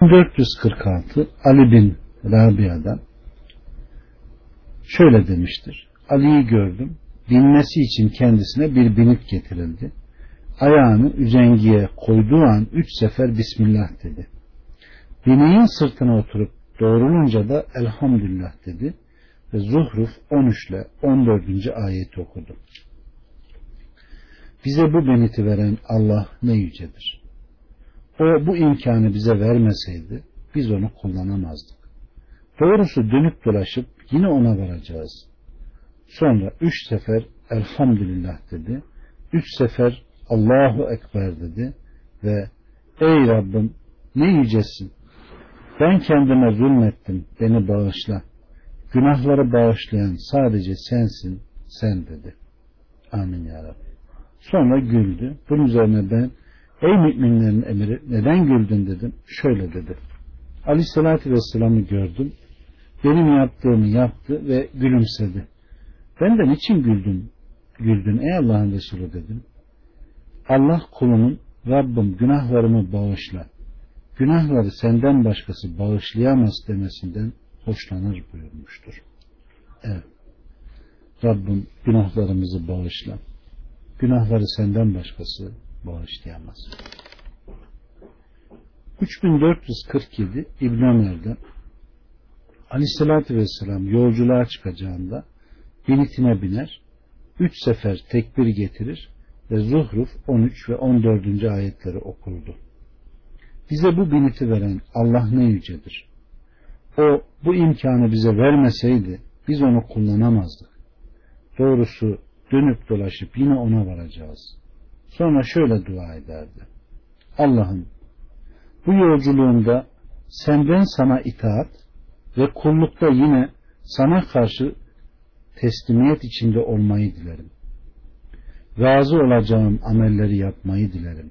446 Ali bin Rabia'dan şöyle demiştir. Ali'yi gördüm. Binmesi için kendisine bir binit getirildi. Ayağını üzengiye koyduğu an üç sefer Bismillah dedi. Bineğin sırtına oturup doğrulunca da Elhamdülillah dedi ve Zuhruf 13 ile 14. ayeti okudu. Bize bu beniti veren Allah ne yücedir. O bu imkanı bize vermeseydi biz onu kullanamazdık. Doğrusu dönüp dolaşıp yine ona varacağız. Sonra üç sefer Elhamdülillah dedi. Üç sefer Allahu Ekber dedi ve Ey Rabbim ne yücesin. Ben kendime zulmettim. Beni bağışla. Günahları bağışlayan sadece sensin. Sen dedi. Amin ya Rabbi. Sonra güldü. Bunun üzerine ben ey müminlerin emiri neden güldün dedim. Şöyle dedi. Aleyhissalatü Vesselam'ı gördüm. Benim yaptığımı yaptı ve gülümsedi. Benden için güldün? Güldün ey Allah'ın Resulü dedim. Allah kulunun Rabbim günahlarımı bağışla. Günahları senden başkası bağışlayamaz demesinden hoşlanır buyurmuştur. Evet. Rabbim günahlarımızı bağışla. Günahları senden başkası bağışlayamaz. 3447 İbn Ömer'den Aleyhisselatü Vesselam yolculuğa çıkacağında binitine biner, üç sefer tekbir getirir ve Zuhruf 13 ve 14. ayetleri okurdu. Bize bu biniti veren Allah ne yücedir. O bu imkanı bize vermeseydi biz onu kullanamazdık. Doğrusu dönüp dolaşıp yine ona varacağız. Sonra şöyle dua ederdi. Allah'ım bu yolculuğumda senden sana itaat ve kullukta yine sana karşı teslimiyet içinde olmayı dilerim. Razı olacağım amelleri yapmayı dilerim.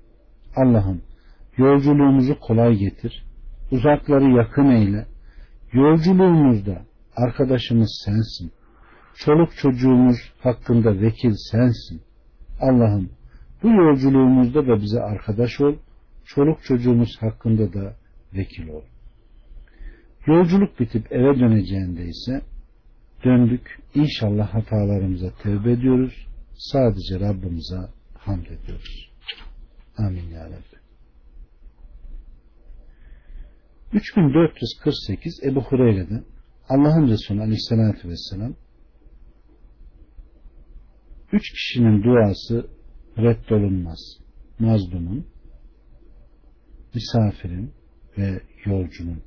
Allah'ım yolculuğumuzu kolay getir, uzakları yakın eyle. Yolculuğumuzda arkadaşımız sensin. Çoluk çocuğumuz hakkında vekil sensin. Allah'ım bu yolculuğumuzda da bize arkadaş ol, çoluk çocuğumuz hakkında da vekil ol. Yolculuk bitip eve döneceğinde ise döndük. İnşallah hatalarımıza tevbe ediyoruz. Sadece Rabbimize hamd ediyoruz. Amin ya Rabbi. 3448 Ebu Hureyre'den Allah'ın Resulü Aleyhisselatü Vesselam üç kişinin duası reddolunmaz. Mazlumun, misafirin ve yolcunun,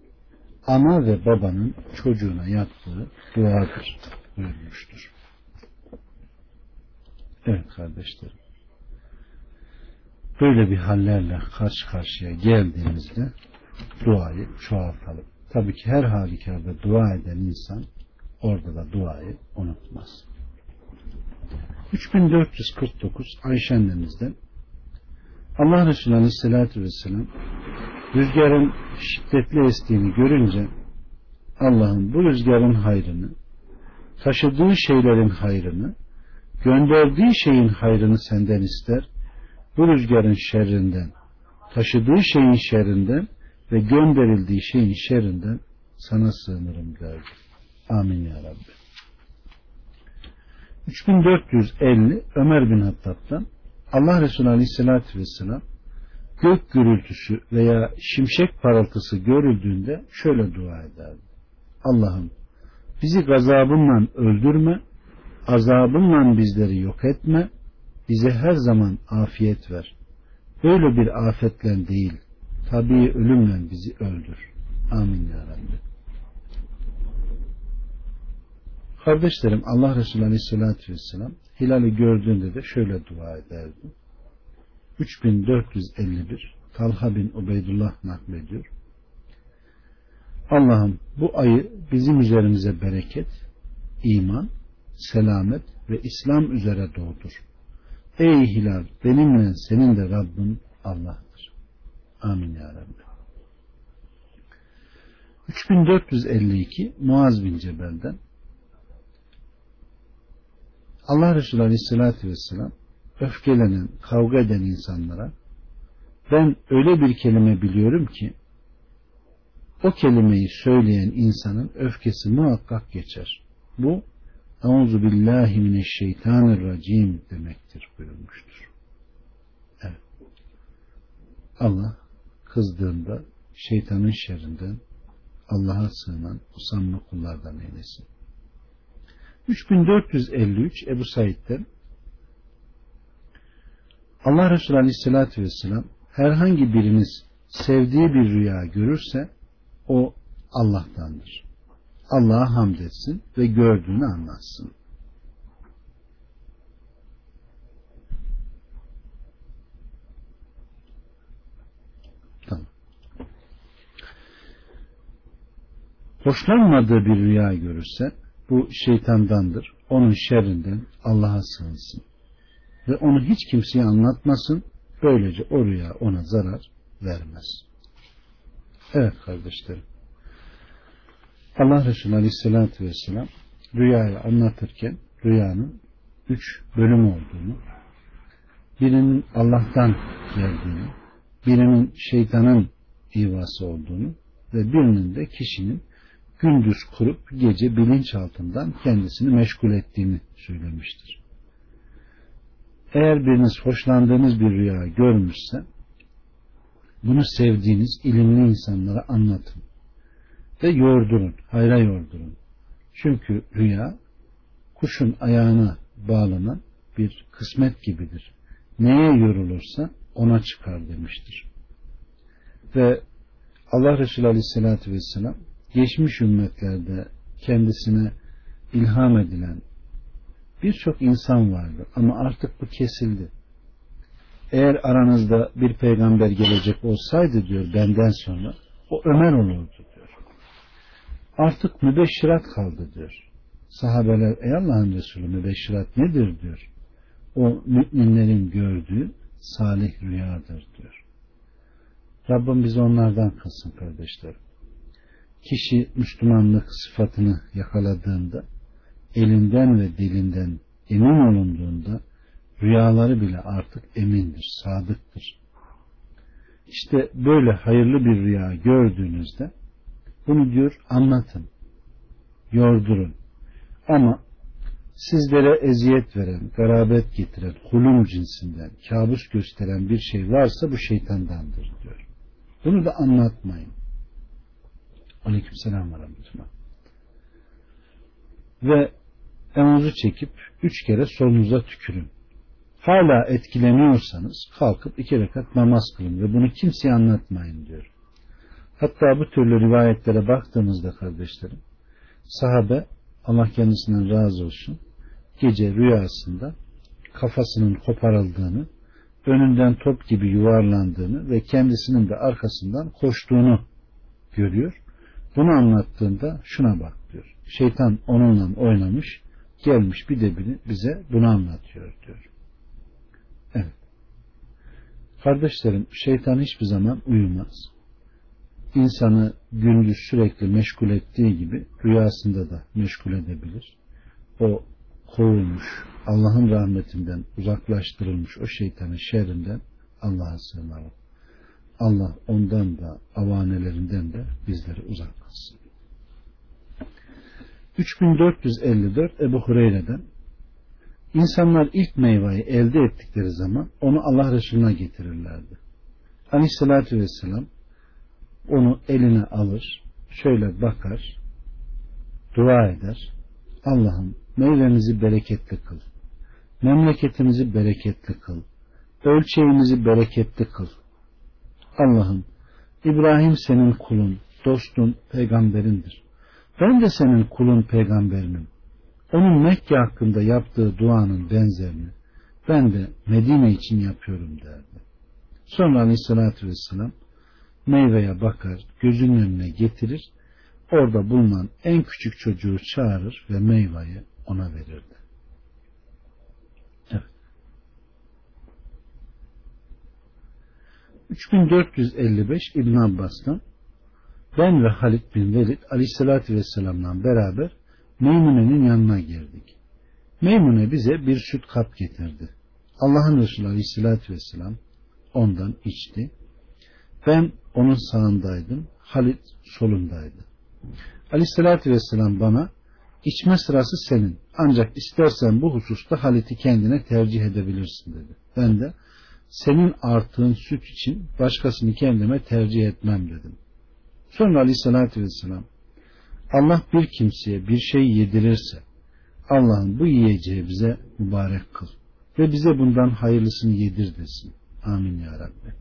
ana ve babanın çocuğuna yaptığı duadır buyurmuştur. Evet kardeşlerim. Böyle bir hallerle karşı karşıya geldiğimizde duayı çoğaltalım. Tabii ki her halükarda dua eden insan orada da duayı unutmaz. 3449 Ayşe annemizden Allah Resulü Aleyhisselatü Vesselam rüzgarın şiddetli estiğini görünce Allah'ın bu rüzgarın hayrını taşıdığı şeylerin hayrını gönderdiği şeyin hayrını senden ister bu rüzgarın şerrinden taşıdığı şeyin şerrinden ve gönderildiği şeyin şerrinden sana sığınırım derdi. Amin ya Rabbi. 3450 Ömer bin Hattab'dan Allah Resulü Aleyhisselatü Vesselam gök gürültüsü veya şimşek parıltısı görüldüğünde şöyle dua ederdi. Allah'ım bizi gazabınla öldürme, azabınla bizleri yok etme, bize her zaman afiyet ver. Böyle bir afetle değil, tabii ölümle bizi öldür. Amin ya Rabbi. Kardeşlerim Allah Resulü Aleyhisselatü Vesselam hilali gördüğünde de şöyle dua ederdi. 3451 Talha bin Ubeydullah naklediyor. Allah'ım bu ayı bizim üzerimize bereket, iman, selamet ve İslam üzere doğdur. Ey hilal benimle senin de Rabbin Allah'tır. Amin ya Rabbi. 3452 Muaz bin Cebel'den Allah Resulü Aleyhisselatü Vesselam öfkelenen, kavga eden insanlara ben öyle bir kelime biliyorum ki o kelimeyi söyleyen insanın öfkesi muhakkak geçer. Bu Euzu billahi mineşşeytanirracim demektir buyurmuştur. Evet. Allah kızdığında şeytanın şerrinden Allah'a sığınan usanma kullardan eylesin. 3453 Ebu Said'den Allah Resulü Aleyhisselatü Vesselam herhangi biriniz sevdiği bir rüya görürse o Allah'tandır. Allah'a hamd etsin ve gördüğünü anlatsın. Tamam. Hoşlanmadığı bir rüya görürse bu şeytandandır. Onun şerrinden Allah'a sığınsın. Ve onu hiç kimseye anlatmasın. Böylece o ona zarar vermez. Evet kardeşlerim. Allah Resulü Aleyhisselatü Vesselam rüyayı anlatırken rüyanın üç bölüm olduğunu, birinin Allah'tan geldiğini, birinin şeytanın ivası olduğunu ve birinin de kişinin gündüz kurup gece bilinç altından kendisini meşgul ettiğini söylemiştir. Eğer biriniz hoşlandığınız bir rüya görmüşse bunu sevdiğiniz ilimli insanlara anlatın ve yordurun, hayra yordurun. Çünkü rüya kuşun ayağına bağlanan bir kısmet gibidir. Neye yorulursa ona çıkar demiştir. Ve Allah Resulü Aleyhisselatü Vesselam geçmiş ümmetlerde kendisine ilham edilen birçok insan vardı ama artık bu kesildi. Eğer aranızda bir peygamber gelecek olsaydı diyor benden sonra o Ömer olurdu diyor. Artık mübeşşirat kaldı diyor. Sahabeler ey Allah'ın Resulü mübeşşirat nedir diyor. O müminlerin gördüğü salih rüyadır diyor. Rabbim bizi onlardan kılsın kardeşlerim kişi Müslümanlık sıfatını yakaladığında elinden ve dilinden emin olunduğunda rüyaları bile artık emindir, sadıktır. İşte böyle hayırlı bir rüya gördüğünüzde bunu diyor anlatın, yordurun. Ama sizlere eziyet veren, garabet getiren, hulum cinsinden, kabus gösteren bir şey varsa bu şeytandandır diyor. Bunu da anlatmayın. Aleyküm selam ve rahmetullah. Ve emuzu çekip üç kere solunuza tükürün. Hala etkileniyorsanız kalkıp iki rekat namaz kılın ve bunu kimseye anlatmayın diyor. Hatta bu türlü rivayetlere baktığımızda kardeşlerim sahabe Allah kendisinden razı olsun gece rüyasında kafasının koparıldığını önünden top gibi yuvarlandığını ve kendisinin de arkasından koştuğunu görüyor bunu anlattığında şuna bak diyor. Şeytan onunla oynamış, gelmiş bir de bize bunu anlatıyor diyor. Evet. Kardeşlerim şeytan hiçbir zaman uyumaz. İnsanı gündüz sürekli meşgul ettiği gibi rüyasında da meşgul edebilir. O kovulmuş, Allah'ın rahmetinden uzaklaştırılmış o şeytanın şerrinden Allah'a sığınalım. Allah ondan da avanelerinden de bizleri uzak kılsın. 3454 Ebu Hureyre'den İnsanlar ilk meyveyi elde ettikleri zaman onu Allah Resulüne getirirlerdi. Aleyhissalatü Vesselam onu eline alır, şöyle bakar, dua eder. Allah'ım meyvemizi bereketli kıl. Memleketimizi bereketli kıl. Ölçeğimizi bereketli kıl. Allah'ım İbrahim senin kulun, dostun, peygamberindir. Ben de senin kulun peygamberinim. Onun Mekke hakkında yaptığı duanın benzerini ben de Medine için yapıyorum derdi. Sonra aleyhissalatü vesselam meyveye bakar, gözünün önüne getirir, orada bulunan en küçük çocuğu çağırır ve meyveyi ona verirdi. 3455 İbn Abbas'tan ben ve Halid bin Velid aleyhissalatü vesselam'la beraber Meymune'nin yanına girdik. Meymune bize bir süt kap getirdi. Allah'ın Resulü aleyhissalatü vesselam ondan içti. Ben onun sağındaydım. Halit solundaydı. Aleyhissalatü vesselam bana içme sırası senin ancak istersen bu hususta Halit'i kendine tercih edebilirsin dedi. Ben de senin arttığın süt için başkasını kendime tercih etmem dedim. Sonra aleyhissalatü vesselam Allah bir kimseye bir şey yedirirse Allah'ın bu yiyeceği bize mübarek kıl ve bize bundan hayırlısını yedir desin. Amin ya Rabbi.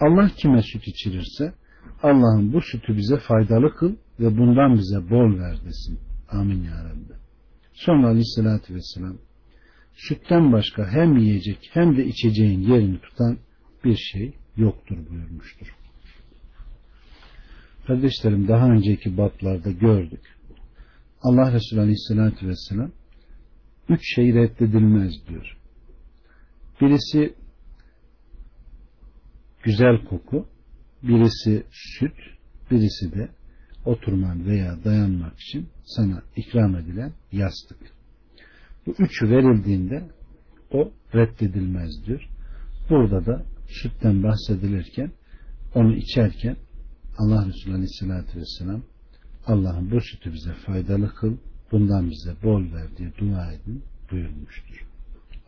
Allah kime süt içirirse Allah'ın bu sütü bize faydalı kıl ve bundan bize bol ver desin. Amin ya Rabbi. Sonra aleyhissalatü vesselam sütten başka hem yiyecek hem de içeceğin yerini tutan bir şey yoktur buyurmuştur. Kardeşlerim daha önceki bablarda gördük. Allah Resulü Aleyhisselatü Vesselam üç şey reddedilmez diyor. Birisi güzel koku, birisi süt, birisi de oturman veya dayanmak için sana ikram edilen yastık. Bu üçü verildiğinde o reddedilmez diyor. Burada da sütten bahsedilirken onu içerken Allah Resulü Aleyhisselatü Vesselam Allah'ın bu sütü bize faydalı kıl, bundan bize bol ver diye dua edin buyurmuştur.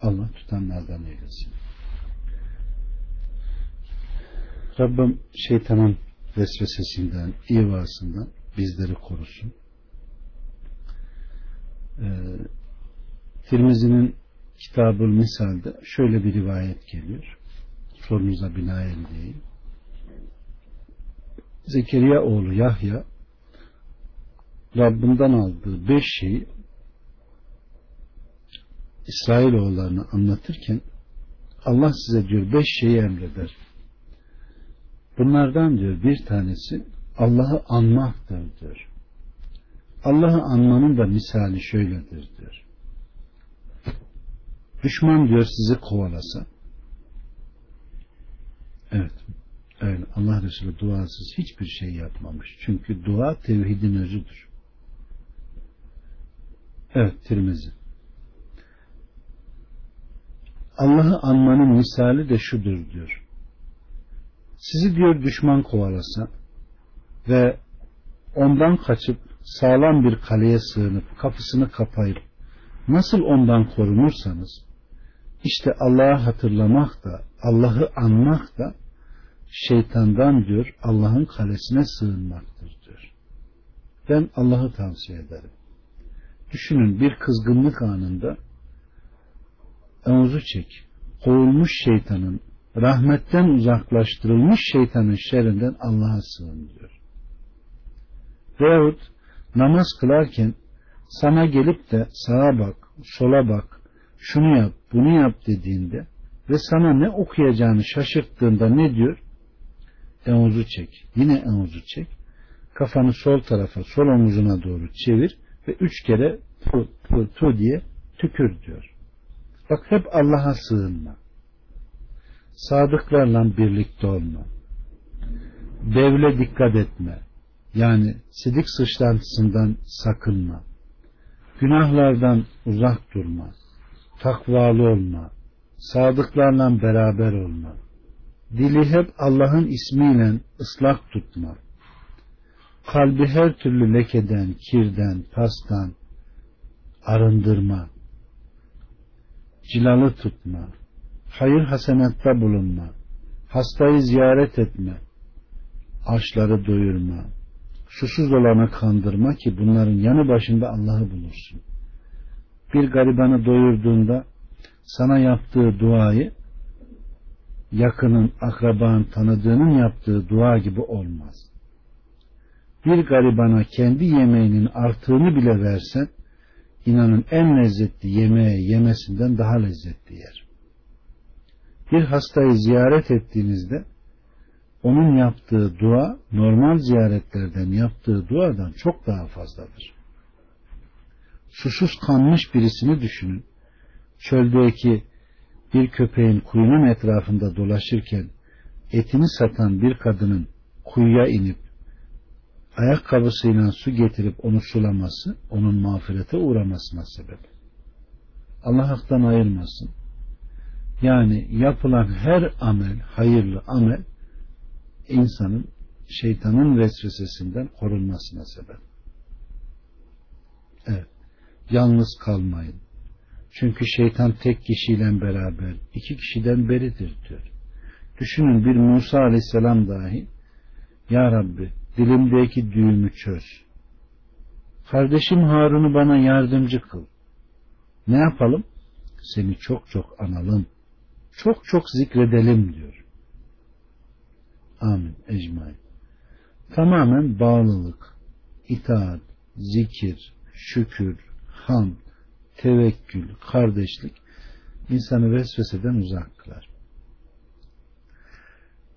Allah tutanlardan eylesin. Rabbim şeytanın vesvesesinden, ivasından bizleri korusun. Ee, Tirmizi'nin Kitabül Misal'de şöyle bir rivayet geliyor. Sorunuza binaen değil. Zekeriya oğlu Yahya Rabbinden aldığı beş şeyi İsrailoğullarına anlatırken Allah size diyor beş şeyi emreder. Bunlardan diyor bir tanesi Allah'ı anmaktır diyor. Allah'ı anmanın da misali şöyledir diyor. Düşman diyor sizi kovalasa evet öyle Allah Resulü duasız hiçbir şey yapmamış. Çünkü dua tevhidin özüdür. Evet Tirmizi. Allah'ı anmanın misali de şudur diyor. Sizi diyor düşman kovalasa ve ondan kaçıp sağlam bir kaleye sığınıp kapısını kapayıp nasıl ondan korunursanız işte Allah'ı hatırlamak da Allah'ı anmak da şeytandan diyor Allah'ın kalesine sığınmaktır diyor. Ben Allah'ı tavsiye ederim. Düşünün bir kızgınlık anında omuzu çek. Kovulmuş şeytanın rahmetten uzaklaştırılmış şeytanın şerrinden Allah'a sığın diyor. Veyahut namaz kılarken sana gelip de sağa bak, sola bak, şunu yap, bunu yap dediğinde ve sana ne okuyacağını şaşırttığında ne diyor? Emuzu çek. Yine emuzu çek. Kafanı sol tarafa, sol omuzuna doğru çevir ve üç kere tu, tu, tu diye tükür diyor. Bak hep Allah'a sığınma. Sadıklarla birlikte olma. Devle dikkat etme. Yani sidik sıçrantısından sakınma. Günahlardan uzak durma. Takvalı olma. Sadıklarla beraber olma. Dili hep Allah'ın ismiyle ıslak tutma kalbi her türlü lekeden, kirden, pastan arındırma, cilalı tutma, hayır hasenatta bulunma, hastayı ziyaret etme, açları doyurma, susuz olanı kandırma ki bunların yanı başında Allah'ı bulursun. Bir garibanı doyurduğunda sana yaptığı duayı yakının, akrabanın, tanıdığının yaptığı dua gibi olmaz bir garibana kendi yemeğinin artığını bile versen inanın en lezzetli yemeği yemesinden daha lezzetli yer. Bir hastayı ziyaret ettiğinizde onun yaptığı dua normal ziyaretlerden yaptığı duadan çok daha fazladır. Susuz kanmış birisini düşünün. Çöldeki bir köpeğin kuyunun etrafında dolaşırken etini satan bir kadının kuyuya inip ayakkabısıyla su getirip onu sulaması onun mağfirete uğramasına sebep. Allah haktan ayırmasın. Yani yapılan her amel, hayırlı amel insanın şeytanın vesvesesinden korunmasına sebep. Evet. Yalnız kalmayın. Çünkü şeytan tek kişiyle beraber iki kişiden beridir diyor. Düşünün bir Musa aleyhisselam dahi Ya Rabbi dilimdeki düğümü çöz. Kardeşim Harun'u bana yardımcı kıl. Ne yapalım? Seni çok çok analım. Çok çok zikredelim diyor. Amin. Ecmain. Tamamen bağlılık, itaat, zikir, şükür, ham, tevekkül, kardeşlik insanı vesveseden uzak kılar.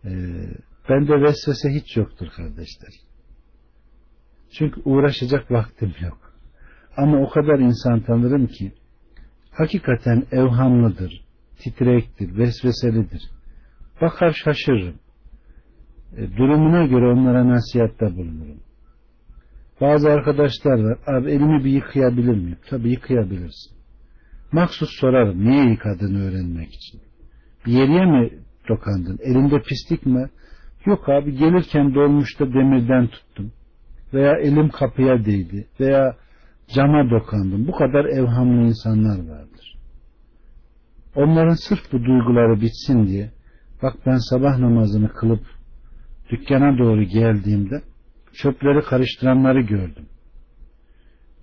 Ee, bende vesvese hiç yoktur kardeşler. Çünkü uğraşacak vaktim yok. Ama o kadar insan tanırım ki hakikaten evhamlıdır, titrektir, vesveselidir. Bakar şaşırırım. E, durumuna göre onlara nasihatte bulunurum. Bazı arkadaşlar var. Abi elimi bir yıkayabilir miyim? Tabi yıkayabilirsin. Maksus sorarım. Niye yıkadığını öğrenmek için. Bir yeriye mi dokandın? Elinde pislik mi? Yok abi gelirken dolmuşta demirden tuttum. Veya elim kapıya değdi. Veya cama dokandım. Bu kadar evhamlı insanlar vardır. Onların sırf bu duyguları bitsin diye bak ben sabah namazını kılıp dükkana doğru geldiğimde çöpleri karıştıranları gördüm.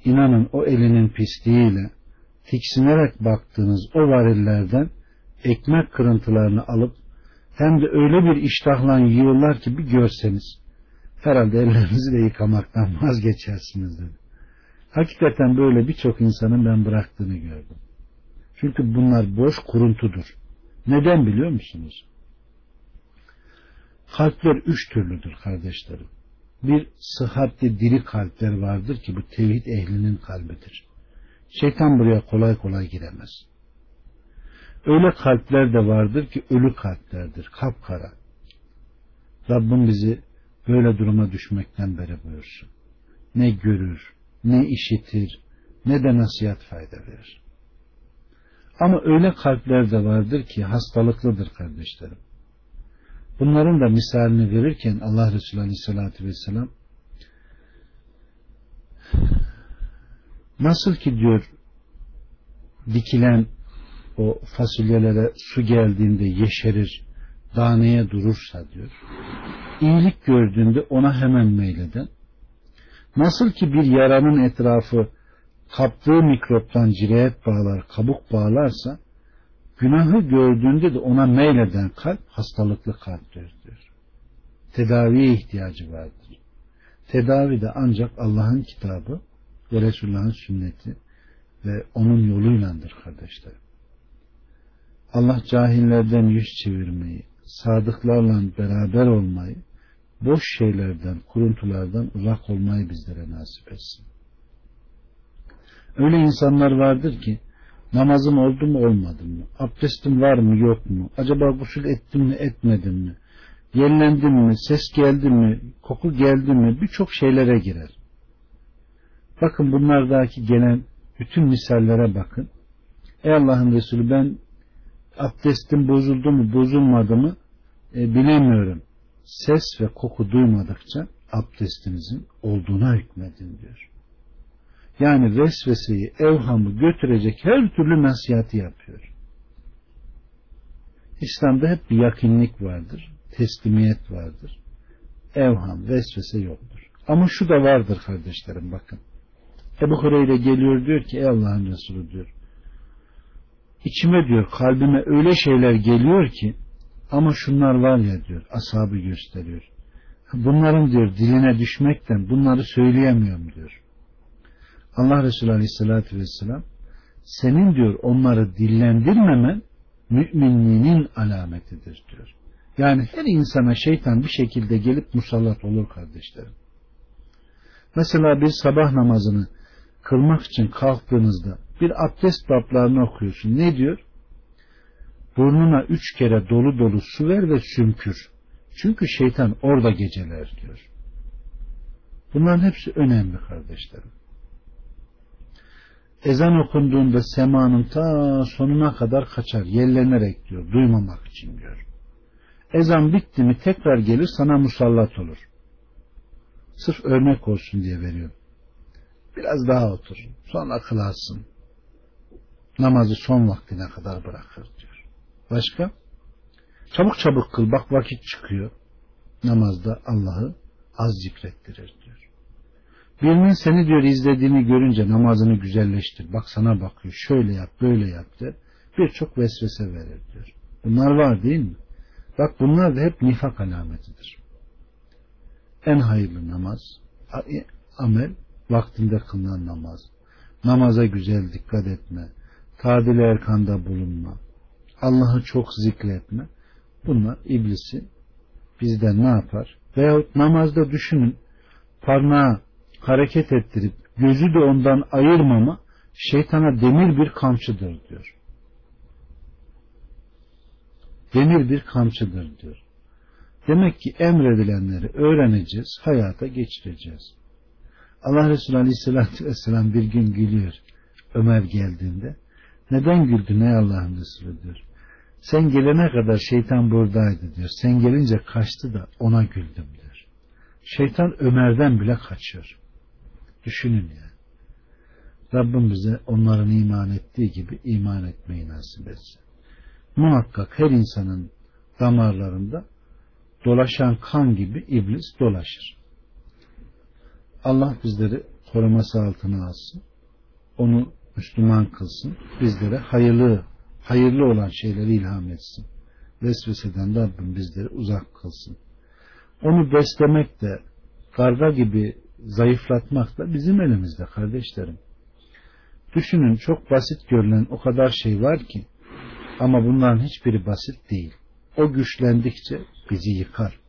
İnanın o elinin pisliğiyle tiksinerek baktığınız o varillerden ekmek kırıntılarını alıp hem de öyle bir iştahla yiyorlar ki bir görseniz herhalde ellerinizi de yıkamaktan vazgeçersiniz dedi. Hakikaten böyle birçok insanın ben bıraktığını gördüm. Çünkü bunlar boş kuruntudur. Neden biliyor musunuz? Kalpler üç türlüdür kardeşlerim. Bir sıhhatli diri kalpler vardır ki bu tevhid ehlinin kalbidir. Şeytan buraya kolay kolay giremez. Öyle kalpler de vardır ki ölü kalplerdir, kapkara. Rabbim bizi böyle duruma düşmekten beri buyursun. Ne görür, ne işitir, ne de nasihat fayda verir. Ama öyle kalpler de vardır ki hastalıklıdır kardeşlerim. Bunların da misalini verirken Allah Resulü Aleyhisselatü Vesselam nasıl ki diyor dikilen o fasulyelere su geldiğinde yeşerir, daneye durursa diyor. İyilik gördüğünde ona hemen meyleden. Nasıl ki bir yaranın etrafı kaptığı mikroptan cireyet bağlar, kabuk bağlarsa günahı gördüğünde de ona meyleden kalp hastalıklı kalptir diyor. Tedaviye ihtiyacı vardır. Tedavi de ancak Allah'ın kitabı ve Resulullah'ın sünneti ve onun yoluylandır kardeşlerim. Allah cahillerden yüz çevirmeyi, sadıklarla beraber olmayı, boş şeylerden, kuruntulardan uzak olmayı bizlere nasip etsin. Öyle insanlar vardır ki namazım oldu mu olmadı mı? Abdestim var mı yok mu? Acaba gusül ettim mi etmedim mi? Yenilendim mi? Ses geldi mi? Koku geldi mi? Birçok şeylere girer. Bakın bunlardaki gelen bütün misallere bakın. Ey Allah'ın Resulü ben abdestim bozuldu mu bozulmadı mı e, bilemiyorum. Ses ve koku duymadıkça abdestinizin olduğuna hükmedin diyor. Yani vesveseyi, evhamı götürecek her türlü nasihatı yapıyor. İslam'da hep bir yakınlık vardır, teslimiyet vardır. Evham, vesvese yoktur. Ama şu da vardır kardeşlerim bakın. Ebu Hureyre geliyor diyor ki ey Allah'ın Resulü diyor. İçime diyor kalbime öyle şeyler geliyor ki ama şunlar var ya diyor ashabı gösteriyor. Bunların diyor diline düşmekten bunları söyleyemiyorum diyor. Allah Resulü Aleyhisselatü Vesselam senin diyor onları dillendirmemen müminliğinin alametidir diyor. Yani her insana şeytan bir şekilde gelip musallat olur kardeşlerim. Mesela bir sabah namazını kılmak için kalktığınızda bir abdest bablarını okuyorsun. Ne diyor? Burnuna üç kere dolu dolu su ver ve sümkür. Çünkü şeytan orada geceler diyor. Bunların hepsi önemli kardeşlerim. Ezan okunduğunda semanın ta sonuna kadar kaçar, yerlenerek diyor, duymamak için diyor. Ezan bitti mi tekrar gelir sana musallat olur. Sırf örnek olsun diye veriyorum. Biraz daha otur. Sonra kılarsın. Namazı son vaktine kadar bırakır diyor. Başka? Çabuk çabuk kıl. Bak vakit çıkıyor. Namazda Allah'ı az zikrettirir. Birinin seni diyor izlediğini görünce namazını güzelleştir. Bak sana bakıyor. Şöyle yap, böyle yap der. Birçok vesvese verir diyor. Bunlar var değil mi? Bak bunlar da hep nifak alametidir. En hayırlı namaz, amel, vaktinde kılınan namaz. Namaza güzel dikkat etme. Tadil erkanda bulunma. Allah'ı çok zikretme. Bunlar iblisi bizden ne yapar? Veyahut namazda düşünün parmağı hareket ettirip gözü de ondan ayırmama şeytana demir bir kamçıdır diyor. Demir bir kamçıdır diyor. Demek ki emredilenleri öğreneceğiz, hayata geçireceğiz. Allah Resulü Aleyhisselatü Vesselam bir gün gülüyor. Ömer geldiğinde. Neden güldün ey Allah'ın Resulü diyor. Sen gelene kadar şeytan buradaydı diyor. Sen gelince kaçtı da ona güldüm diyor. Şeytan Ömer'den bile kaçıyor. Düşünün ya. Rabbim bize onların iman ettiği gibi iman etmeyi nasip etsin. Muhakkak her insanın damarlarında dolaşan kan gibi iblis dolaşır. Allah bizleri koruması altına alsın. Onu Müslüman kılsın. Bizlere hayırlı, hayırlı olan şeyleri ilham etsin. Vesveseden Rabbim bizleri uzak kılsın. Onu beslemek de karga gibi zayıflatmak da bizim elimizde kardeşlerim. Düşünün çok basit görülen o kadar şey var ki ama bunların hiçbiri basit değil. O güçlendikçe bizi yıkar.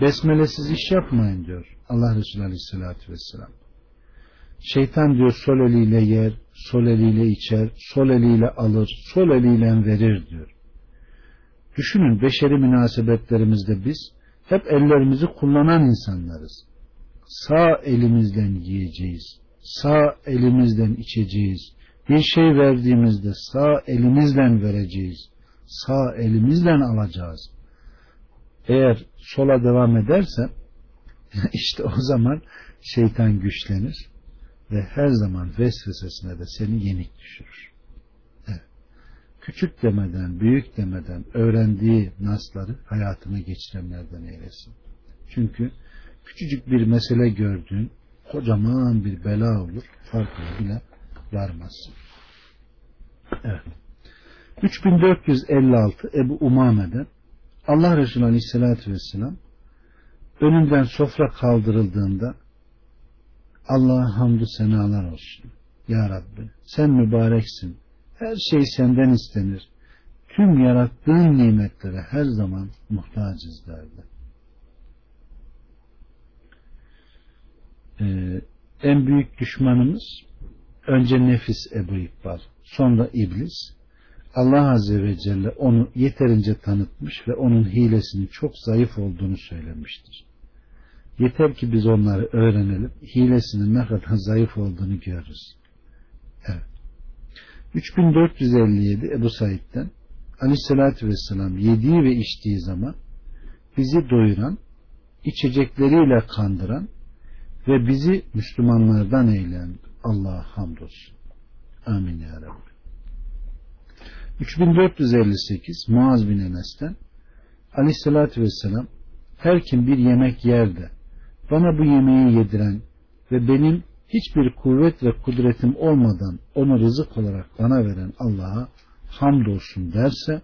Besmelesiz iş yapmayın diyor Allah Resulü Aleyhisselatü Vesselam. Şeytan diyor sol eliyle yer, sol eliyle içer, sol eliyle alır, sol eliyle verir diyor. Düşünün beşeri münasebetlerimizde biz hep ellerimizi kullanan insanlarız. Sağ elimizden yiyeceğiz, sağ elimizden içeceğiz. Bir şey verdiğimizde sağ elimizden vereceğiz, sağ elimizden alacağız. Eğer sola devam ederse işte o zaman şeytan güçlenir ve her zaman vesvesesine de seni yenik düşürür. Küçük demeden, büyük demeden öğrendiği nasları hayatına geçirenlerden eylesin. Çünkü küçücük bir mesele gördüğün kocaman bir bela olur. Farkına bile varmazsın. Evet. 3456 Ebu Umame'den Allah Resulü Aleyhisselatü Vesselam önünden sofra kaldırıldığında Allah'a hamdü senalar olsun. Ya Rabbi sen mübareksin. Her şey senden istenir. Tüm yarattığın nimetlere her zaman muhtacız derdi. Ee, en büyük düşmanımız önce nefis Ebu İkbal, sonra iblis. Allah Azze ve Celle onu yeterince tanıtmış ve onun hilesinin çok zayıf olduğunu söylemiştir. Yeter ki biz onları öğrenelim. Hilesinin ne kadar zayıf olduğunu görürüz. Evet. 3457 Ebu Said'den Aleyhisselatü Vesselam yediği ve içtiği zaman bizi doyuran, içecekleriyle kandıran ve bizi Müslümanlardan eyleyen Allah'a hamdolsun. Amin ya Rabbi. 3458 Muaz bin Enes'ten Aleyhisselatü Vesselam her kim bir yemek yerde bana bu yemeği yediren ve benim hiçbir kuvvet ve kudretim olmadan onu rızık olarak bana veren Allah'a hamdolsun derse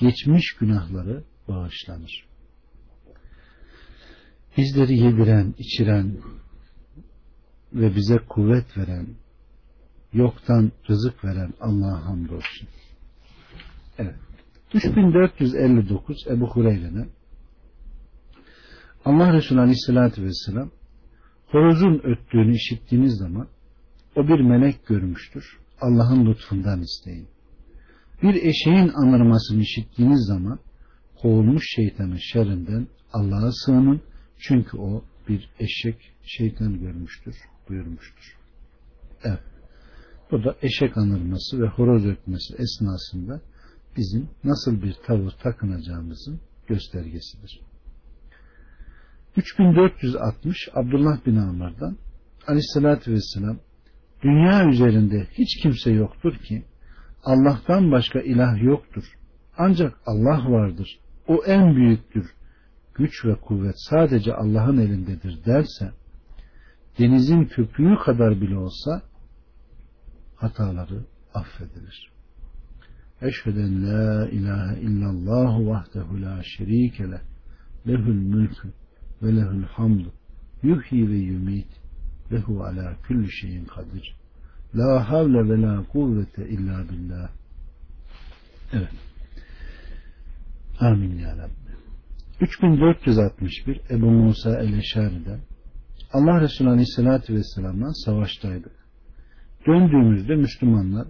geçmiş günahları bağışlanır. Bizleri yediren, içiren ve bize kuvvet veren, yoktan rızık veren Allah'a hamdolsun. Evet. 3459 Ebu Hureyre'nin Allah Resulü Aleyhisselatü Vesselam horozun öttüğünü işittiğiniz zaman o bir melek görmüştür. Allah'ın lütfundan isteyin. Bir eşeğin anırmasını işittiğiniz zaman kovulmuş şeytanın şerrinden Allah'a sığının. Çünkü o bir eşek şeytan görmüştür, buyurmuştur. Evet. Bu da eşek anırması ve horoz ötmesi esnasında bizim nasıl bir tavır takınacağımızın göstergesidir. 3460 Abdullah bin Amr'dan Aleyhisselatü Vesselam Dünya üzerinde hiç kimse yoktur ki Allah'tan başka ilah yoktur. Ancak Allah vardır. O en büyüktür. Güç ve kuvvet sadece Allah'ın elindedir derse denizin köpüğü kadar bile olsa hataları affedilir. Eşheden la ilahe illallah vahdehu la şerike leh lehül mülkü ve lehül hamdu yuhyi ve yumit lehu ala kulli şeyin kadir. La havle ve la kuvvete illa billah. Evet. Amin ya Rabbi 3461 Ebu Musa el-Eşari'den Allah Resulü Aleyhisselatü Vesselam'la savaştaydık. Döndüğümüzde Müslümanlar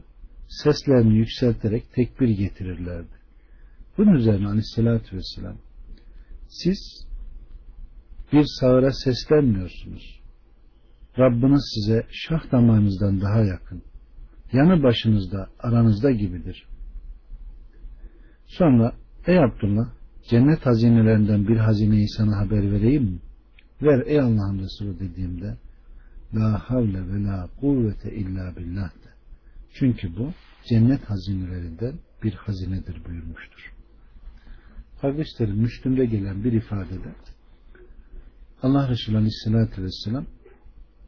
seslerini yükselterek tekbir getirirlerdi. Bunun üzerine Aleyhisselatü Vesselam siz bir sağıra seslenmiyorsunuz. Rabbiniz size şah damarınızdan daha yakın. Yanı başınızda, aranızda gibidir. Sonra ey Abdullah cennet hazinelerinden bir hazineyi sana haber vereyim mi? Ver ey Allah'ın Resulü dediğimde La havle ve la kuvvete illa billah de. Çünkü bu cennet hazinelerinden bir hazinedir buyurmuştur. Kardeşlerim Müslüm'de gelen bir ifadede Allah Resulü Aleyhisselatü Vesselam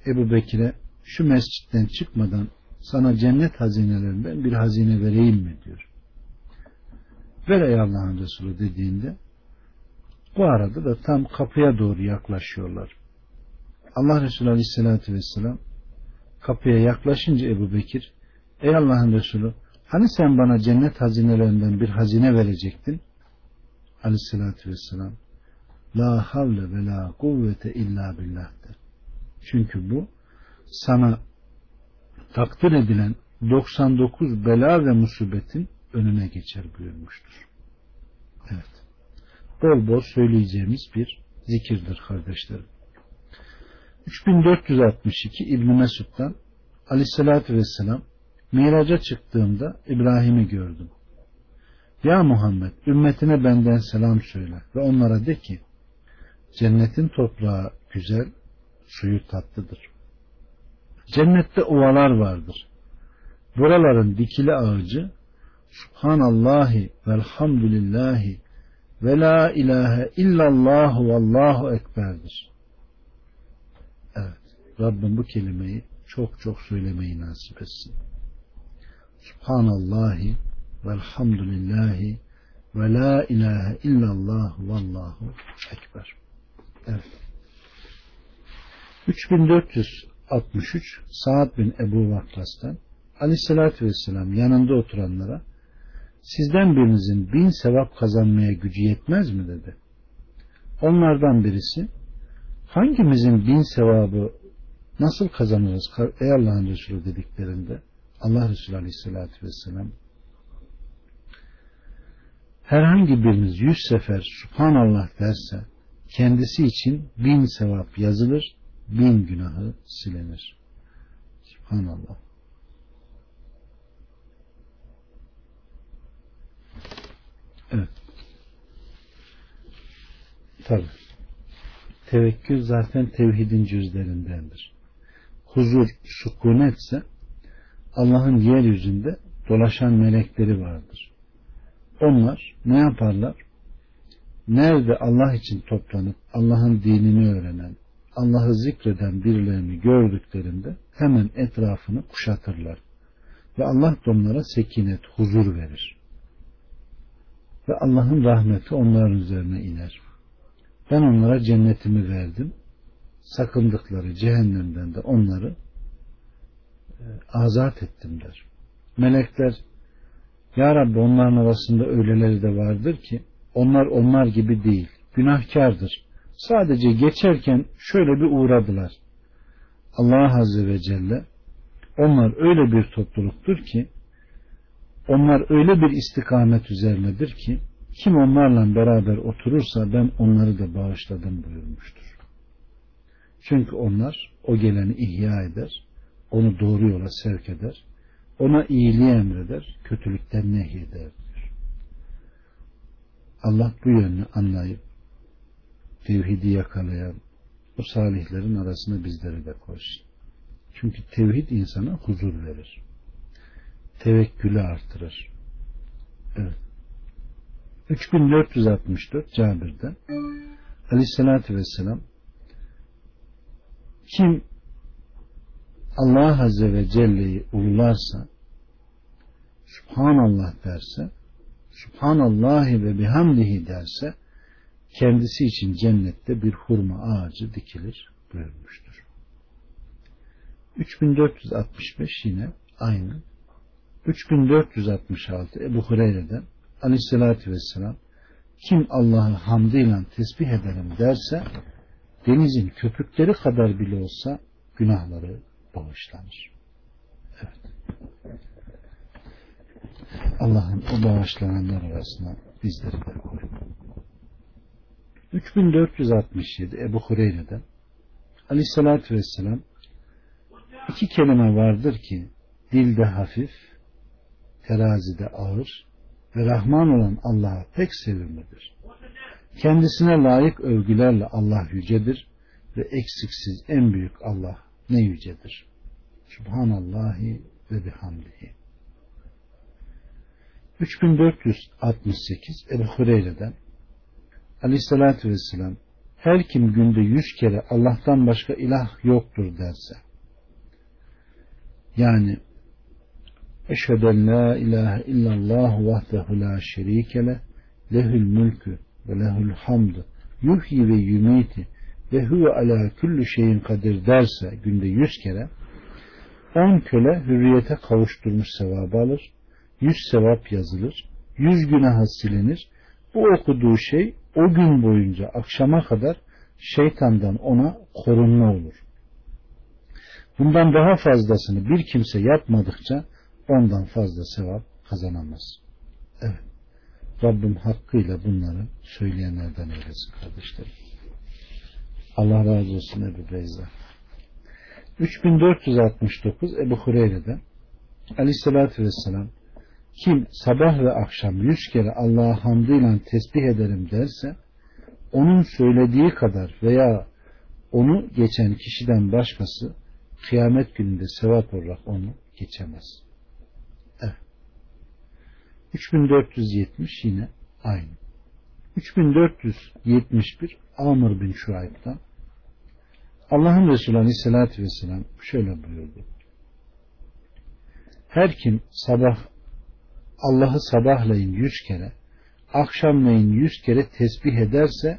Ebu Bekir'e şu mescitten çıkmadan sana cennet hazinelerinden bir hazine vereyim mi diyor. Ver ey Allah'ın Resulü dediğinde bu arada da tam kapıya doğru yaklaşıyorlar. Allah Resulü Aleyhisselatü Vesselam kapıya yaklaşınca Ebu Bekir Ey Allah'ın Resulü hani sen bana cennet hazinelerinden bir hazine verecektin? Aleyhisselatü Vesselam La havle ve la kuvvete illa billah der. Çünkü bu sana takdir edilen 99 bela ve musibetin önüne geçer buyurmuştur. Evet. Bol bol söyleyeceğimiz bir zikirdir kardeşlerim. 3462 İbn Mesud'dan Aleyhisselatü Vesselam Miraca çıktığımda İbrahim'i gördüm. Ya Muhammed ümmetine benden selam söyle ve onlara de ki cennetin toprağı güzel, suyu tatlıdır. Cennette ovalar vardır. Buraların dikili ağacı Subhanallahi velhamdülillahi ve la ilahe illallahu vallahu ekberdir. Evet. Rabbim bu kelimeyi çok çok söylemeyi nasip etsin. Subhanallahi velhamdülillahi ve la ilahe illallah vallahu ekber. Evet. 3463 Sa'd bin Ebu Vakkas'tan Aleyhisselatü Vesselam yanında oturanlara sizden birinizin bin sevap kazanmaya gücü yetmez mi dedi. Onlardan birisi hangimizin bin sevabı nasıl kazanırız ey Allah'ın Resulü dediklerinde Allah Resulü Aleyhisselatü Vesselam herhangi biriniz yüz sefer Subhanallah derse kendisi için bin sevap yazılır bin günahı silinir. Subhanallah. Evet. Tabi. Tevekkül zaten tevhidin cüzlerindendir. Huzur, sükunetse Allah'ın yeryüzünde dolaşan melekleri vardır. Onlar ne yaparlar? Nerede Allah için toplanıp Allah'ın dinini öğrenen, Allah'ı zikreden birilerini gördüklerinde hemen etrafını kuşatırlar. Ve Allah da onlara sekinet, huzur verir. Ve Allah'ın rahmeti onların üzerine iner. Ben onlara cennetimi verdim. Sakındıkları cehennemden de onları e, azat ettim der. Melekler Ya Rabbi onların arasında öyleleri de vardır ki onlar onlar gibi değil. Günahkardır. Sadece geçerken şöyle bir uğradılar. Allah Azze ve Celle onlar öyle bir topluluktur ki onlar öyle bir istikamet üzerinedir ki kim onlarla beraber oturursa ben onları da bağışladım buyurmuştur. Çünkü onlar o geleni ihya eder, onu doğru yola sevk eder, ona iyiliği emreder, kötülükten nehyeder. Allah bu yönünü anlayıp tevhidi yakalayan o salihlerin arasına bizleri de koysun. Çünkü tevhid insana huzur verir. Tevekkülü artırır. Evet. 3464 Cabir'den Aleyhisselatü Vesselam kim Allah Azze ve Celle'yi ulularsa Subhanallah derse Subhanallahi ve bihamdihi derse kendisi için cennette bir hurma ağacı dikilir buyurmuştur. 3465 yine aynı. 3466 Ebu Hureyre'den Aleyhisselatü Vesselam kim Allah'ı hamdıyla tesbih ederim derse denizin köpükleri kadar bile olsa günahları bağışlanır. Evet. Allah'ın o bağışlananlar arasına bizleri de koyun. 3467 Ebu Hureyre'den Aleyhisselatü Vesselam iki kelime vardır ki dilde hafif, terazide ağır ve Rahman olan Allah'a pek sevimlidir. Kendisine layık övgülerle Allah yücedir ve eksiksiz en büyük Allah ne yücedir. Subhanallahi ve bihamdihi. 3468 Ebu Hureyre'den Aleyhisselatü Vesselam her kim günde yüz kere Allah'tan başka ilah yoktur derse yani Eşheden la ilahe illallah vahdehu la şerike le lehül mülkü ve lehül hamdu yuhyi ve yumiti ve huve ala kullu şeyin kadir derse günde yüz kere on köle hürriyete kavuşturmuş sevabı alır. Yüz sevap yazılır. Yüz günah silinir. Bu okuduğu şey o gün boyunca akşama kadar şeytandan ona korunma olur. Bundan daha fazlasını bir kimse yapmadıkça ondan fazla sevap kazanamaz. Evet. Rabbim hakkıyla bunları söyleyenlerden eylesin kardeşlerim. Allah razı olsun Ebu Beyza. 3469 Ebu Hureyre'den Aleyhisselatü Vesselam kim sabah ve akşam yüz kere Allah'a hamdıyla tesbih ederim derse onun söylediği kadar veya onu geçen kişiden başkası kıyamet gününde sevap olarak onu geçemez. Evet. 3470 yine aynı. 3471 Amr bin Şuayb'dan Allah'ın Resulü Aleyhisselatü Vesselam şöyle buyurdu. Her kim sabah Allah'ı sabahlayın yüz kere, akşamlayın yüz kere tesbih ederse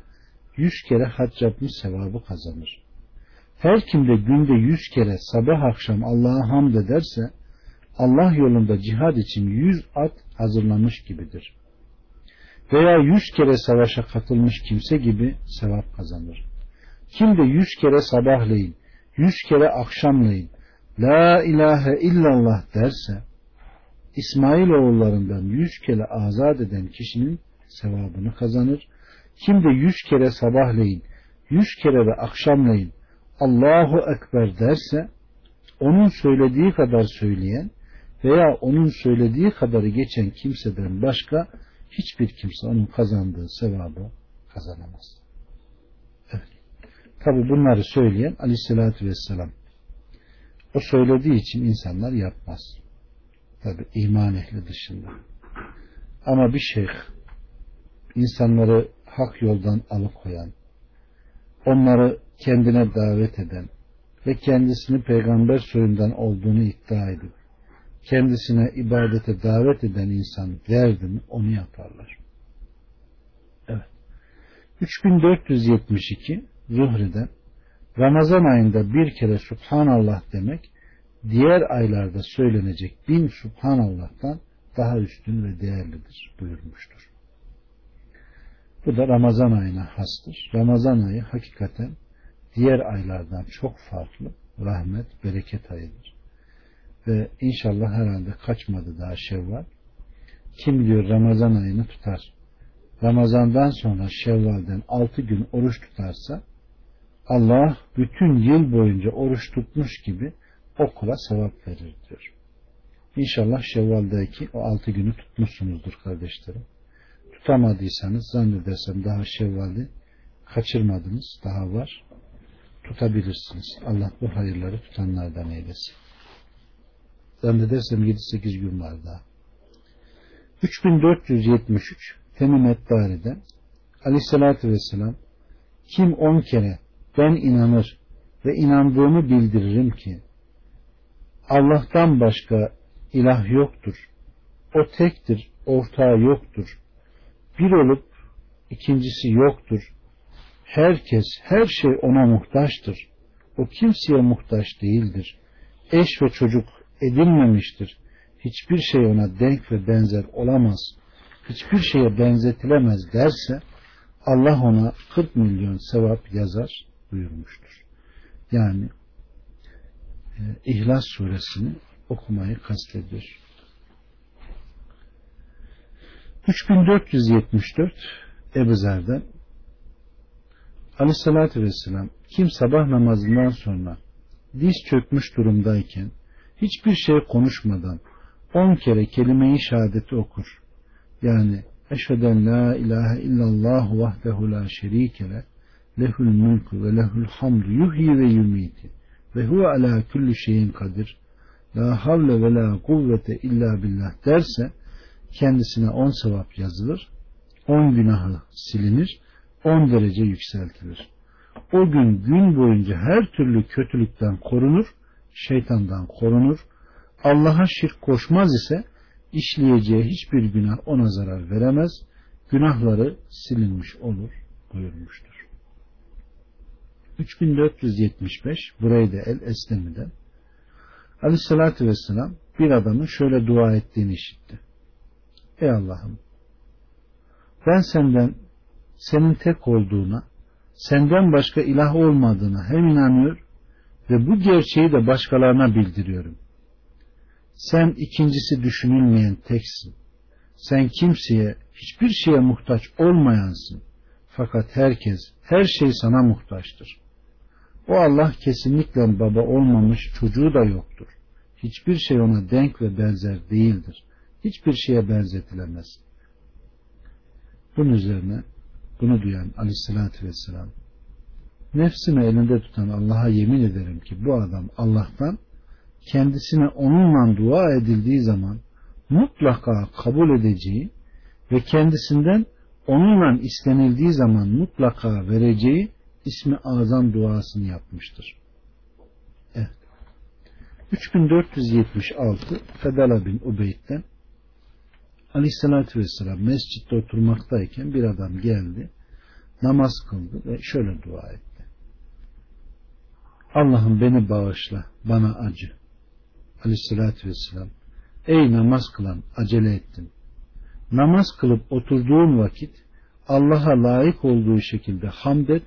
yüz kere hac yapmış sevabı kazanır. Her kim de günde yüz kere sabah akşam Allah'a hamd ederse Allah yolunda cihad için yüz at hazırlamış gibidir. Veya yüz kere savaşa katılmış kimse gibi sevap kazanır. Kim de yüz kere sabahleyin, yüz kere akşamleyin, La ilahe illallah derse, İsmail oğullarından yüz kere azat eden kişinin sevabını kazanır. Kim de yüz kere sabahleyin, yüz kere de akşamleyin Allahu Ekber derse, onun söylediği kadar söyleyen veya onun söylediği kadarı geçen kimseden başka hiçbir kimse onun kazandığı sevabı kazanamaz. Evet. Tabi bunları söyleyen aleyhissalatü vesselam. O söylediği için insanlar yapmaz. Tabi iman ehli dışında. Ama bir şeyh insanları hak yoldan alıkoyan, onları kendine davet eden ve kendisini peygamber soyundan olduğunu iddia edip kendisine ibadete davet eden insan verdi onu yaparlar. Evet. 3472 Zuhri'den Ramazan ayında bir kere Subhanallah demek diğer aylarda söylenecek bin Subhanallah'tan daha üstün ve değerlidir buyurmuştur. Bu da Ramazan ayına hastır. Ramazan ayı hakikaten diğer aylardan çok farklı rahmet, bereket ayıdır. Ve inşallah herhalde kaçmadı daha Şevval. Kim diyor Ramazan ayını tutar. Ramazandan sonra Şevval'den altı gün oruç tutarsa Allah bütün yıl boyunca oruç tutmuş gibi o kula sevap verir diyor. İnşallah Şevval'daki o altı günü tutmuşsunuzdur kardeşlerim. Tutamadıysanız zannedersem daha Şevval'i kaçırmadınız. Daha var. Tutabilirsiniz. Allah bu hayırları tutanlardan eylesin. Zannedersem 7-8 gün var daha. 3473 Temim Eddari'den Aleyhisselatü Vesselam kim on kere ben inanır ve inandığımı bildiririm ki Allah'tan başka ilah yoktur. O tektir, ortağı yoktur. Bir olup ikincisi yoktur. Herkes, her şey ona muhtaçtır. O kimseye muhtaç değildir. Eş ve çocuk edinmemiştir. Hiçbir şey ona denk ve benzer olamaz. Hiçbir şeye benzetilemez derse Allah ona 40 milyon sevap yazar buyurmuştur. Yani e, İhlas suresini okumayı kastediyor. 3474 Ebu Zer'den Aleyhissalatü Vesselam kim sabah namazından sonra diz çökmüş durumdayken hiçbir şey konuşmadan on kere kelime-i şehadeti okur. Yani eşheden la ilahe illallah vahdehu la şerikele lehul mulku ve lehul hamdu yuhyi ve yumiti ve huve ala kulli şeyin kadir la havle ve la kuvvete illa billah derse kendisine on sevap yazılır, on günahı silinir, on derece yükseltilir. O gün gün boyunca her türlü kötülükten korunur, şeytandan korunur, Allah'a şirk koşmaz ise işleyeceği hiçbir günah ona zarar veremez, günahları silinmiş olur buyurmuştur. 3475 burayı da El Eslemi'den Aleyhissalatü Vesselam bir adamın şöyle dua ettiğini işitti. Ey Allah'ım ben senden senin tek olduğuna senden başka ilah olmadığına hem inanıyor ve bu gerçeği de başkalarına bildiriyorum. Sen ikincisi düşünülmeyen teksin. Sen kimseye hiçbir şeye muhtaç olmayansın. Fakat herkes, her şey sana muhtaçtır. O Allah kesinlikle baba olmamış çocuğu da yoktur. Hiçbir şey ona denk ve benzer değildir. Hiçbir şeye benzetilemez. Bunun üzerine bunu duyan aleyhissalatü vesselam nefsimi elinde tutan Allah'a yemin ederim ki bu adam Allah'tan kendisine onunla dua edildiği zaman mutlaka kabul edeceği ve kendisinden onunla istenildiği zaman mutlaka vereceği ismi azam duasını yapmıştır. Evet. 3476 Fedala bin Ubeyd'den Aleyhisselatü Vesselam mescitte oturmaktayken bir adam geldi namaz kıldı ve şöyle dua etti. Allah'ım beni bağışla, bana acı. Aleyhisselatü Vesselam Ey namaz kılan acele ettin. Namaz kılıp oturduğun vakit Allah'a layık olduğu şekilde hamd et,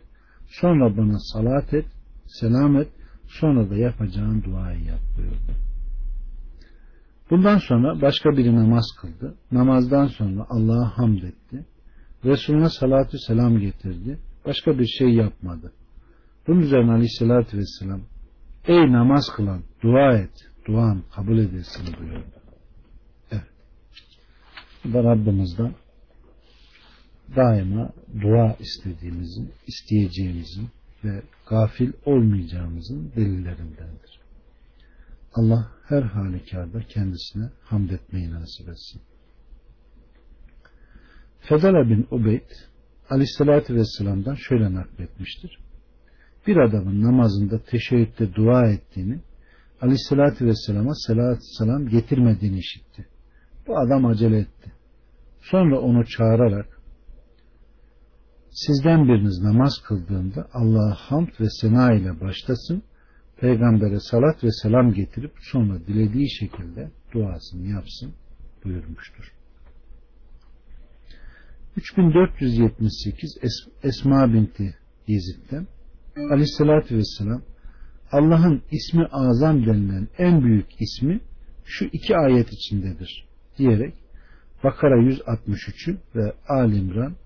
sonra bana salat et, selam et, sonra da yapacağın duayı yap buyurdu. Bundan sonra başka biri namaz kıldı. Namazdan sonra Allah'a hamd etti. Resulüne salatü selam getirdi. Başka bir şey yapmadı. Bunun üzerine aleyhissalatü vesselam Ey namaz kılan dua et. Duan kabul edilsin buyurdu. Evet. Bu da Rabbimizden daima dua istediğimizin, isteyeceğimizin ve gafil olmayacağımızın delillerindendir. Allah her halükarda kendisine hamd etmeyi nasip etsin. Fedala bin Ubeyd aleyhissalatü vesselam'dan şöyle nakletmiştir. Bir adamın namazında teşekkütte dua ettiğini aleyhissalatü vesselama salatü selam getirmediğini işitti. Bu adam acele etti. Sonra onu çağırarak sizden biriniz namaz kıldığında Allah'a hamd ve sena ile başlasın peygambere salat ve selam getirip sonra dilediği şekilde duasını yapsın buyurmuştur. 3478 Esma binti Yezid'den Aleyhisselatü Vesselam Allah'ın ismi azam denilen en büyük ismi şu iki ayet içindedir diyerek Bakara 163'ü ve Ali İmran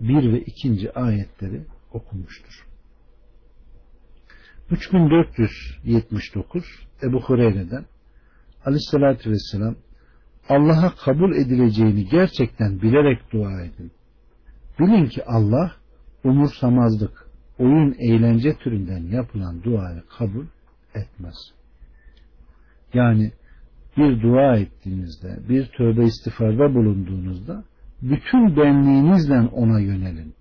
1 ve 2. ayetleri okumuştur. 3479 Ebu Hureyre'den Aleyhisselatü Vesselam Allah'a kabul edileceğini gerçekten bilerek dua edin. Bilin ki Allah umursamazlık, oyun eğlence türünden yapılan duayı kabul etmez. Yani bir dua ettiğinizde, bir tövbe istiğfarda bulunduğunuzda bütün benliğinizle ona yönelin.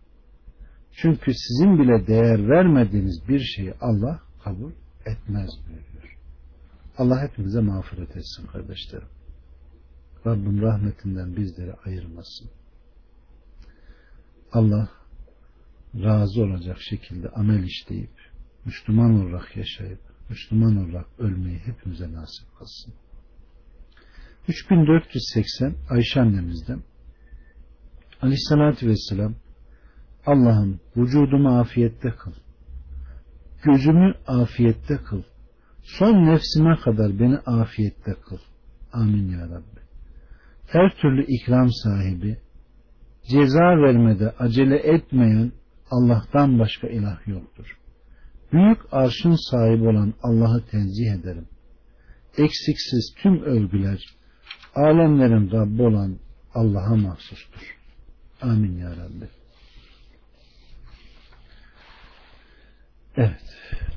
Çünkü sizin bile değer vermediğiniz bir şeyi Allah kabul etmez buyuruyor. Allah hepimize mağfiret etsin kardeşlerim. Rabbim rahmetinden bizleri ayırmasın. Allah razı olacak şekilde amel işleyip Müslüman olarak yaşayıp Müslüman olarak ölmeyi hepimize nasip kılsın. 3480 Ayşe annemizden Aleyhissalatü Vesselam Allah'ım vücudumu afiyette kıl. Gözümü afiyette kıl. Son nefsime kadar beni afiyette kıl. Amin ya Rabbi. Her türlü ikram sahibi, ceza vermede acele etmeyen Allah'tan başka ilah yoktur. Büyük arşın sahibi olan Allah'ı tenzih ederim. Eksiksiz tüm övgüler, alemlerin Rabbi olan Allah'a mahsustur. Amin ya Rabbi. Evet.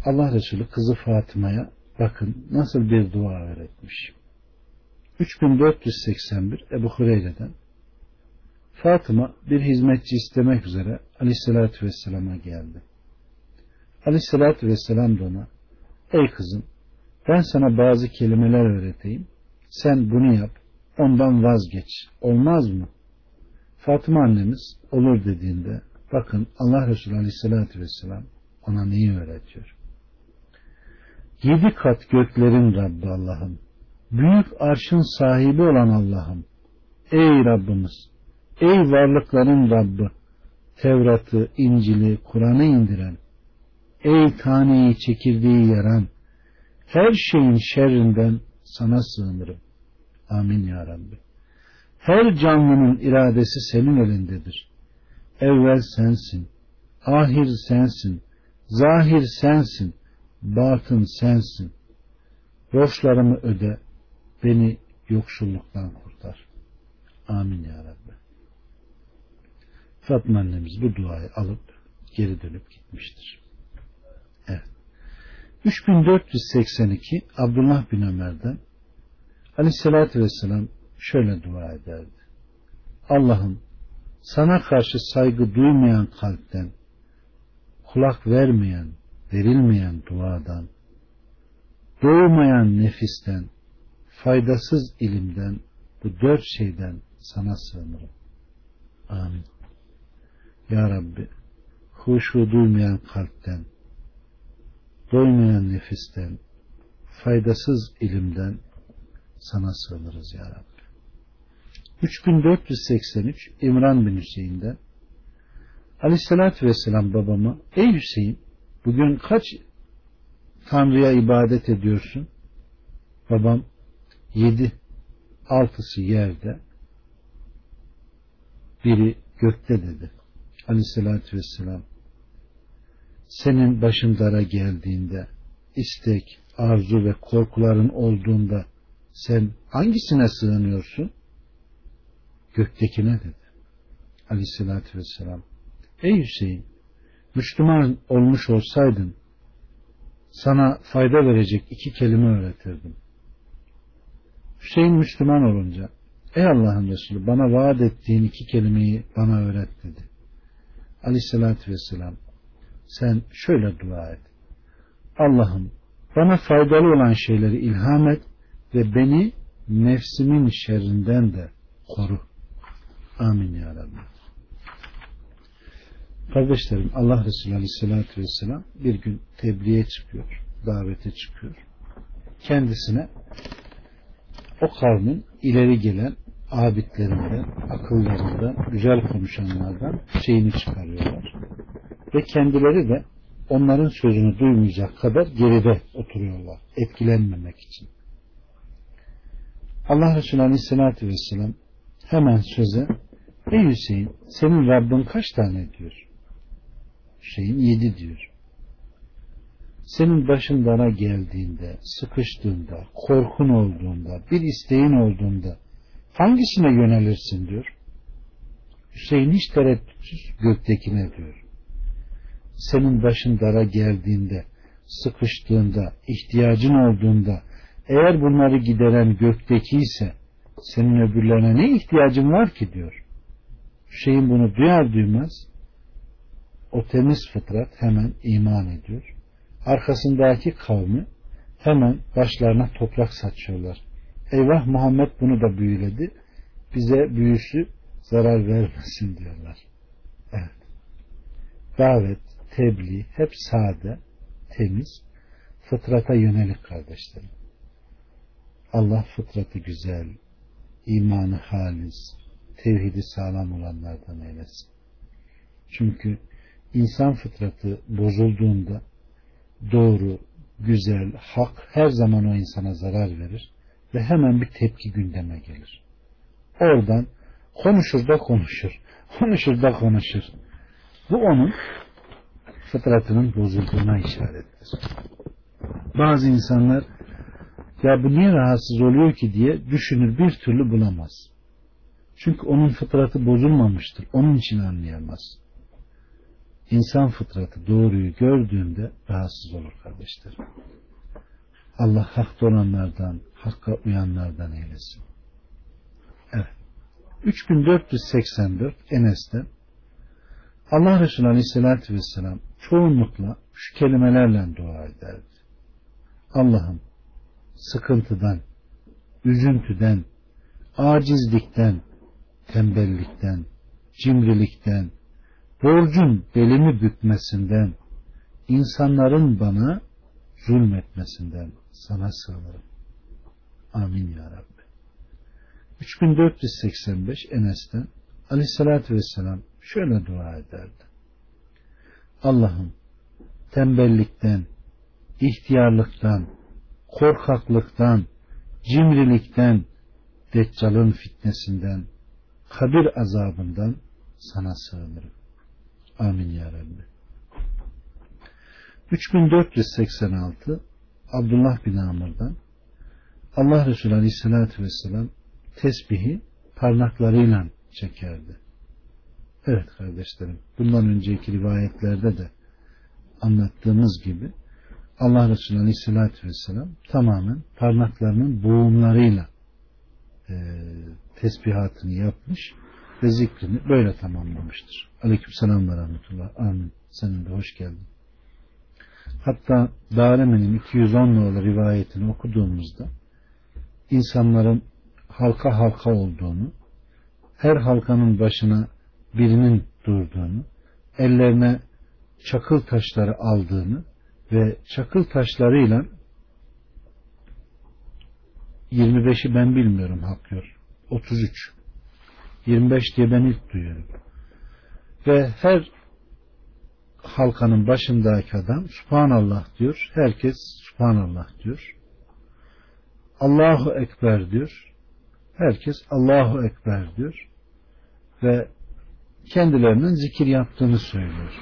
Allah Resulü kızı Fatıma'ya bakın nasıl bir dua öğretmiş. 3481 Ebu Hureyre'den Fatıma bir hizmetçi istemek üzere Aleyhisselatü Vesselam'a geldi. Aleyhisselatü Vesselam da ona Ey kızım ben sana bazı kelimeler öğreteyim. Sen bunu yap. Ondan vazgeç. Olmaz mı? Fatıma annemiz olur dediğinde bakın Allah Resulü Aleyhisselatü Vesselam ona neyi öğretiyor? Yedi kat göklerin Rabbi Allah'ım. Büyük arşın sahibi olan Allah'ım. Ey Rabbimiz! Ey varlıkların Rabbi! Tevrat'ı, İncil'i, Kur'an'ı indiren, ey taneyi çekirdeği yaran, her şeyin şerrinden sana sığınırım. Amin ya Rabbi. Her canlının iradesi senin elindedir. Evvel sensin, ahir sensin, zahir sensin, batın sensin. Borçlarımı öde, beni yoksulluktan kurtar. Amin ya Rabbi. Fatma annemiz bu duayı alıp geri dönüp gitmiştir. Evet. 3482 Abdullah bin Ömer'den Aleyhisselatü Vesselam şöyle dua ederdi. Allah'ım sana karşı saygı duymayan kalpten, kulak vermeyen, verilmeyen duadan, doğmayan nefisten, faydasız ilimden, bu dört şeyden sana sığınırım. Amin. Ya Rabbi, huşu duymayan kalpten, doymayan nefisten, faydasız ilimden sana sığınırız Ya Rabbi. 3483 İmran bin Hüseyin'den Aleyhissalatü Vesselam babama Ey Hüseyin bugün kaç Tanrı'ya ibadet ediyorsun? Babam yedi altısı yerde biri gökte dedi. Aleyhissalatü Vesselam senin başın dara geldiğinde istek, arzu ve korkuların olduğunda sen hangisine sığınıyorsun? Göktekine dedi. Aleyhissalatü vesselam. Ey Hüseyin, Müslüman olmuş olsaydın sana fayda verecek iki kelime öğretirdim. Hüseyin Müslüman olunca Ey Allah'ın Resulü bana vaat ettiğin iki kelimeyi bana öğret dedi. Aleyhissalatü vesselam sen şöyle dua et. Allah'ım bana faydalı olan şeyleri ilham et ve beni nefsimin şerrinden de koru. Amin ya Rabbi. Kardeşlerim Allah Resulü Aleyhisselatü Vesselam bir gün tebliğe çıkıyor, davete çıkıyor. Kendisine o kavmin ileri gelen abidlerinden, akıllarından, güzel konuşanlardan şeyini çıkarıyorlar. Ve kendileri de onların sözünü duymayacak kadar geride oturuyorlar. Etkilenmemek için. Allah Resulü Aleyhisselatü Vesselam hemen söze Ey Hüseyin senin Rabbin kaç tane diyor. Hüseyin yedi diyor. Senin başın dara geldiğinde, sıkıştığında, korkun olduğunda, bir isteğin olduğunda hangisine yönelirsin diyor. Hüseyin hiç tereddütsüz göktekine diyor. Senin başın dara geldiğinde, sıkıştığında, ihtiyacın olduğunda eğer bunları gideren gökteki ise senin öbürlerine ne ihtiyacın var ki diyor. Hüseyin bunu duyar duymaz o temiz fıtrat hemen iman ediyor. Arkasındaki kavmi hemen başlarına toprak saçıyorlar. Eyvah Muhammed bunu da büyüledi. Bize büyüsü zarar vermesin diyorlar. Evet. Davet, tebliğ hep sade, temiz, fıtrata yönelik kardeşlerim. Allah fıtratı güzel, imanı halis, tevhidi sağlam olanlardan eylesin. Çünkü insan fıtratı bozulduğunda doğru, güzel, hak her zaman o insana zarar verir ve hemen bir tepki gündeme gelir. Oradan konuşur da konuşur, konuşur da konuşur. Bu onun fıtratının bozulduğuna işarettir. Bazı insanlar ya bu niye rahatsız oluyor ki diye düşünür bir türlü bulamaz. Çünkü onun fıtratı bozulmamıştır. Onun için anlayamaz. İnsan fıtratı doğruyu gördüğünde rahatsız olur kardeşlerim. Allah hakta olanlardan, hakka uyanlardan eylesin. Evet. 3484 Enes'ten Allah Resulü Aleyhisselatü Vesselam çoğunlukla şu kelimelerle dua ederdi. Allah'ım sıkıntıdan, üzüntüden, acizlikten, tembellikten, cimrilikten, borcun belimi bükmesinden, insanların bana zulmetmesinden sana sığınırım. Amin ya Rabbi. 3485 Enes'ten Aleyhisselatü Vesselam şöyle dua ederdi. Allah'ım tembellikten, ihtiyarlıktan, korkaklıktan, cimrilikten, Deccal'ın fitnesinden, kabir azabından sana sığınırım. Amin ya Rabbi. 3486 Abdullah bin Amr'dan Allah Resulü Aleyhisselatü Vesselam tesbihi parmaklarıyla çekerdi. Evet kardeşlerim bundan önceki rivayetlerde de anlattığımız gibi Allah Resulü Aleyhisselatü Vesselam tamamen parmaklarının boğumlarıyla e, tesbihatını yapmış ve zikrini böyle tamamlamıştır. Aleyküm selam ve rahmetullah. Amin. Senin de hoş geldin. Hatta Daremi'nin 210 nolu rivayetini okuduğumuzda insanların halka halka olduğunu, her halkanın başına birinin durduğunu, ellerine çakıl taşları aldığını ve çakıl taşlarıyla 25'i ben bilmiyorum Hakkıyor. 33. 25 diye ben ilk duyuyorum. Ve her halkanın başındaki adam Subhanallah diyor. Herkes Subhanallah diyor. Allahu Ekber diyor. Herkes Allahu Ekber diyor. Ve kendilerinin zikir yaptığını söylüyor.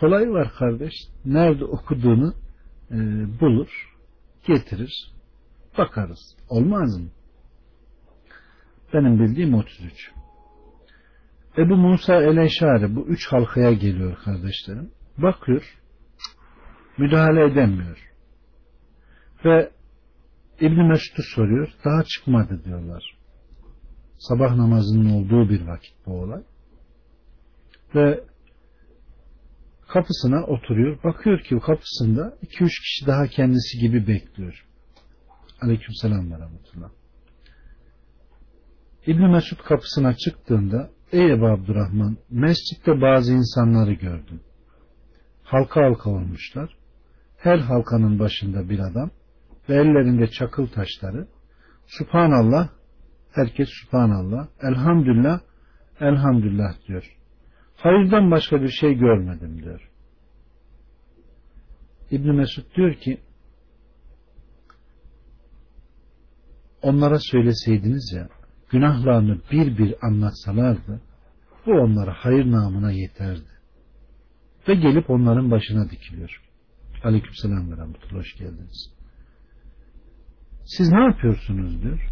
Kolay var kardeş. Nerede okuduğunu e, bulur, getirir, bakarız. Olmaz mı? Benim bildiğim 33. Ebu Musa el-Eşari bu üç halkaya geliyor kardeşlerim. Bakıyor, müdahale edemiyor. Ve İbn Mesud'u soruyor, daha çıkmadı diyorlar. Sabah namazının olduğu bir vakit bu olay. Ve kapısına oturuyor. Bakıyor ki kapısında iki üç kişi daha kendisi gibi bekliyor. Aleyküm selam ve. İbn Mesud kapısına çıktığında Ey Ebu Abdurrahman mescitte bazı insanları gördüm. Halka halka olmuşlar. Her halkanın başında bir adam ve ellerinde çakıl taşları. Subhanallah herkes Subhanallah. Elhamdülillah Elhamdülillah diyor. Hayırdan başka bir şey görmedim diyor. İbn Mesud diyor ki onlara söyleseydiniz ya günahlarını bir bir anlatsalardı bu onlara hayır namına yeterdi. Ve gelip onların başına dikiliyor. Aleykümselam ve rahmetullah hoş geldiniz. Siz ne yapıyorsunuz diyor.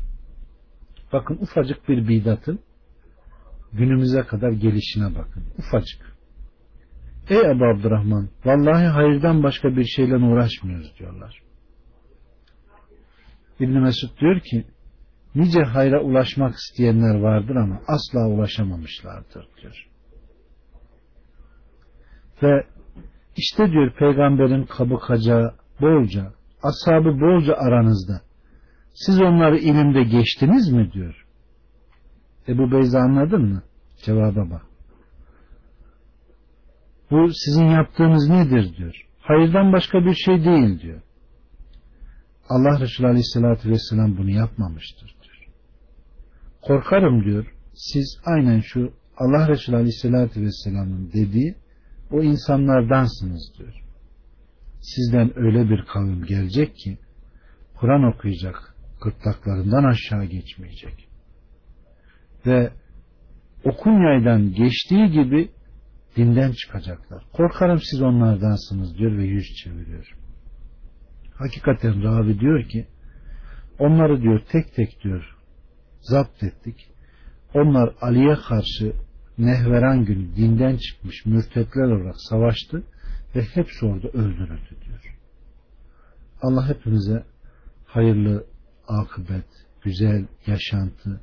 Bakın ufacık bir bidatın günümüze kadar gelişine bakın. Ufacık. Ey Ebu Abdurrahman vallahi hayırdan başka bir şeyle uğraşmıyoruz diyorlar. İbn Mesud diyor ki nice hayra ulaşmak isteyenler vardır ama asla ulaşamamışlardır diyor. Ve işte diyor peygamberin kabıkacağı bolca, ashabı bolca aranızda. Siz onları ilimde geçtiniz mi diyor. Ebu Beyza anladın mı? Cevaba bak. Bu sizin yaptığınız nedir diyor. Hayırdan başka bir şey değil diyor. Allah Resulü Aleyhisselatü Vesselam bunu yapmamıştır. Korkarım diyor siz aynen şu Allah Resulü Aleyhisselatü Vesselam'ın dediği o insanlardansınız diyor. Sizden öyle bir kavim gelecek ki Kur'an okuyacak, gırtlaklarından aşağı geçmeyecek. Ve okun yaydan geçtiği gibi dinden çıkacaklar. Korkarım siz onlardansınız diyor ve yüz çeviriyor. Hakikaten Rabi diyor ki onları diyor tek tek diyor zapt ettik. Onlar Ali'ye karşı Nehveran günü dinden çıkmış mürtetler olarak savaştı ve hepsi orada öldürüldü diyor. Allah hepimize hayırlı akıbet, güzel yaşantı,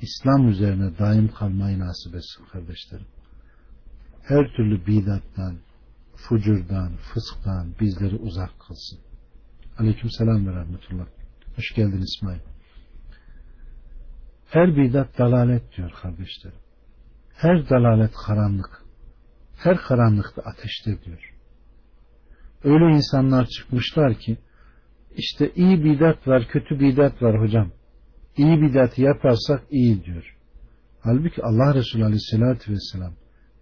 İslam üzerine daim kalmayı nasip etsin kardeşlerim. Her türlü bidattan, fucurdan, fısktan bizleri uzak kılsın. Aleyküm selam ve rahmetullah. Hoş geldin İsmail. Her bidat dalalet diyor kardeşlerim. Her dalalet karanlık. Her karanlıkta ateşte diyor. Öyle insanlar çıkmışlar ki işte iyi bidat var, kötü bidat var hocam. İyi bidatı yaparsak iyi diyor. Halbuki Allah Resulü Aleyhisselatü Vesselam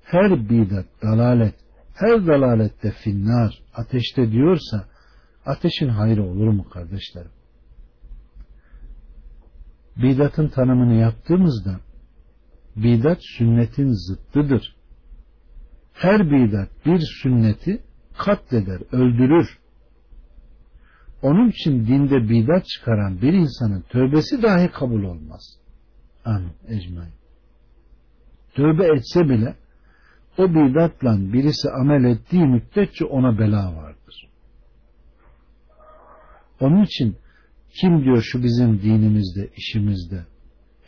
her bidat, dalalet, her dalalette finnar, ateşte diyorsa ateşin hayrı olur mu kardeşlerim? Bidatın tanımını yaptığımızda bidat sünnetin zıttıdır. Her bidat bir sünneti katleder, öldürür. Onun için dinde bidat çıkaran bir insanın tövbesi dahi kabul olmaz. Amin. Ecmain. Tövbe etse bile o bidatla birisi amel ettiği müddetçe ona bela vardır. Onun için kim diyor şu bizim dinimizde, işimizde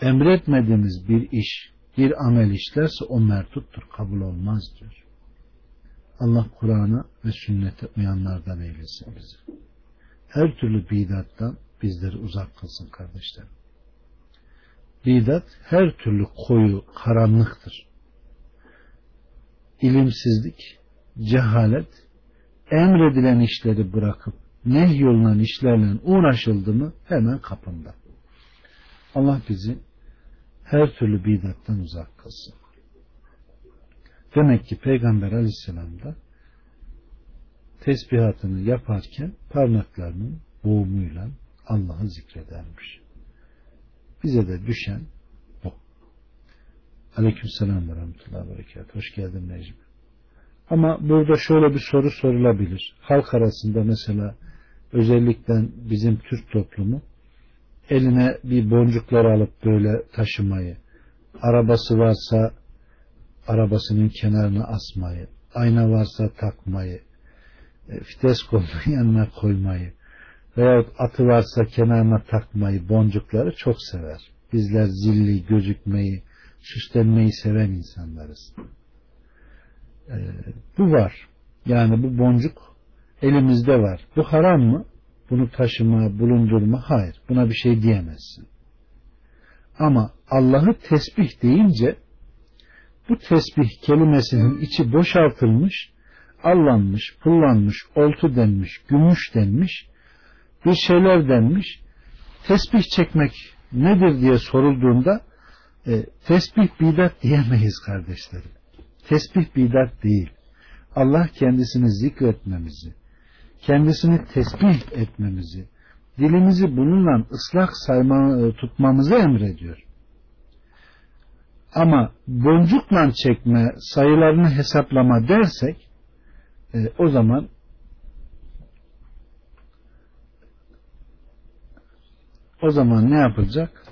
emretmediğimiz bir iş, bir amel işlerse o mertuttur, kabul olmaz diyor. Allah Kur'an'a ve sünnete uyanlardan eylesin bizi. Her türlü bidattan bizleri uzak kılsın kardeşlerim. Bidat her türlü koyu, karanlıktır. İlimsizlik, cehalet, emredilen işleri bırakıp nehyolunan işlerle uğraşıldı mı hemen kapında. Allah bizi her türlü bidattan uzak kılsın. Demek ki Peygamber aleyhisselam da tesbihatını yaparken parmaklarının boğumuyla Allah'ı zikredermiş. Bize de düşen bu. Aleyküm selam ve rahmetullahi berekat. Hoş geldin Necmi. Ama burada şöyle bir soru sorulabilir. Halk arasında mesela özellikle bizim Türk toplumu eline bir boncuklar alıp böyle taşımayı, arabası varsa arabasının kenarına asmayı, ayna varsa takmayı, e, fites kolunu yanına koymayı veya atı varsa kenarına takmayı, boncukları çok sever. Bizler zilli, gözükmeyi, süslenmeyi seven insanlarız. Ee, bu var. Yani bu boncuk elimizde var. Bu haram mı? Bunu taşıma, bulundurma hayır. Buna bir şey diyemezsin. Ama Allah'ı tesbih deyince bu tesbih kelimesinin içi boşaltılmış, allanmış, pullanmış, oltu denmiş, gümüş denmiş, bir şeyler denmiş. Tesbih çekmek nedir diye sorulduğunda e, tesbih bidat diyemeyiz kardeşlerim. Tesbih bidat değil. Allah kendisini zikretmemizi, kendisini tesbih etmemizi, dilimizi bununla ıslak sayma, e, tutmamızı emrediyor. Ama boncukla çekme, sayılarını hesaplama dersek, e, o zaman O zaman ne yapılacak?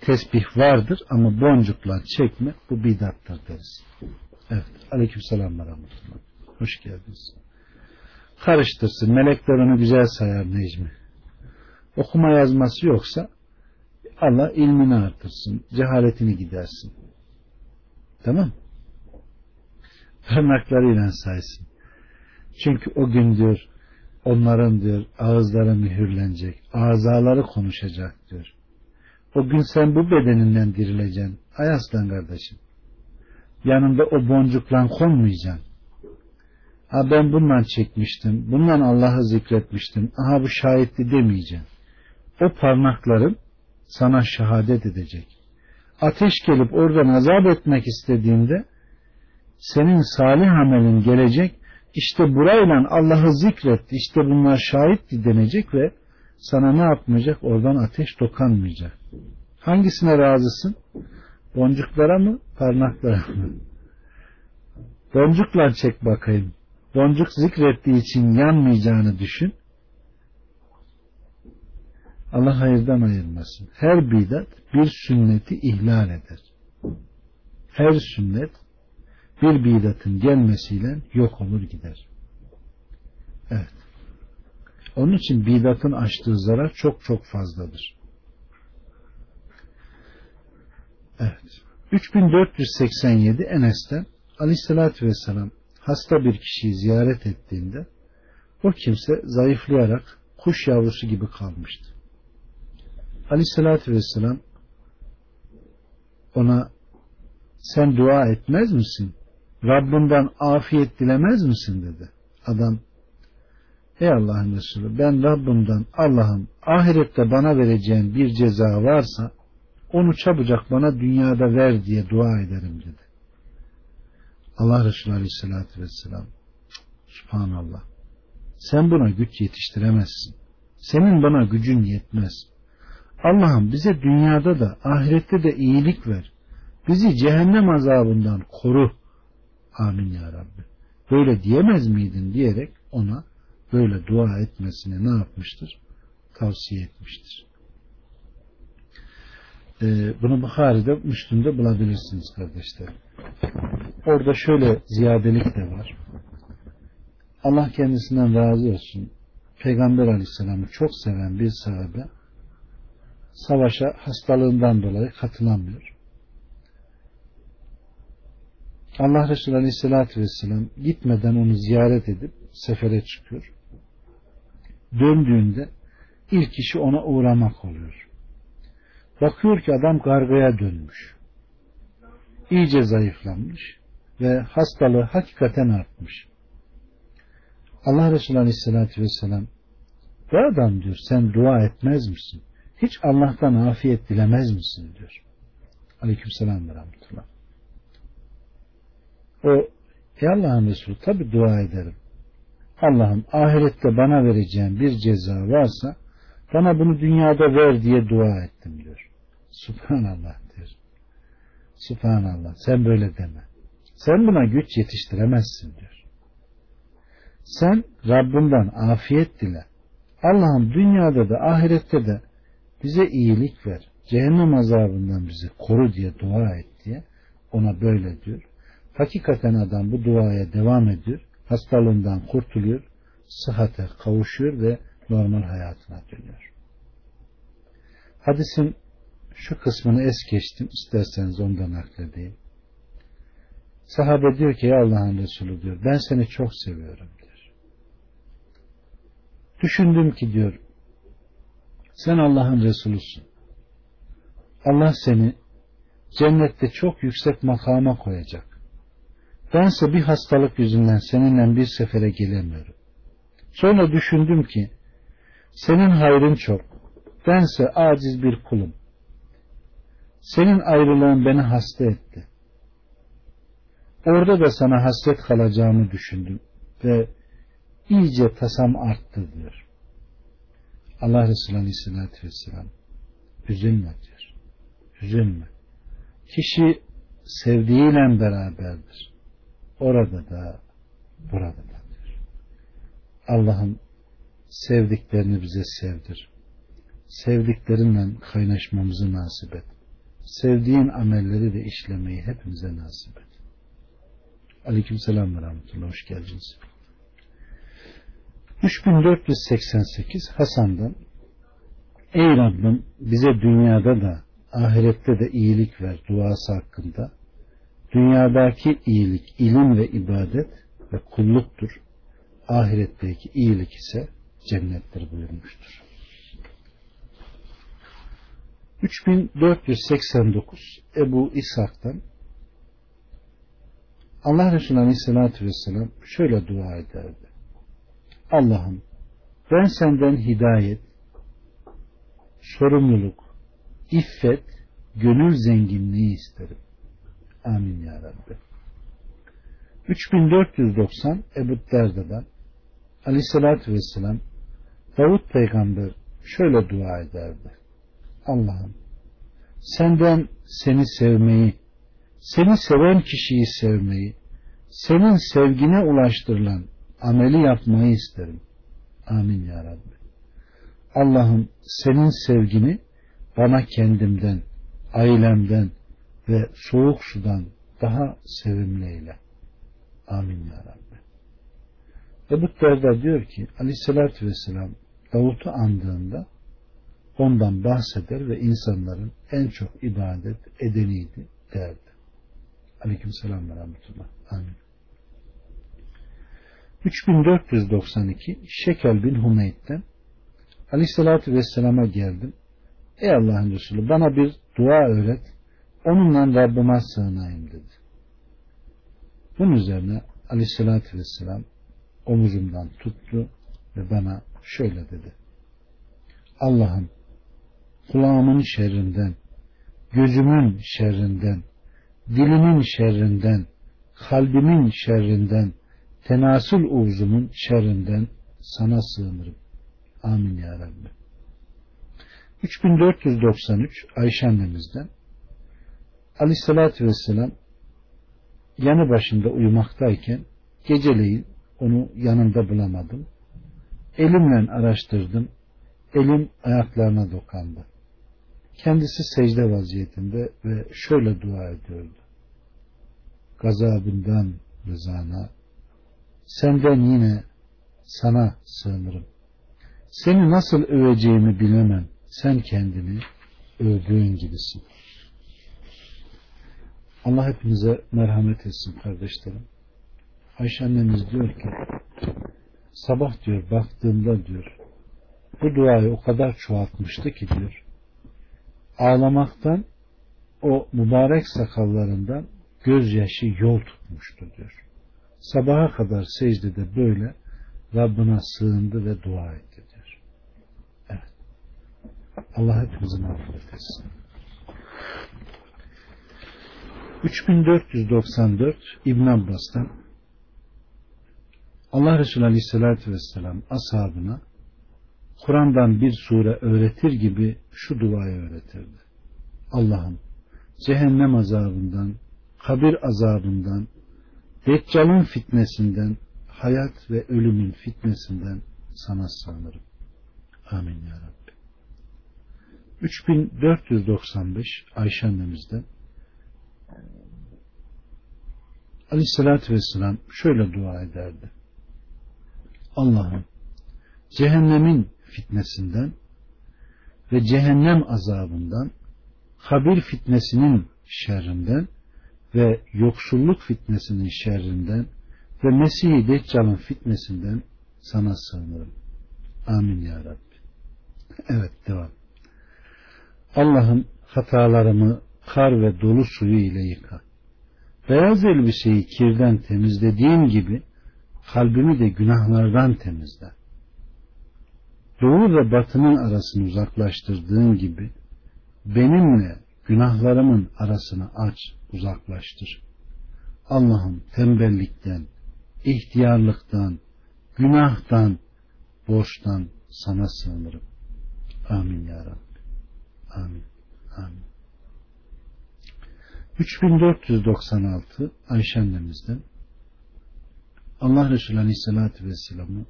Tesbih vardır ama boncukla çekme bu bidattır deriz. Evet. Aleyküm selam Hoş geldiniz. Karıştırsın. Melekler onu güzel sayar Necmi. Okuma yazması yoksa Allah ilmini artırsın. Cehaletini gidersin. Tamam Parmaklarıyla saysın. Çünkü o gün diyor onların diyor ağızları mühürlenecek. Azaları konuşacak diyor. O gün sen bu bedeninden dirileceksin. Ay aslan kardeşim. Yanında o boncukla konmayacaksın. Ha ben bundan çekmiştim. Bundan Allah'ı zikretmiştim. Aha bu şahitti demeyeceğim. O parmakların sana şehadet edecek. Ateş gelip oradan azap etmek istediğinde senin salih amelin gelecek. İşte burayla Allah'ı zikretti. İşte bunlar şahitti denecek ve sana ne yapmayacak? Oradan ateş dokanmayacak. Hangisine razısın? Boncuklara mı? Parmaklara mı? Boncuklar çek bakayım. Boncuk zikrettiği için yanmayacağını düşün. Allah hayırdan ayırmasın. Her bidat bir sünneti ihlal eder. Her sünnet bir bidatın gelmesiyle yok olur gider. Evet. Onun için bidatın açtığı zarar çok çok fazladır. Evet. 3487 Enes'ten Aleyhisselatü Vesselam hasta bir kişiyi ziyaret ettiğinde o kimse zayıflayarak kuş yavrusu gibi kalmıştı. Aleyhissalatü vesselam ona sen dua etmez misin? Rabbinden afiyet dilemez misin dedi. Adam Ey Allah'ın Resulü ben Rabbimden Allah'ım ahirette bana vereceğin bir ceza varsa onu çabucak bana dünyada ver diye dua ederim dedi. Allah Resulü Aleyhisselatü Vesselam Subhanallah sen buna güç yetiştiremezsin. Senin bana gücün yetmez. Allah'ım bize dünyada da ahirette de iyilik ver. Bizi cehennem azabından koru. Amin ya Rabbi. Böyle diyemez miydin diyerek ona böyle dua etmesini ne yapmıştır? Tavsiye etmiştir. Ee, bunu Bukhari'de, Müslüm'de bulabilirsiniz kardeşlerim. Orada şöyle ziyadelik de var. Allah kendisinden razı olsun. Peygamber aleyhisselamı çok seven bir sahabe savaşa hastalığından dolayı katılamıyor. Allah Resulü Aleyhisselatü Vesselam gitmeden onu ziyaret edip sefere çıkıyor. Döndüğünde ilk işi ona uğramak oluyor. Bakıyor ki adam gargaya dönmüş. İyice zayıflanmış ve hastalığı hakikaten artmış. Allah Resulü Aleyhisselatü Vesselam bu adam diyor sen dua etmez misin? Hiç Allah'tan afiyet dilemez misin diyor. Aleyküm selam ve rahmetullah. O ey Allah'ın Resulü tabi dua ederim. Allah'ım ahirette bana vereceğin bir ceza varsa bana bunu dünyada ver diye dua ettim diyor. Subhanallah diyor. Subhanallah sen böyle deme. Sen buna güç yetiştiremezsin diyor. Sen Rabbinden afiyet dile. Allah'ım dünyada da ahirette de bize iyilik ver. Cehennem azabından bizi koru diye dua et diye ona böyle diyor. Hakikaten adam bu duaya devam ediyor. Hastalığından kurtuluyor. Sıhhate kavuşuyor ve normal hayatına dönüyor. Hadisin şu kısmını es geçtim. İsterseniz ondan nakledeyim. Sahabe diyor ki ya Allah'ın Resulü diyor ben seni çok seviyorum diyor. Düşündüm ki diyor sen Allah'ın Resulüsün. Allah seni cennette çok yüksek makama koyacak. Bense bir hastalık yüzünden seninle bir sefere gelemiyorum. Sonra düşündüm ki senin hayrın çok. Bense aciz bir kulum. Senin ayrılığın beni hasta etti. Orada da sana hasret kalacağımı düşündüm ve iyice tasam arttı diyor. Allah Resulü Aleyhisselatü Vesselam üzülme diyor. Üzülme. Kişi sevdiğiyle beraberdir. Orada da burada da diyor. Allah'ın sevdiklerini bize sevdir. sevdiklerinden kaynaşmamızı nasip et. Sevdiğin amelleri de işlemeyi hepimize nasip et. Aleyküm selam ve rahmetullah. Hoş geldiniz. 3488 Hasan'dan Ey Rabbim bize dünyada da ahirette de iyilik ver duası hakkında. Dünyadaki iyilik ilim ve ibadet ve kulluktur. Ahiretteki iyilik ise cennettir buyurmuştur. 3489 Ebu İshak'tan Allah Resulü Aleyhisselatü Vesselam şöyle dua ederdi. Allah'ım ben senden hidayet, sorumluluk, iffet, gönül zenginliği isterim. Amin ya Rabbi. 3490 Ebu Derda'dan Aleyhisselatü Vesselam Davut peygamber şöyle dua ederdi. Allah'ım senden seni sevmeyi, seni seven kişiyi sevmeyi, senin sevgine ulaştırılan ameli yapmayı isterim. Amin ya Rabbi. Allah'ım senin sevgini bana kendimden, ailemden ve soğuk sudan daha sevimli eyle. Amin ya Rabbi. Ebu Derda diyor ki aleyhissalatü vesselam Davut'u andığında ondan bahseder ve insanların en çok ibadet edeniydi derdi. Aleyküm selam ve rahmetullah. Amin. 3492 Şekel bin Humeyd'den Aleyhisselatü Vesselam'a geldim. Ey Allah'ın Resulü bana bir dua öğret. Onunla Rabbime sığınayım dedi. Bunun üzerine Aleyhisselatü Vesselam omuzumdan tuttu ve bana şöyle dedi. Allah'ım kulağımın şerrinden, gözümün şerrinden, dilimin şerrinden, kalbimin şerrinden, tenasül uzumun şerrinden sana sığınırım. Amin ya Rabbi. 3493 Ayşe annemizden Aleyhisselatü Vesselam yanı başında uyumaktayken geceleyin onu yanında bulamadım. Elimle araştırdım. Elim ayaklarına dokandı. Kendisi secde vaziyetinde ve şöyle dua ediyordu. Gazabından rızana, senden yine sana sığınırım. Seni nasıl öveceğimi bilemem. Sen kendini övdüğün gibisin. Allah hepinize merhamet etsin kardeşlerim. Ayşe annemiz diyor ki sabah diyor baktığımda diyor bu duayı o kadar çoğaltmıştı ki diyor ağlamaktan o mübarek sakallarından gözyaşı yol tutmuştu diyor. Sabaha kadar secdede böyle Rabbına sığındı ve dua etti diyor. Evet. Allah hepimizi mağfiret etsin. 3494 İbn Abbas'tan Allah Resulü Aleyhisselatü Vesselam ashabına Kur'an'dan bir sure öğretir gibi şu duayı öğretirdi. Allah'ım cehennem azabından, kabir azabından, Deccal'ın fitnesinden, hayat ve ölümün fitnesinden sana sığınırım. Amin ya Rabbi. 3495 Ayşe annemizden Aleyhissalatü Vesselam şöyle dua ederdi. Allah'ım cehennemin fitnesinden ve cehennem azabından kabir fitnesinin şerrinden ve yoksulluk fitnesinin şerrinden ve Mesih-i Deccal'ın fitnesinden sana sığınırım. Amin ya Rabbi. Evet devam. Allah'ım hatalarımı kar ve dolu suyu ile yıka. Beyaz elbiseyi kirden temizlediğin gibi kalbimi de günahlardan temizle. Doğu ve batının arasını uzaklaştırdığın gibi benimle günahlarımın arasını aç, uzaklaştır. Allah'ım tembellikten, ihtiyarlıktan, günahtan, borçtan sana sığınırım. Amin ya Rabbi. Amin. Amin. 3496 Ayşe annemizden Allah Resulü Aleyhisselatü Vesselam'ı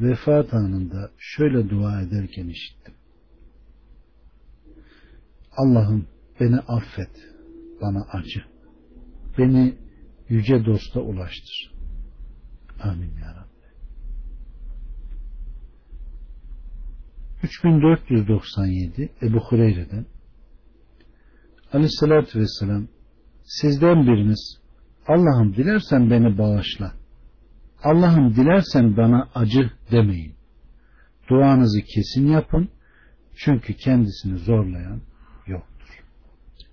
vefat anında şöyle dua ederken işittim. Allah'ım beni affet, bana acı. Beni yüce dosta ulaştır. Amin ya Rabbi. 3497 Ebu Hureyre'den Aleyhisselatü Vesselam sizden biriniz Allah'ım dilersen beni bağışla. Allah'ım dilersen bana acı demeyin. Duanızı kesin yapın. Çünkü kendisini zorlayan yoktur.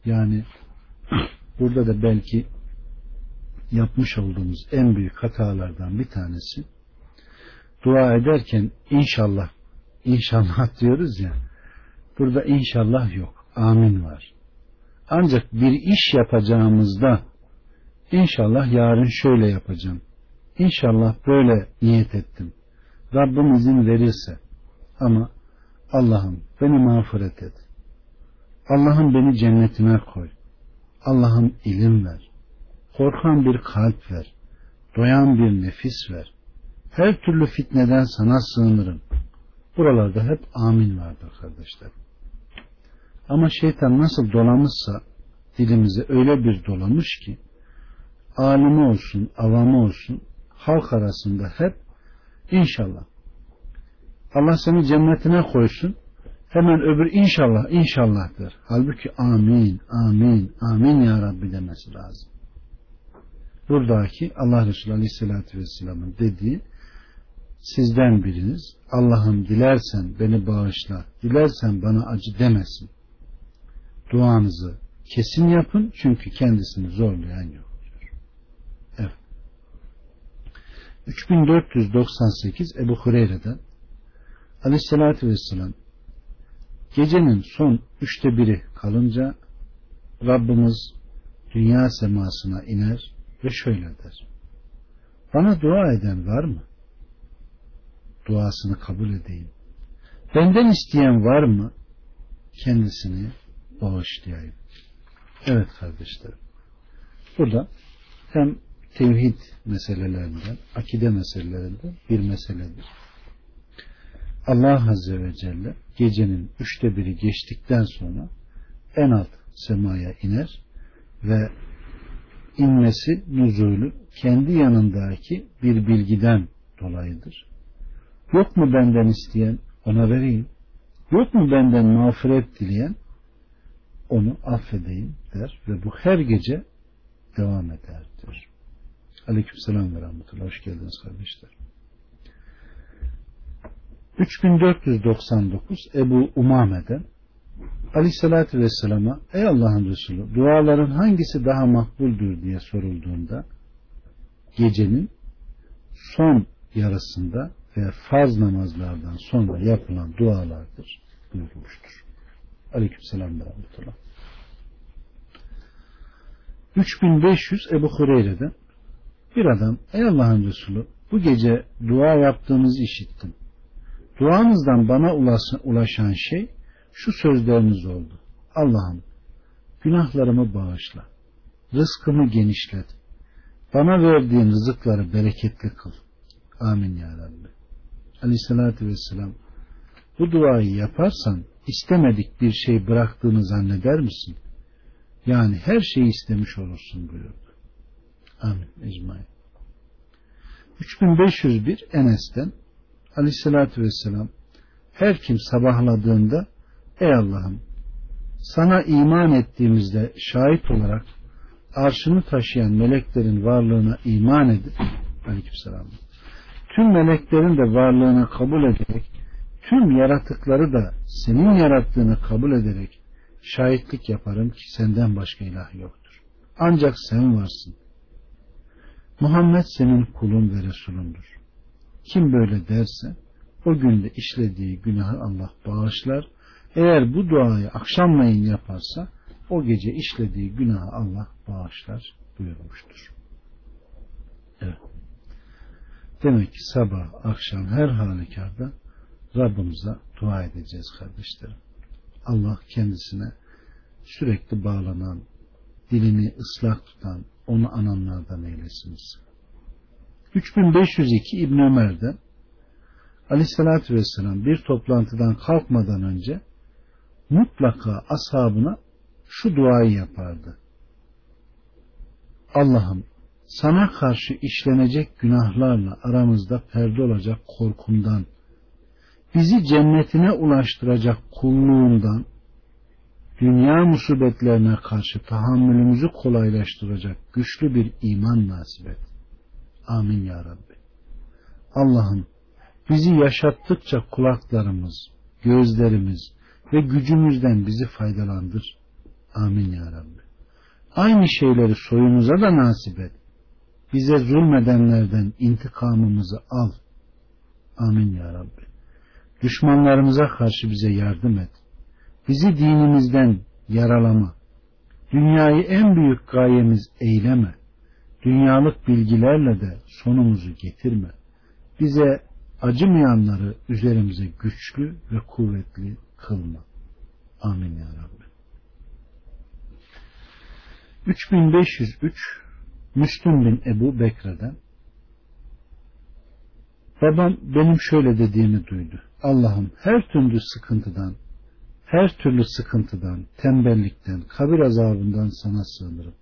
Yani burada da belki yapmış olduğumuz en büyük hatalardan bir tanesi dua ederken inşallah inşallah diyoruz ya burada inşallah yok. Amin var. Ancak bir iş yapacağımızda inşallah yarın şöyle yapacağım. İnşallah böyle niyet ettim. Rabbim izin verirse ama Allah'ım beni mağfiret et. Allah'ım beni cennetine koy. Allah'ım ilim ver. Korkan bir kalp ver. Doyan bir nefis ver. Her türlü fitneden sana sığınırım. Buralarda hep amin vardır kardeşler. Ama şeytan nasıl dolamışsa dilimize öyle bir dolamış ki alimi olsun, avamı olsun halk arasında hep inşallah Allah seni cennetine koysun hemen öbür inşallah inşallah der. Halbuki amin, amin, amin ya Rabbi demesi lazım. Buradaki Allah Resulü Aleyhisselatü Vesselam'ın dediği sizden biriniz Allah'ım dilersen beni bağışla, dilersen bana acı demesin. Duanızı kesin yapın çünkü kendisini zorlayan yok. Evet. 3498 Ebu Hureyre'den Aleyhisselatü Vesselam gecenin son üçte biri kalınca Rabbimiz dünya semasına iner ve şöyle der. Bana dua eden var mı? Duasını kabul edeyim. Benden isteyen var mı? Kendisini bağışlayayım. Evet kardeşlerim. Burada hem tevhid meselelerinden, akide meselelerinden bir meseledir. Allah Azze ve Celle gecenin üçte biri geçtikten sonra en alt semaya iner ve inmesi nuzulü kendi yanındaki bir bilgiden dolayıdır. Yok mu benden isteyen ona vereyim. Yok mu benden mağfiret dileyen onu affedeyim der ve bu her gece devam eder diyor. Aleyküm selam ve rahmetullah. Hoş geldiniz kardeşler. 3499 Ebu Umame'den Aleyhisselatü Vesselam'a Ey Allah'ın Resulü duaların hangisi daha makbuldür diye sorulduğunda gecenin son yarısında ve farz namazlardan sonra yapılan dualardır buyurmuştur. Aleyküm selam ve rahmetullah. 3500 Ebu Hureyre'den bir adam ey Allah'ın Resulü bu gece dua yaptığınızı işittim. Duanızdan bana ulaşan şey şu sözleriniz oldu. Allah'ım günahlarımı bağışla. Rızkımı genişlet. Bana verdiğin rızıkları bereketli kıl. Amin ya Rabbi. Aleyhissalatü vesselam bu duayı yaparsan istemedik bir şey bıraktığını zanneder misin? Yani her şeyi istemiş olursun buyurdu. Amin. Ecmain. 3501 Enes'ten Aleyhissalatü vesselam her kim sabahladığında Ey Allah'ım sana iman ettiğimizde şahit olarak arşını taşıyan meleklerin varlığına iman edip Aleykümselam tüm meleklerin de varlığını kabul ederek tüm yaratıkları da senin yarattığını kabul ederek şahitlik yaparım ki senden başka ilah yoktur. Ancak sen varsın. Muhammed senin kulun ve Resulundur. Kim böyle derse o günde işlediği günahı Allah bağışlar. Eğer bu duayı akşamleyin yaparsa o gece işlediği günahı Allah bağışlar buyurmuştur. Evet. Demek ki sabah, akşam her halükarda Rabbimize dua edeceğiz kardeşlerim. Allah kendisine sürekli bağlanan, dilini ıslak tutan, onu ananlardan eylesiniz. 3502 İbn Ömer'den Aleyhissalatü Vesselam bir toplantıdan kalkmadan önce mutlaka ashabına şu duayı yapardı. Allah'ım sana karşı işlenecek günahlarla aramızda perde olacak korkumdan, bizi cennetine ulaştıracak kulluğundan, dünya musibetlerine karşı tahammülümüzü kolaylaştıracak güçlü bir iman nasip et. Amin ya Rabbi. Allah'ım bizi yaşattıkça kulaklarımız, gözlerimiz ve gücümüzden bizi faydalandır. Amin ya Rabbi. Aynı şeyleri soyumuza da nasip et. Bize zulmedenlerden intikamımızı al. Amin ya Rabbi. Düşmanlarımıza karşı bize yardım et. Bizi dinimizden yaralama. Dünyayı en büyük gayemiz eyleme. Dünyalık bilgilerle de sonumuzu getirme. Bize acımayanları üzerimize güçlü ve kuvvetli kılma. Amin ya Rabbi. 3503 Müslüm bin Ebu Bekre'den Babam benim şöyle dediğimi duydu. Allah'ım her türlü sıkıntıdan, her türlü sıkıntıdan, tembellikten, kabir azabından sana sığınırım.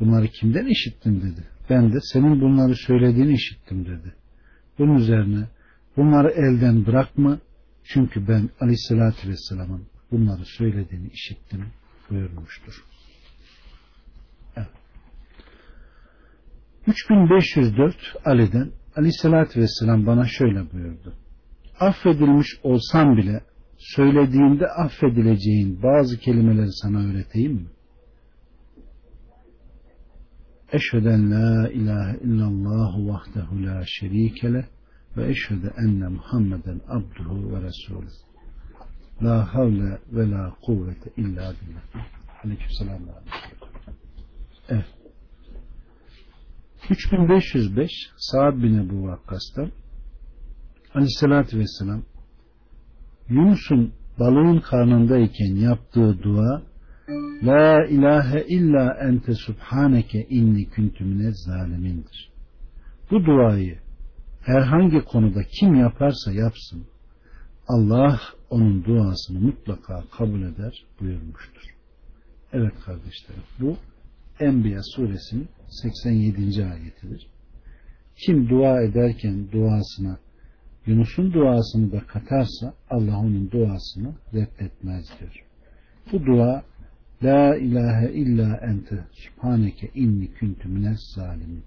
Bunları kimden işittin dedi. Ben de senin bunları söylediğini işittim dedi. Bunun üzerine bunları elden bırakma çünkü ben aleyhissalatü vesselamın bunları söylediğini işittim buyurmuştur. 3504 Ali'den aleyhissalatü vesselam bana şöyle buyurdu. Affedilmiş olsam bile söylediğinde affedileceğin bazı kelimeleri sana öğreteyim mi? Eşheden la ilahe illallah vahdehu la şerikele ve eşhede enne Muhammeden abduhu ve resulü. La havle ve la kuvvete illa billah. Aleykümselam. Evet. 3505 Sa'd bin Ebu Vakkas'tan Aleyhisselatü Vesselam Yunus'un balığın karnındayken yaptığı dua La ilahe illa ente subhaneke inni küntü minez zalimindir. Bu duayı herhangi konuda kim yaparsa yapsın Allah onun duasını mutlaka kabul eder buyurmuştur. Evet kardeşlerim bu Enbiya suresinin 87. ayetidir. Kim dua ederken duasına Yunus'un duasını da katarsa Allah onun duasını reddetmez diyor. Bu dua La ilahe illa ente subhaneke inni küntü mines zalimin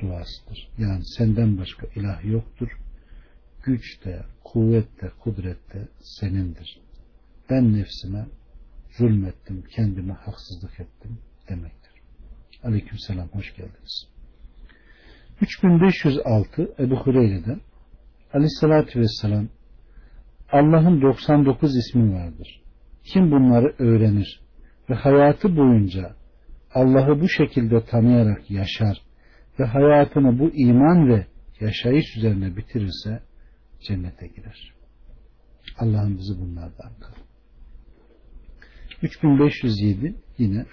duasıdır. Yani senden başka ilah yoktur. Güç de, kuvvet de, kudret de senindir. Ben nefsime zulmettim, kendime haksızlık ettim demektir. Aleyküm selam, hoş geldiniz. 3506 Ebu Hureyre'den Aleyhissalatü Vesselam Allah'ın 99 ismi vardır. Kim bunları öğrenir ve hayatı boyunca Allah'ı bu şekilde tanıyarak yaşar ve hayatını bu iman ve yaşayış üzerine bitirirse cennete girer. Allah'ın bizi bunlardan kıl. 3507 yine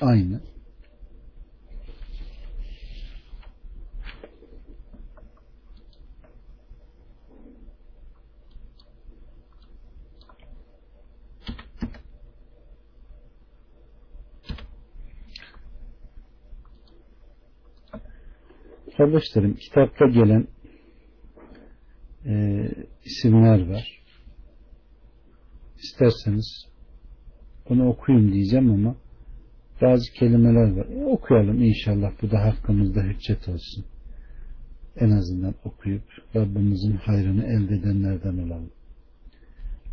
aynı. Kardeşlerim kitapta gelen e, isimler var. İsterseniz onu okuyayım diyeceğim ama bazı kelimeler var. E, okuyalım inşallah. Bu da hakkımızda hüccet olsun. En azından okuyup Rabbimizin hayrını elde edenlerden olalım.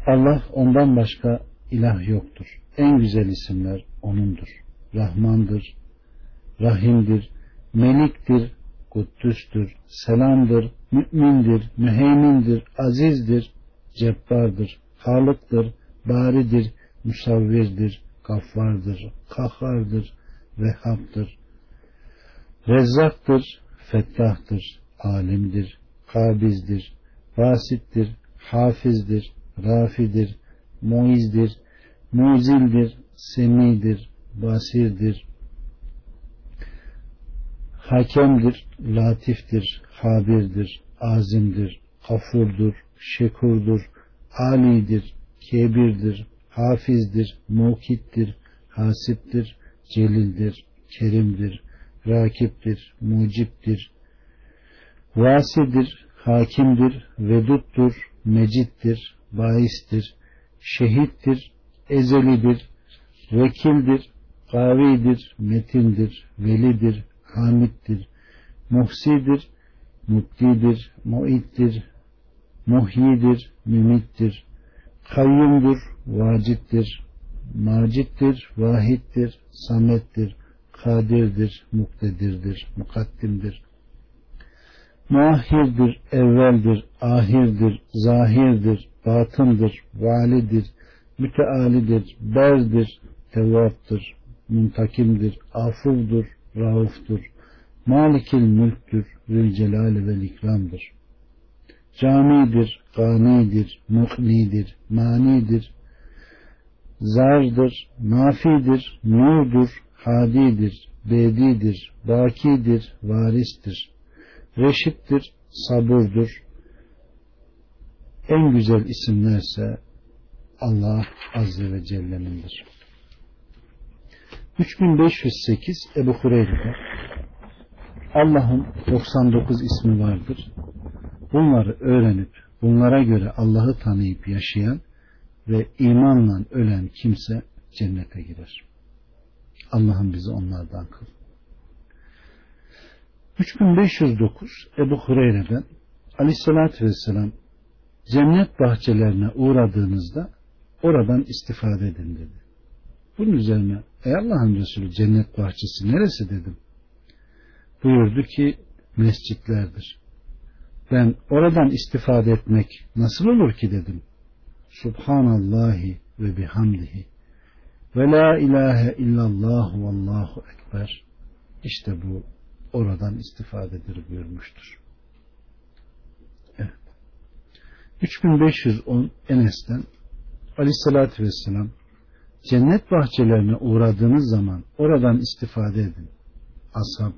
Allah ondan başka ilah yoktur. En güzel isimler O'nundur. Rahmandır, Rahimdir, Meliktir, Kuddüstür, Selamdır, Mümindir, Müheymindir, Azizdir, Cebbardır, Halıktır, Baridir, Musavvirdir, Gaffardır, Kahhardır, Vehhabdır, Rezzaktır, Fettahtır, Alimdir, Kabizdir, Basittir, Hafizdir, Rafidir, Muizdir, Muzildir, Semidir, Basirdir, Hakemdir, Latiftir, Habirdir, Azimdir, Kafurdur, Şekurdur, Alidir, kebirdir, hafizdir, mukittir, hasiptir, celildir, kerimdir, rakiptir, muciptir, vasidir, hakimdir, veduttur, mecittir, baistir, şehittir, ezelidir, vekildir, kavidir, metindir, velidir, hamittir, muhsidir, mutlidir, muittir, muhyidir, mümittir, kayyumdur, vacittir, macittir, vahittir, samettir, kadirdir, muktedirdir, mukaddimdir, muahhirdir, evveldir, ahirdir, zahirdir, batındır, validir, mütealidir, berdir, tevvaptır, muntakimdir, afuvdur, rauftur, malikil mülktür, zülcelali vel ikramdır. Camidir, ganidir, muknidir, manidir, zardır, nafidir, nurdur, hadidir, bedidir, bakidir, varistir, reşittir, sabırdır. En güzel isimlerse Allah Azze ve Celle'nindir. 3508 Ebu Hureyre'de Allah'ın 99 ismi vardır. Bunları öğrenip bunlara göre Allah'ı tanıyıp yaşayan ve imanla ölen kimse cennete girer. Allah'ın bizi onlardan kıl. 3509 Ebu Hureyre'den Aleyhisselatü Vesselam cennet bahçelerine uğradığınızda oradan istifade edin dedi. Bunun üzerine ey Allah'ın Resulü cennet bahçesi neresi dedim. Buyurdu ki mescitlerdir. Ben oradan istifade etmek nasıl olur ki dedim. Subhanallahi ve bihamdihi ve la ilahe illallah vallahu ekber. İşte bu oradan istifadedir buyurmuştur. Evet. 3510 Enes'ten Aleyhisselatü Vesselam cennet bahçelerine uğradığınız zaman oradan istifade edin. Ashab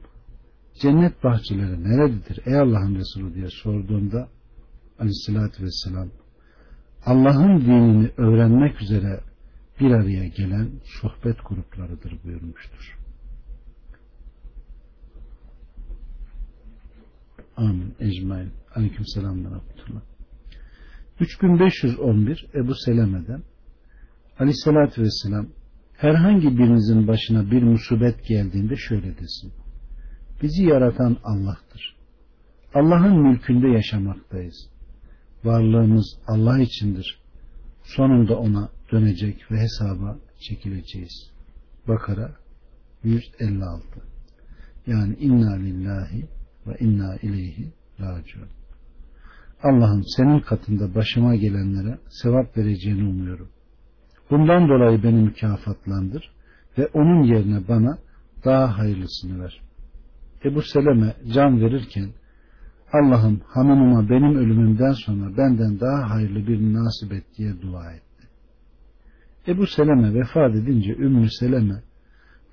cennet bahçeleri nerededir ey Allah'ın Resulü diye sorduğunda Aleyhisselatü Vesselam Allah'ın dinini öğrenmek üzere bir araya gelen sohbet gruplarıdır buyurmuştur. Amin. Ecmain. Aleyküm selam ve rahmetullah. 3511 Ebu Seleme'den Aleyhisselatü Vesselam herhangi birinizin başına bir musibet geldiğinde şöyle desin. Bizi yaratan Allah'tır. Allah'ın mülkünde yaşamaktayız. Varlığımız Allah içindir. Sonunda ona dönecek ve hesaba çekileceğiz. Bakara 156 Yani inna lillahi ve inna ileyhi raciun. Allah'ım senin katında başıma gelenlere sevap vereceğini umuyorum. Bundan dolayı beni mükafatlandır ve onun yerine bana daha hayırlısını ver. Ebu Seleme can verirken Allah'ım hanımıma benim ölümümden sonra benden daha hayırlı bir nasip et diye dua etti. Ebu Seleme vefat edince Ümmü Seleme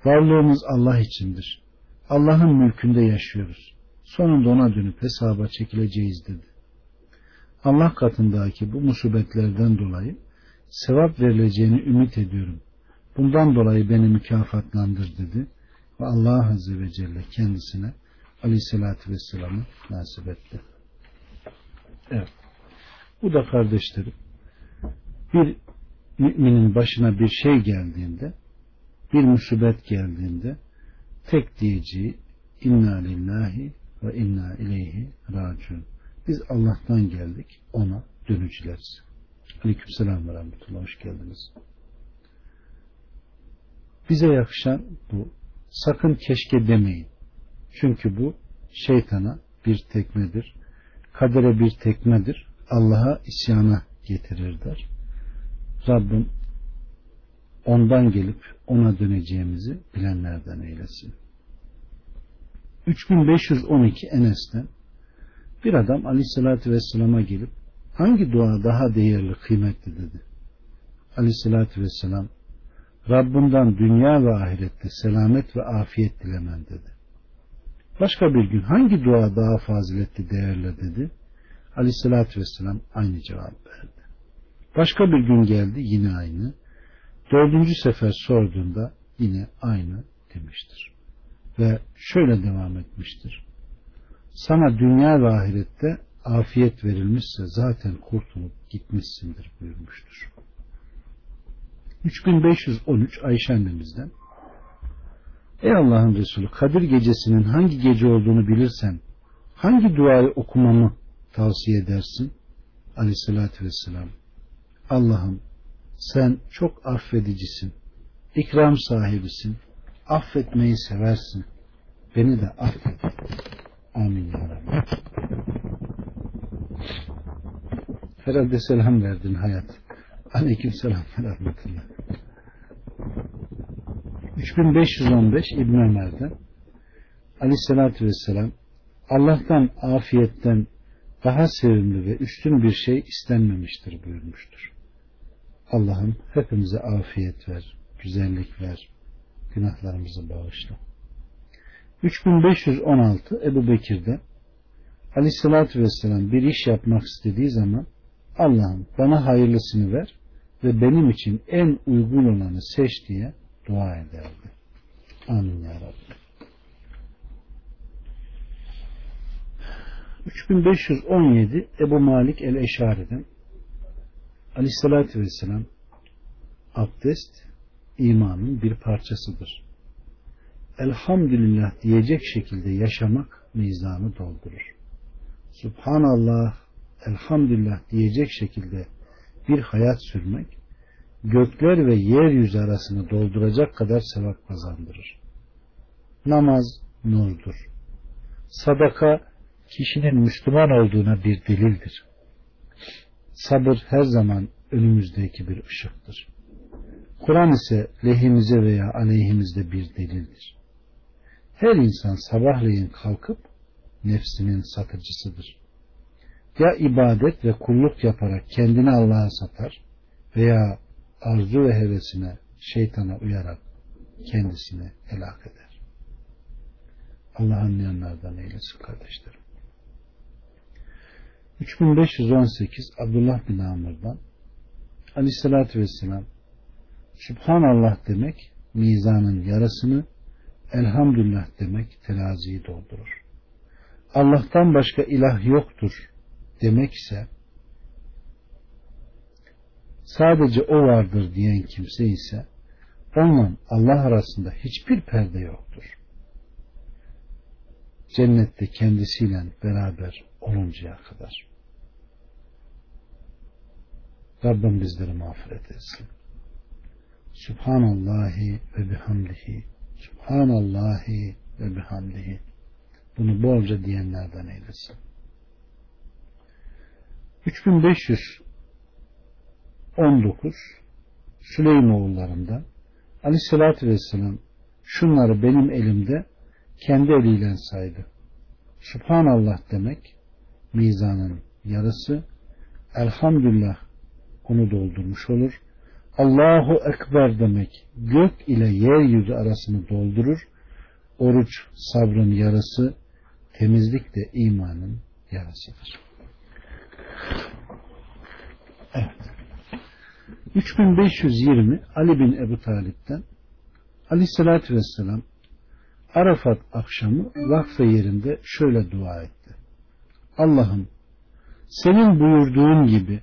varlığımız Allah içindir. Allah'ın mülkünde yaşıyoruz. Sonunda ona dönüp hesaba çekileceğiz dedi. Allah katındaki bu musibetlerden dolayı sevap verileceğini ümit ediyorum. Bundan dolayı beni mükafatlandır dedi. Ve Allah Azze ve Celle kendisine Aleyhisselatü Vesselam'ı nasip etti. Evet. Bu da kardeşlerim bir müminin başına bir şey geldiğinde bir musibet geldiğinde tek diyeceği inna lillahi ve inna ileyhi raciun. Biz Allah'tan geldik ona dönücüleriz. Aleyküm selam ve rahmetullah. Hoş geldiniz. Bize yakışan bu. Sakın keşke demeyin. Çünkü bu şeytana bir tekmedir. Kadere bir tekmedir. Allah'a isyana getirir der. Rabbim ondan gelip ona döneceğimizi bilenlerden eylesin. 3512 Enes'ten bir adam Aleyhisselatü Vesselam'a gelip hangi dua daha değerli, kıymetli dedi. Aleyhisselatü Vesselam Rabbimden dünya ve ahirette selamet ve afiyet dilemen dedi. Başka bir gün hangi dua daha faziletli, değerli dedi. Aleyhissalatü vesselam aynı cevap verdi. Başka bir gün geldi yine aynı. Dördüncü sefer sorduğunda yine aynı demiştir. Ve şöyle devam etmiştir. Sana dünya ve ahirette afiyet verilmişse zaten kurtulup gitmişsindir buyurmuştur. 3513 Ayşe annemizden Ey Allah'ın Resulü Kadir gecesinin hangi gece olduğunu bilirsen hangi duayı okumamı tavsiye edersin? Aleyhissalatü vesselam Allah'ım sen çok affedicisin, ikram sahibisin, affetmeyi seversin. Beni de affet. Amin ya Rabbi. Herhalde selam verdin hayat. Aleyküm selam ve rahmetullah. 3515 İbn Ömer'den Aleyhisselatü Vesselam Allah'tan afiyetten daha sevimli ve üstün bir şey istenmemiştir buyurmuştur. Allah'ım hepimize afiyet ver, güzellik ver, günahlarımızı bağışla. 3516 Ebu Bekir'de Aleyhisselatü Vesselam bir iş yapmak istediği zaman Allah'ım bana hayırlısını ver ve benim için en uygun olanı seç diye dua ederdi. Amin ya Rabbi. 3517 Ebu Malik el-Eşari'den Aleyhisselatü Vesselam abdest imanın bir parçasıdır. Elhamdülillah diyecek şekilde yaşamak mizanı doldurur. Subhanallah, elhamdülillah diyecek şekilde bir hayat sürmek gökler ve yeryüzü arasını dolduracak kadar sevap kazandırır. Namaz nurdur. Sadaka kişinin Müslüman olduğuna bir delildir. Sabır her zaman önümüzdeki bir ışıktır. Kur'an ise lehimize veya aleyhimizde bir delildir. Her insan sabahleyin kalkıp nefsinin satıcısıdır. Ya ibadet ve kulluk yaparak kendini Allah'a satar veya arzu ve hevesine, şeytana uyarak kendisini helak eder. Allah anlayanlardan eylesin kardeşlerim. 3518 Abdullah bin Amr'dan Aleyhisselatü Vesselam Subhanallah demek mizanın yarısını Elhamdülillah demek teraziyi doldurur. Allah'tan başka ilah yoktur demek ise sadece o vardır diyen kimse ise onunla Allah arasında hiçbir perde yoktur. Cennette kendisiyle beraber oluncaya kadar. Rabbim bizleri mağfiret etsin. Subhanallahi ve bihamdihi. Subhanallahi ve bihamdihi. Bunu bolca diyenlerden eylesin. 3519 Süleymoğullarından Aleyhisselatü Vesselam şunları benim elimde kendi eliyle saydı. Subhanallah demek mizanın yarısı elhamdülillah onu doldurmuş olur. Allahu Ekber demek gök ile yeryüzü arasını doldurur. Oruç sabrın yarısı, temizlik de imanın yarısıdır. Evet. 3520 Ali bin Ebu Talip'ten Aleyhisselatü Vesselam Arafat akşamı vakfe yerinde şöyle dua etti. Allah'ım senin buyurduğun gibi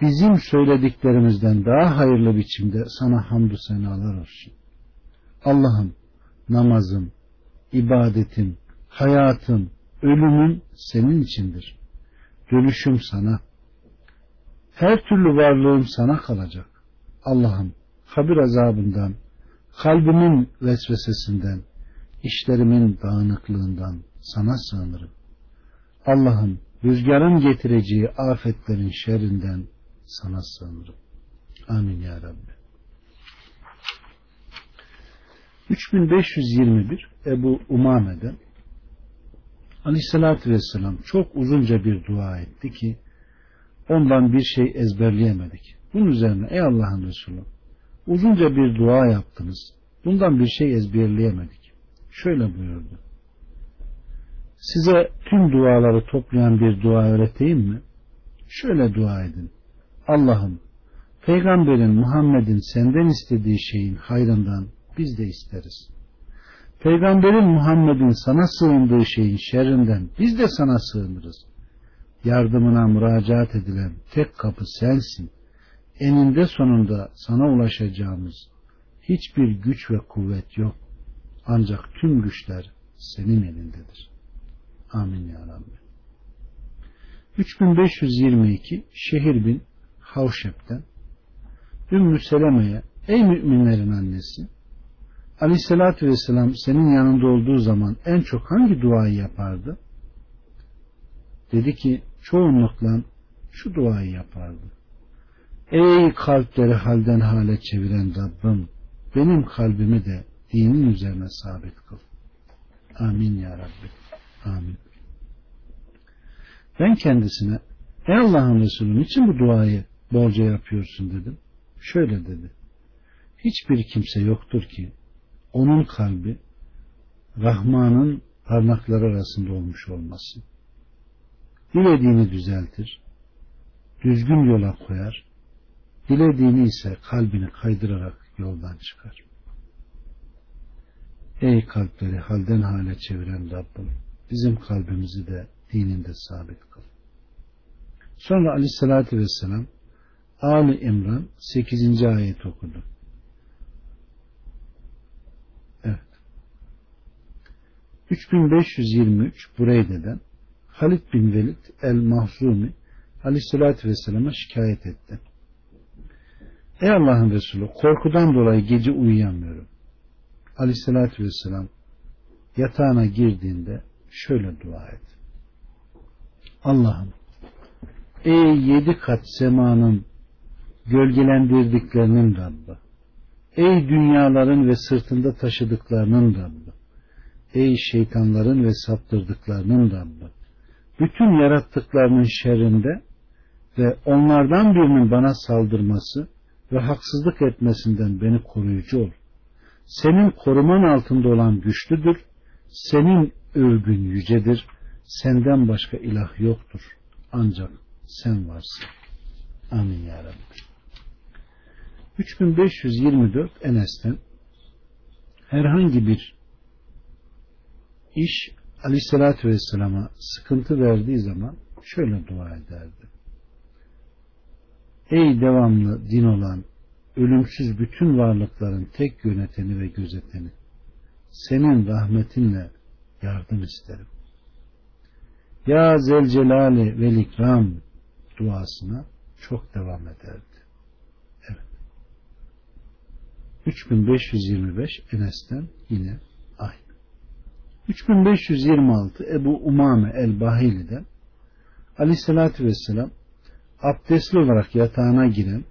bizim söylediklerimizden daha hayırlı biçimde sana hamdü senalar olsun. Allah'ım namazım, ibadetim, hayatım, ölümüm senin içindir. Dönüşüm sana. Her türlü varlığım sana kalacak. Allah'ım kabir azabından, kalbimin vesvesesinden, işlerimin dağınıklığından sana sığınırım. Allah'ım rüzgarın getireceği afetlerin şerrinden sana sığınırım. Amin ya Rabbi. 3521 Ebu Umame'den Aleyhisselatü Vesselam çok uzunca bir dua etti ki ondan bir şey ezberleyemedik. Bunun üzerine ey Allah'ın Resulü uzunca bir dua yaptınız. Bundan bir şey ezberleyemedik. Şöyle buyurdu. Size tüm duaları toplayan bir dua öğreteyim mi? Şöyle dua edin. Allah'ım Peygamberin Muhammed'in senden istediği şeyin hayrından biz de isteriz. Peygamberin Muhammed'in sana sığındığı şeyin şerrinden biz de sana sığınırız. Yardımına müracaat edilen tek kapı sensin. Eninde sonunda sana ulaşacağımız hiçbir güç ve kuvvet yok. Ancak tüm güçler senin elindedir. Amin ya Rabbi. 3522 Şehir bin Havşep'ten Ümmü Seleme'ye Ey müminlerin annesi Aleyhisselatü Vesselam senin yanında olduğu zaman en çok hangi duayı yapardı? Dedi ki çoğunlukla şu duayı yapardı. Ey kalpleri halden hale çeviren Rabbim benim kalbimi de dinin üzerine sabit kıl. Amin ya Rabbi. Amin. Ben kendisine Ey Allah'ın Resulü için bu duayı bolca yapıyorsun dedim. Şöyle dedi. Hiçbir kimse yoktur ki onun kalbi Rahman'ın parmakları arasında olmuş olmasın. Dilediğini düzeltir, düzgün yola koyar, dilediğini ise kalbini kaydırarak yoldan çıkar. Ey kalpleri halden hale çeviren Rabbim, bizim kalbimizi de dininde sabit kıl. Sonra aleyhissalatü vesselam Ali İmran 8. ayet okudu. Evet. 3523 Bureyde'den Halid bin Velid el-Mahzumi aleyhissalatü vesselama şikayet etti. Ey Allah'ın Resulü korkudan dolayı gece uyuyamıyorum. Aleyhissalatü vesselam yatağına girdiğinde şöyle dua et. Allah'ım ey yedi kat semanın gölgelendirdiklerinin Rabbi ey dünyaların ve sırtında taşıdıklarının Rabbi ey şeytanların ve saptırdıklarının Rabbi bütün yarattıklarının şerrinde ve onlardan birinin bana saldırması ve haksızlık etmesinden beni koruyucu ol. Senin koruman altında olan güçlüdür. Senin övgün yücedir. Senden başka ilah yoktur. Ancak sen varsın. Amin ya Rabbi. 3524 Enes'ten herhangi bir iş Aleyhisselatü Vesselam'a sıkıntı verdiği zaman şöyle dua ederdi. Ey devamlı din olan, ölümsüz bütün varlıkların tek yöneteni ve gözeteni, senin rahmetinle yardım isterim. Ya Zelcelali vel İkram duasına çok devam ederdi. Evet. 3525 Enes'ten yine. 3526 Ebu Umame el-Bahili'den Aleyhisselatü Vesselam abdestli olarak yatağına giren,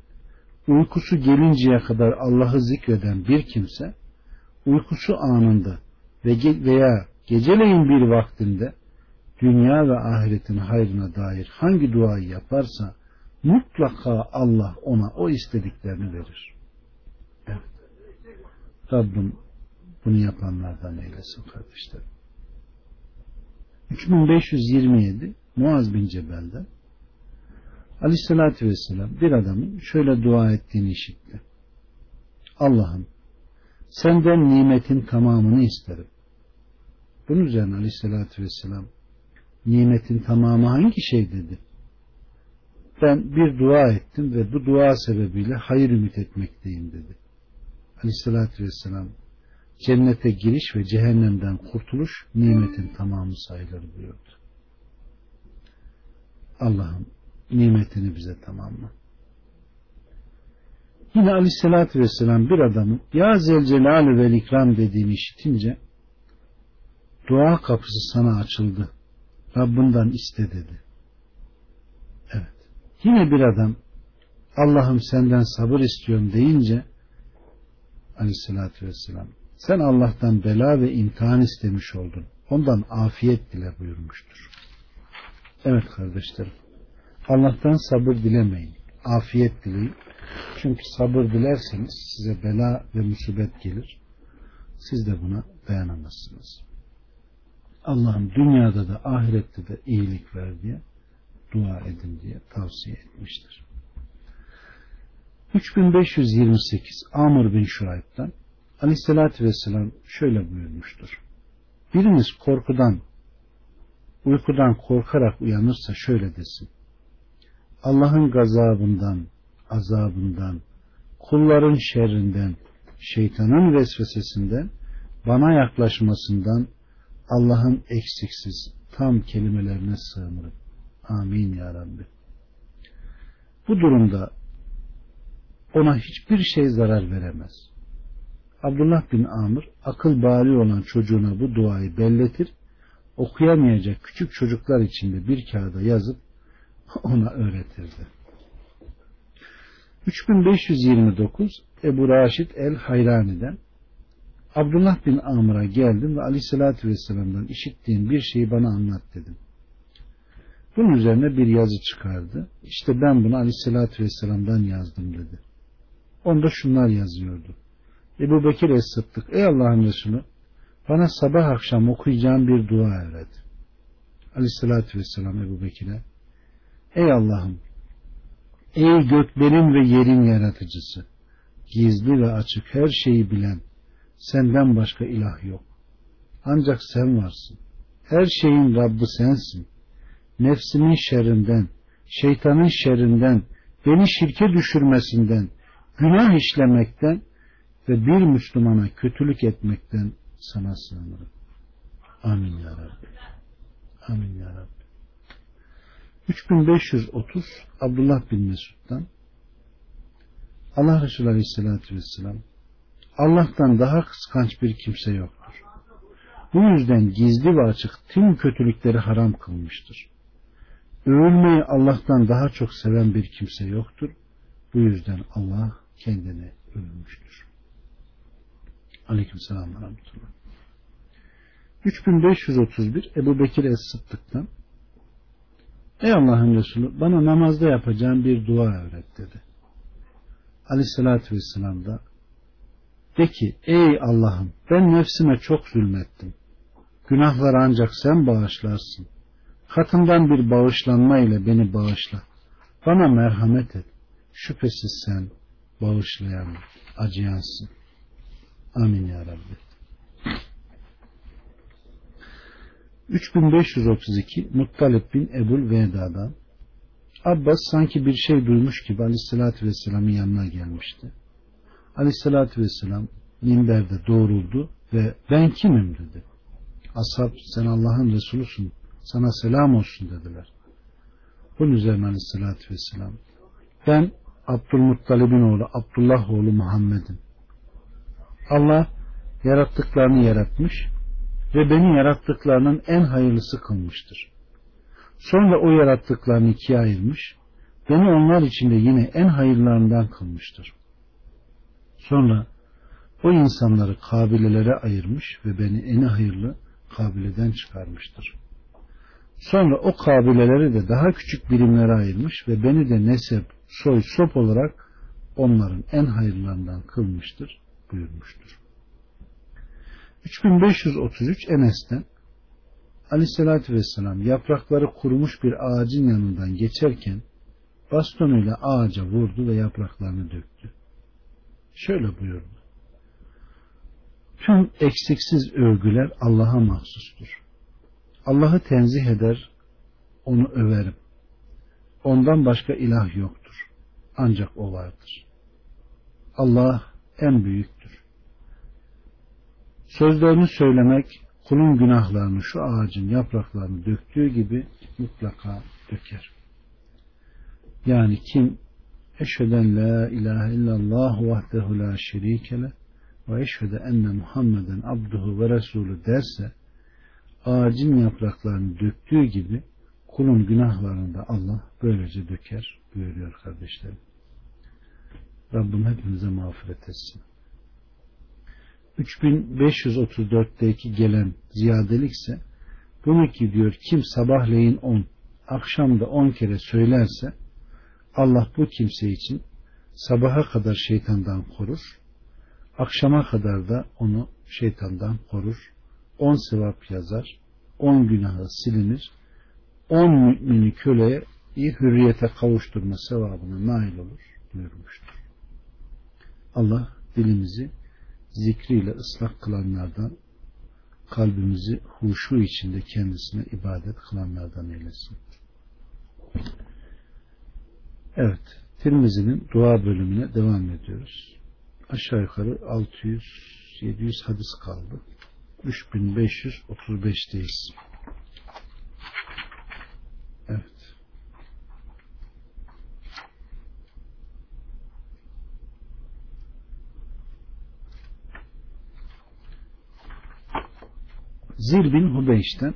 uykusu gelinceye kadar Allah'ı zikreden bir kimse, uykusu anında veya geceleyin bir vaktinde dünya ve ahiretin hayrına dair hangi duayı yaparsa mutlaka Allah ona o istediklerini verir. Evet. Rabbim bunu yapanlardan eylesin kardeşlerim. 3527 Muaz bin Cebel'den Aleyhisselatü Vesselam bir adamın şöyle dua ettiğini işitti. Allah'ım senden nimetin tamamını isterim. Bunun üzerine Aleyhisselatü Vesselam nimetin tamamı hangi şey dedi? Ben bir dua ettim ve bu dua sebebiyle hayır ümit etmekteyim dedi. Aleyhisselatü Vesselam cennete giriş ve cehennemden kurtuluş nimetin tamamı sayılır buyurdu. Allah'ım nimetini bize tamamla. Yine aleyhissalatü vesselam bir adamın Ya Zelcelal ve ikram dediğini işitince dua kapısı sana açıldı. Rabbinden iste dedi. Evet. Yine bir adam Allah'ım senden sabır istiyorum deyince aleyhissalatü vesselam sen Allah'tan bela ve imtihan istemiş oldun. Ondan afiyet dile buyurmuştur. Evet kardeşlerim. Allah'tan sabır dilemeyin. Afiyet dileyin. Çünkü sabır dilerseniz size bela ve musibet gelir. Siz de buna dayanamazsınız. Allah'ım dünyada da ahirette de iyilik ver diye dua edin diye tavsiye etmiştir. 3528 Amr bin Şurayb'dan Aleyhisselatü Vesselam şöyle buyurmuştur. Biriniz korkudan, uykudan korkarak uyanırsa şöyle desin. Allah'ın gazabından, azabından, kulların şerrinden, şeytanın vesvesesinden, bana yaklaşmasından Allah'ın eksiksiz tam kelimelerine sığınırım. Amin ya Rabbi. Bu durumda ona hiçbir şey zarar veremez. Abdullah bin Amr akıl bali olan çocuğuna bu duayı belletir, okuyamayacak küçük çocuklar içinde bir kağıda yazıp ona öğretirdi. 3529 Ebu Raşid el Hayrani'den Abdullah bin Amr'a geldim ve aleyhissalatü vesselam'dan işittiğim bir şeyi bana anlat dedim. Bunun üzerine bir yazı çıkardı. İşte ben bunu aleyhissalatü vesselam'dan yazdım dedi. Onda şunlar yazıyordu. Ebu Bekir Es-Sıddık ey Allah'ın Resulü bana sabah akşam okuyacağım bir dua öğret. Aleyhissalatü vesselam Ebu Bekir'e Ey Allah'ım ey göklerin ve yerin yaratıcısı gizli ve açık her şeyi bilen senden başka ilah yok. Ancak sen varsın. Her şeyin Rabbi sensin. Nefsimin şerrinden, şeytanın şerrinden, beni şirke düşürmesinden, günah işlemekten ve bir Müslümana kötülük etmekten sana sığınırım. Amin ya Rabbi. Amin ya Rabbi. 3530 Abdullah bin Mesud'dan Allah Resulü Aleyhisselatü Vesselam Allah'tan daha kıskanç bir kimse yoktur. Bu yüzden gizli ve açık tüm kötülükleri haram kılmıştır. Övülmeyi Allah'tan daha çok seven bir kimse yoktur. Bu yüzden Allah kendini övmüştür. Aleyküm selam ve rahmetullah. 3531 Ebu Bekir Es-Sıddık'tan Ey Allah'ın Resulü bana namazda yapacağım bir dua öğret dedi. Aleyhissalatü Vesselam da de ki ey Allah'ım ben nefsime çok zulmettim. Günahları ancak sen bağışlarsın. Katından bir bağışlanma ile beni bağışla. Bana merhamet et. Şüphesiz sen bağışlayan, acıyansın. Amin ya Rabbi. 3532 Muttalip bin Ebul Veda'dan Abbas sanki bir şey duymuş gibi Aleyhisselatü Vesselam'ın yanına gelmişti. Aleyhisselatü Vesselam minberde doğruldu ve ben kimim dedi. Ashab sen Allah'ın Resulusun sana selam olsun dediler. Bunun üzerine Aleyhisselatü Vesselam ben Abdülmuttalib'in oğlu Abdullah oğlu Muhammed'im. Allah yarattıklarını yaratmış ve beni yarattıklarının en hayırlısı kılmıştır. Sonra o yarattıklarını ikiye ayırmış, beni onlar içinde yine en hayırlarından kılmıştır. Sonra o insanları kabilelere ayırmış ve beni en hayırlı kabileden çıkarmıştır. Sonra o kabileleri de daha küçük birimlere ayırmış ve beni de nesep, soy, sop olarak onların en hayırlarından kılmıştır buyurmuştur. 3533 Enes'ten Aleyhisselatü Vesselam yaprakları kurumuş bir ağacın yanından geçerken bastonuyla ağaca vurdu ve yapraklarını döktü. Şöyle buyurdu. Tüm eksiksiz övgüler Allah'a mahsustur. Allah'ı tenzih eder, onu överim. Ondan başka ilah yoktur. Ancak o vardır. Allah en büyüktür. Sözlerini söylemek kulun günahlarını şu ağacın yapraklarını döktüğü gibi mutlaka döker. Yani kim eşheden la ilahe illallah vahdehu la şerikele ve eşhede enne Muhammeden abduhu ve resulü derse ağacın yapraklarını döktüğü gibi kulun günahlarını da Allah böylece döker buyuruyor kardeşlerim. Rabbim hepimize mağfiret etsin. 3534'teki gelen ziyadelik ise bunu ki diyor kim sabahleyin 10 akşam da 10 kere söylerse Allah bu kimse için sabaha kadar şeytandan korur akşama kadar da onu şeytandan korur 10 sevap yazar 10 günahı silinir 10 mümini köleye hürriyete kavuşturma sevabına nail olur buyurmuştur. Allah dilimizi zikriyle ıslah kılanlardan kalbimizi huşu içinde kendisine ibadet kılanlardan eylesin. Evet, Tirmizi'nin dua bölümüne devam ediyoruz. Aşağı yukarı 600-700 hadis kaldı. 3535'teyiz. Evet. Zil bin Hubeyş'ten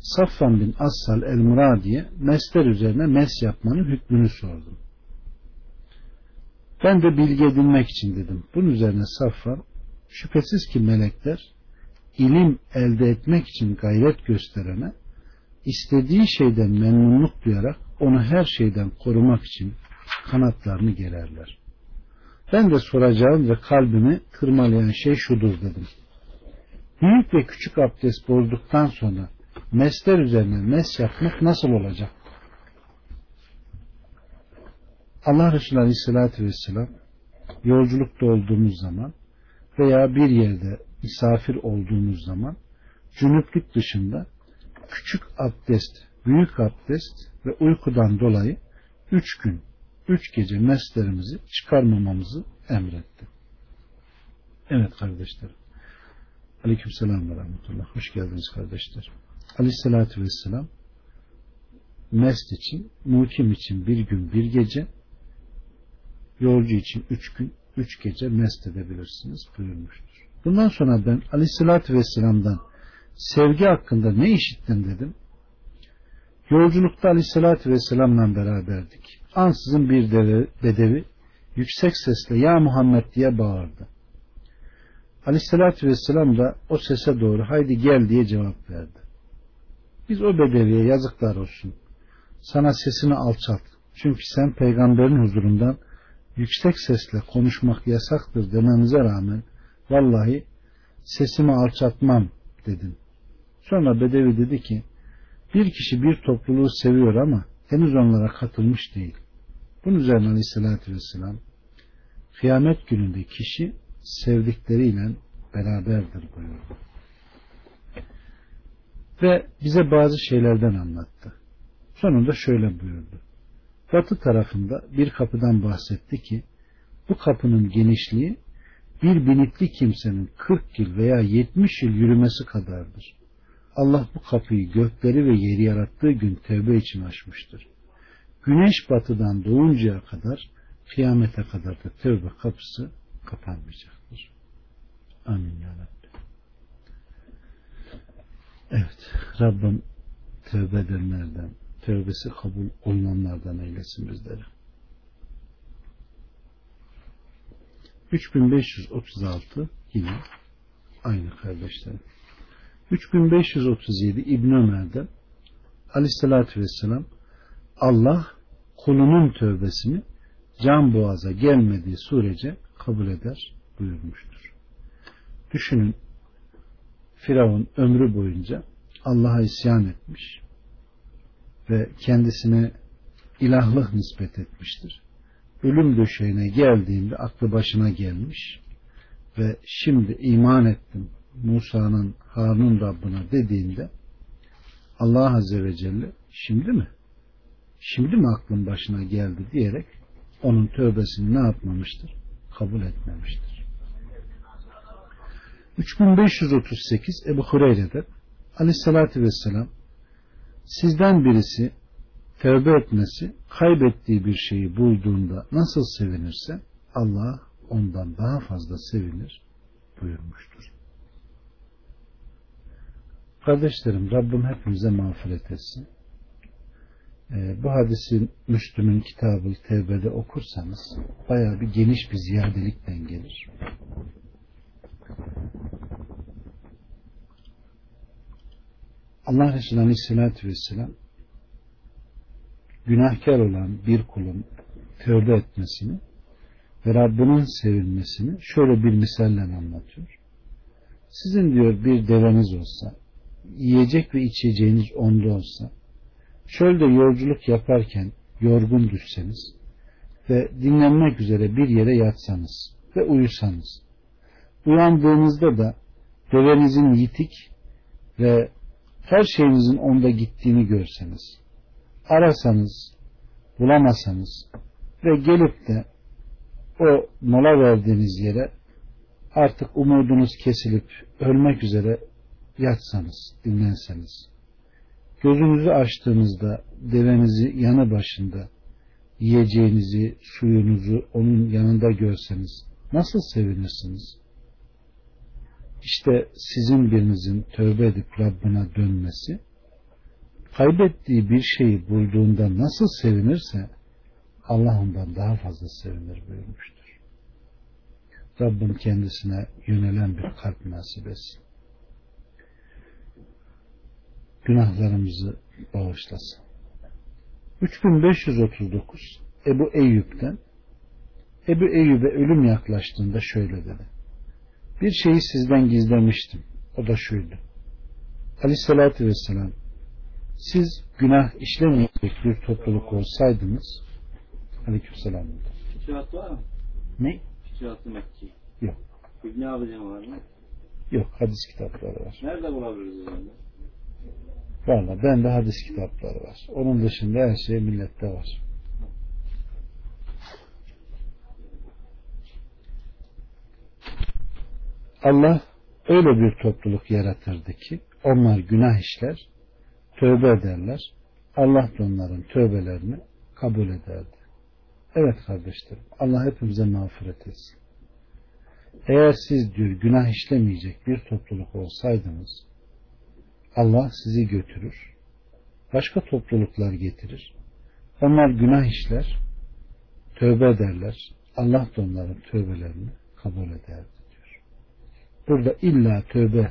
Safvan bin Assal el-Muradi'ye mesler üzerine mes yapmanın hükmünü sordum. Ben de bilgi edinmek için dedim. Bunun üzerine Safvan şüphesiz ki melekler ilim elde etmek için gayret gösterene istediği şeyden memnunluk duyarak onu her şeyden korumak için kanatlarını gererler. Ben de soracağım ve kalbimi tırmalayan şey şudur dedim. Büyük ve küçük abdest bozduktan sonra mesler üzerine mes yapmak nasıl olacak? Allah Resulü Aleyhisselatü Vesselam yolculukta olduğumuz zaman veya bir yerde misafir olduğumuz zaman cünüplük dışında küçük abdest, büyük abdest ve uykudan dolayı üç gün, üç gece meslerimizi çıkarmamamızı emretti. Evet kardeşlerim. Aleyküm selam ve rahmetullah. Hoş geldiniz kardeşler. Aleyhissalatü vesselam mest için, mukim için bir gün bir gece, yolcu için üç gün, üç gece mest edebilirsiniz buyurmuştur. Bundan sonra ben Aleyhissalatü vesselam'dan sevgi hakkında ne işittim dedim. Yolculukta Aleyhissalatü vesselam'la beraberdik. Ansızın bir deve, bedevi yüksek sesle ya Muhammed diye bağırdı. Aleyhissalatü vesselam da o sese doğru haydi gel diye cevap verdi. Biz o bedeviye yazıklar olsun. Sana sesini alçalt. Çünkü sen peygamberin huzurundan yüksek sesle konuşmak yasaktır dememize rağmen vallahi sesimi alçaltmam dedim. Sonra Bedevi dedi ki bir kişi bir topluluğu seviyor ama henüz onlara katılmış değil. Bunun üzerine Aleyhisselatü Vesselam kıyamet gününde kişi sevdikleriyle beraberdir buyurdu. Ve bize bazı şeylerden anlattı. Sonunda şöyle buyurdu. Batı tarafında bir kapıdan bahsetti ki bu kapının genişliği bir binitli kimsenin 40 yıl veya 70 yıl yürümesi kadardır. Allah bu kapıyı gökleri ve yeri yarattığı gün tevbe için açmıştır. Güneş batıdan doğuncaya kadar kıyamete kadar da tevbe kapısı kapanmayacaktır. Amin ya Rabbi. Evet. Rabbim tevbe edenlerden, tevbesi kabul olunanlardan eylesin bizleri. 3536 yine aynı kardeşlerim. 3537 İbn Ömer'den Aleyhisselatü Vesselam Allah kulunun tövbesini can boğaza gelmediği sürece kabul eder buyurmuştur. Düşünün Firavun ömrü boyunca Allah'a isyan etmiş ve kendisine ilahlık nispet etmiştir. Ölüm döşeğine geldiğinde aklı başına gelmiş ve şimdi iman ettim Musa'nın Harun Rabbına dediğinde Allah Azze ve Celle şimdi mi? Şimdi mi aklın başına geldi diyerek onun tövbesini ne yapmamıştır? Kabul etmemiştir. 3538 Ebu Hureyre'de Aleyhisselatü Vesselam sizden birisi tövbe etmesi kaybettiği bir şeyi bulduğunda nasıl sevinirse Allah ondan daha fazla sevinir buyurmuştur. Kardeşlerim Rabbim hepimize mağfiret etsin. Ee, bu hadisin Müslüm'ün kitabı tevbede okursanız baya bir geniş bir ziyadelikten gelir. Allah Resulü Aleyhisselatü Vesselam günahkar olan bir kulun tövbe etmesini ve Rabbinin sevilmesini şöyle bir misalle anlatıyor. Sizin diyor bir deveniz olsa, yiyecek ve içeceğiniz onda olsa, çölde yolculuk yaparken yorgun düşseniz ve dinlenmek üzere bir yere yatsanız, ve uyusanız. Uyandığınızda da devenizin yitik ve her şeyinizin onda gittiğini görseniz, arasanız, bulamasanız ve gelip de o mola verdiğiniz yere artık umudunuz kesilip ölmek üzere yatsanız, dinlenseniz, gözünüzü açtığınızda devenizi yanı başında yiyeceğinizi, suyunuzu onun yanında görseniz nasıl sevinirsiniz? İşte sizin birinizin tövbe edip Rabbine dönmesi, kaybettiği bir şeyi bulduğunda nasıl sevinirse Allah ondan daha fazla sevinir buyurmuştur. Rabbim kendisine yönelen bir kalp nasip etsin. Günahlarımızı bağışlasın. 3539 Ebu Eyyub'den Ebu Eyyub'e ölüm yaklaştığında şöyle dedi. Bir şeyi sizden gizlemiştim. O da şuydu. Aleyhissalatü vesselam siz günah işlemeyecek bir topluluk olsaydınız Aleykümselam. Fütuhat var mı? Ne? Fütuhat-ı Mekki. Yok. İbni Abidin var mı? Yok hadis kitapları var. Nerede bulabiliriz onu? Valla bende hadis kitapları var. Onun dışında her şey millette var. Allah öyle bir topluluk yaratırdı ki onlar günah işler, tövbe ederler. Allah da onların tövbelerini kabul ederdi. Evet kardeşlerim Allah hepimize mağfiret etsin. Eğer siz diyor günah işlemeyecek bir topluluk olsaydınız Allah sizi götürür. Başka topluluklar getirir. Onlar günah işler, tövbe ederler. Allah da onların tövbelerini kabul ederdi diyor. Burada illa tövbe,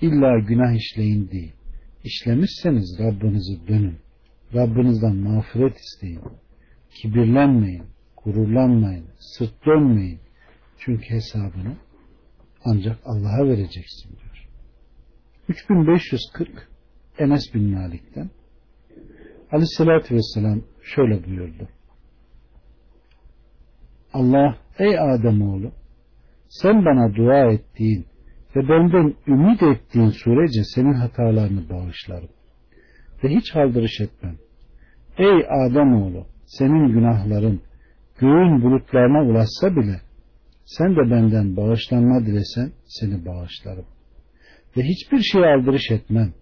illa günah işleyin değil. İşlemişseniz Rabbinize dönün. Rabbinizden mağfiret isteyin. Kibirlenmeyin, gururlanmayın, sırt dönmeyin. Çünkü hesabını ancak Allah'a vereceksin diyor. 3540 Enes bin Malik'ten Aleyhisselatü Vesselam şöyle buyurdu. Allah ey Ademoğlu sen bana dua ettiğin ve benden ümit ettiğin sürece senin hatalarını bağışlarım ve hiç haldırış etmem. Ey Ademoğlu senin günahların göğün bulutlarına ulaşsa bile sen de benden bağışlanma dilesen seni bağışlarım. Ve hiçbir şey aldırış etmem.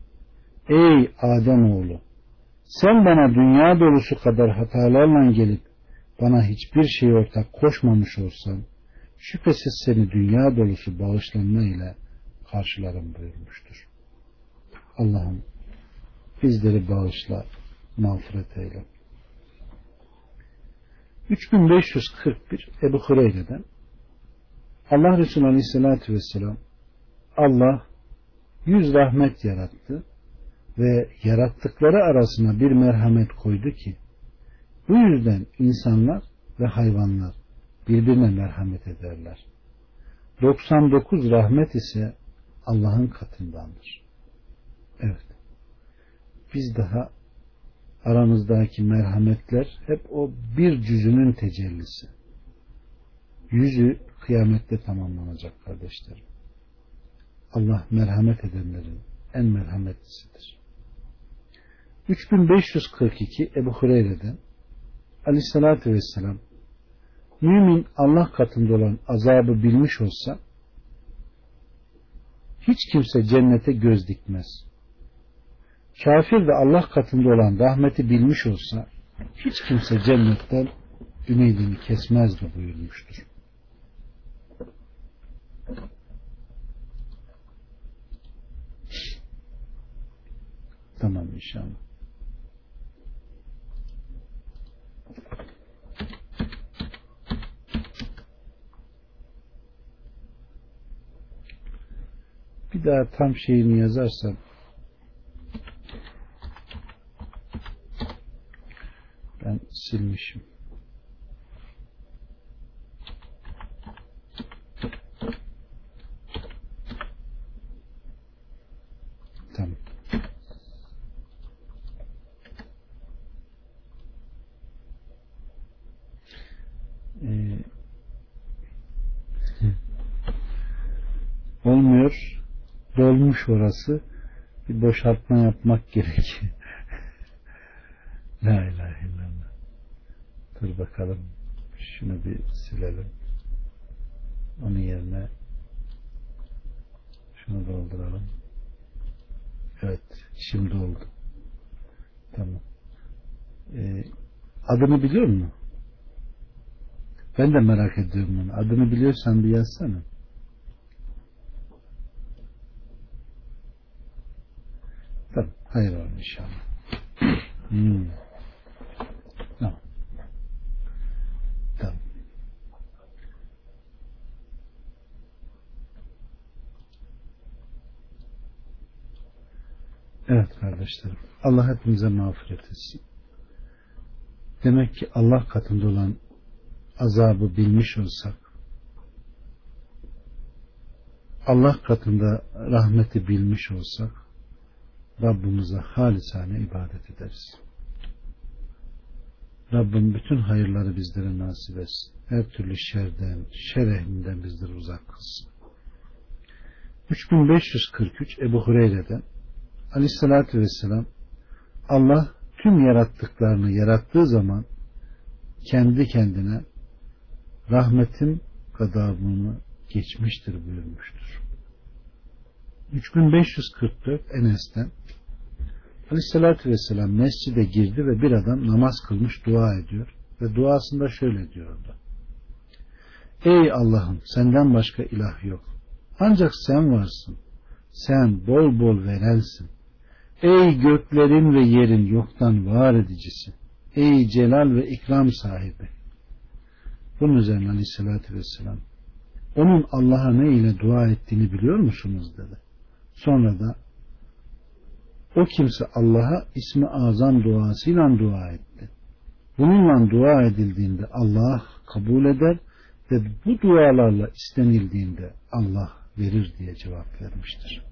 Ey Adem oğlu, sen bana dünya dolusu kadar hatalarla gelip bana hiçbir şey ortak koşmamış olsan şüphesiz seni dünya dolusu bağışlanma ile karşılarım buyurmuştur. Allah'ım bizleri bağışla, mağfiret eyle. 3541 Ebu Hureyre'den Allah Resulü Aleyhisselatü Vesselam Allah yüz rahmet yarattı ve yarattıkları arasına bir merhamet koydu ki bu yüzden insanlar ve hayvanlar birbirine merhamet ederler. 99 rahmet ise Allah'ın katındandır. Evet. Biz daha aramızdaki merhametler hep o bir cüzünün tecellisi. Yüzü kıyamette tamamlanacak kardeşlerim. Allah merhamet edenlerin en merhametlisidir. 3542 Ebu Hureyre'den Aleyhisselatü Vesselam mümin Allah katında olan azabı bilmiş olsa hiç kimse cennete göz dikmez. Kafir de Allah katında olan rahmeti bilmiş olsa hiç kimse cennetten ümidini kesmezdi buyurmuştur. Tamam inşallah. Bir daha tam şeyini yazarsam ben silmişim. Tamam. Ee, olmuyor. Dolmuş orası. Bir boşaltma yapmak gerekiyor. La ilahe illallah. Dur bakalım. Şunu bir silelim. Onun yerine şunu dolduralım. Evet. Şimdi oldu. Tamam. Ee, adını biliyor musun? Ben de merak ediyorum onu. Adını biliyorsan bir yazsana. Tamam. Hayır olsun inşallah. Hmm. Tamam. Tamam. Evet kardeşlerim. Allah hepimize mağfiret etsin. Demek ki Allah katında olan azabı bilmiş olsak Allah katında rahmeti bilmiş olsak Rabbimize halisane ibadet ederiz. Rabbim bütün hayırları bizlere nasip etsin. Her türlü şerden, şer ehlinden bizleri uzak kılsın. 3543 Ebu Hureyre'den Aleyhisselatü Vesselam Allah tüm yarattıklarını yarattığı zaman kendi kendine rahmetim gadabını geçmiştir buyurmuştur. 3544 Enes'ten Aleyhisselatü Vesselam mescide girdi ve bir adam namaz kılmış dua ediyor ve duasında şöyle diyordu. Ey Allah'ım senden başka ilah yok. Ancak sen varsın. Sen bol bol verensin. Ey göklerin ve yerin yoktan var edicisi. Ey celal ve ikram sahibi. Bunun üzerine aleyhissalatü vesselam onun Allah'a ne ile dua ettiğini biliyor musunuz dedi. Sonra da o kimse Allah'a ismi azam duasıyla dua etti. Bununla dua edildiğinde Allah kabul eder ve bu dualarla istenildiğinde Allah verir diye cevap vermiştir.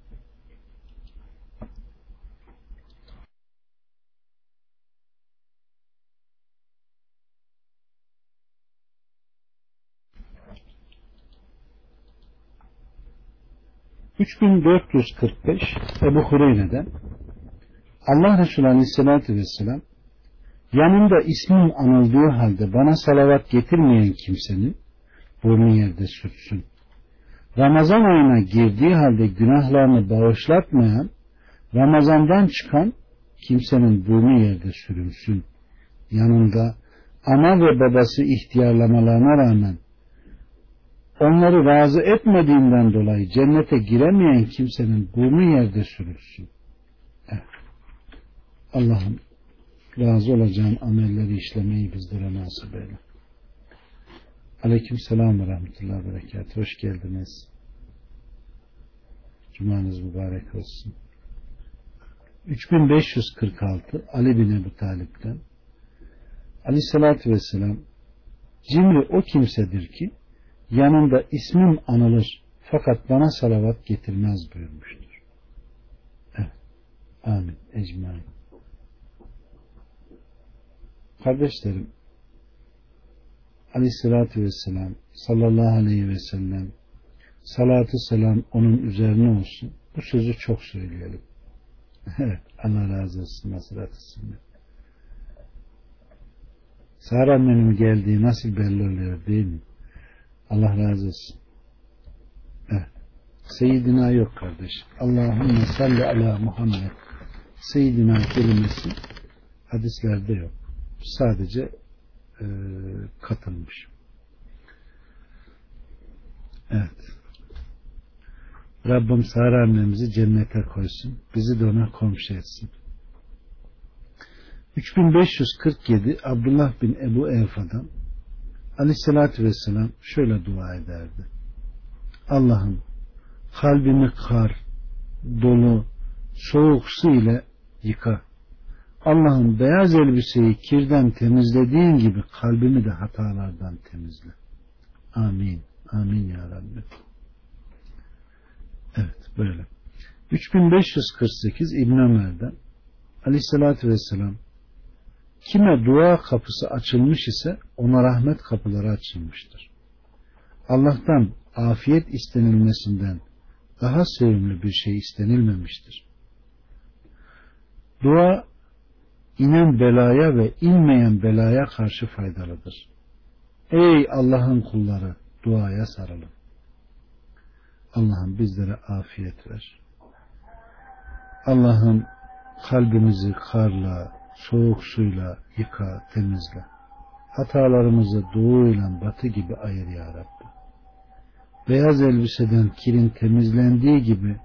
...3445 Ebu Hureyre'den Allah Resulü Aleyhisselatü Vesselam yanında ismim anıldığı halde bana salavat getirmeyen kimsenin burnu yerde sürtsün. Ramazan ayına girdiği halde günahlarını bağışlatmayan Ramazandan çıkan kimsenin burnu yerde sürünsün. Yanında ana ve babası ihtiyarlamalarına rağmen onları razı etmediğinden dolayı cennete giremeyen kimsenin burnu yerde sürülsün. Allah'ım razı olacağın amelleri işlemeyi bizlere nasip eyle. Aleyküm selam ve rahmetullahi ve berekat. Hoş geldiniz. Cumanız mübarek olsun. 3546 Ali bin Ebu Talip'ten Aleyhissalatü Vesselam cimri o kimsedir ki yanında ismim anılır fakat bana salavat getirmez buyurmuştur. Evet. Amin. Ecmain. Kardeşlerim Aleyhissalatü Vesselam sallallahu aleyhi ve sellem salatı selam onun üzerine olsun. Bu sözü çok söyleyelim. Allah razı olsun. Nasıratı sünnet. Sara annenin geldiği nasıl belli oluyor değil mi? Allah razı olsun. Evet. Seyyidina yok kardeş. Allahümme salli ala Muhammed. Seyyidina kelimesi hadislerde yok. Sadece e, katılmış. Evet. Rabbim Sara annemizi cennete koysun. Bizi de ona komşu etsin. 3547 Abdullah bin Ebu Evfa'dan Aleyhisselatü Vesselam şöyle dua ederdi. Allah'ım kalbimi kar, dolu, soğuk su ile yıka. Allah'ım beyaz elbiseyi kirden temizlediğin gibi kalbimi de hatalardan temizle. Amin. Amin ya Rabbi. Evet böyle. 3548 İbn Ömer'den Aleyhisselatü Vesselam kime dua kapısı açılmış ise ona rahmet kapıları açılmıştır. Allah'tan afiyet istenilmesinden daha sevimli bir şey istenilmemiştir. Dua inen belaya ve inmeyen belaya karşı faydalıdır. Ey Allah'ın kulları duaya sarılın. Allah'ım bizlere afiyet ver. Allah'ım kalbimizi karla, soğuk suyla yıka, temizle. Hatalarımızı doğu ile batı gibi ayır ya Rabbi. Beyaz elbiseden kirin temizlendiği gibi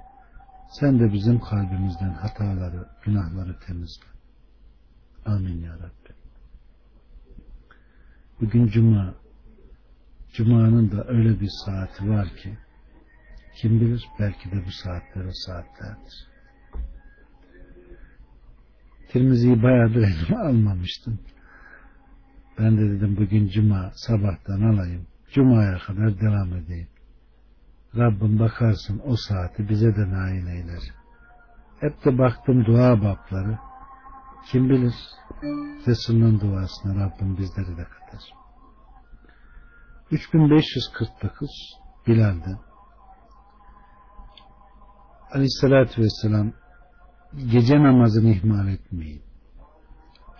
sen de bizim kalbimizden hataları, günahları temizle. Amin ya Rabbi. Bugün Cuma. Cuma'nın da öyle bir saati var ki kim bilir belki de bu saatler o saatlerdir. Tirmizi'yi bayağıdır elime almamıştım. Ben de dedim bugün Cuma sabahtan alayım. Cuma'ya kadar devam edeyim. Rabbim bakarsın o saati bize de nail eyler. Hep de baktım dua babları. Kim bilir Resul'ün duasına Rabbim bizleri de katar. 3549 Bilal'de Aleyhisselatü Vesselam gece namazını ihmal etmeyin.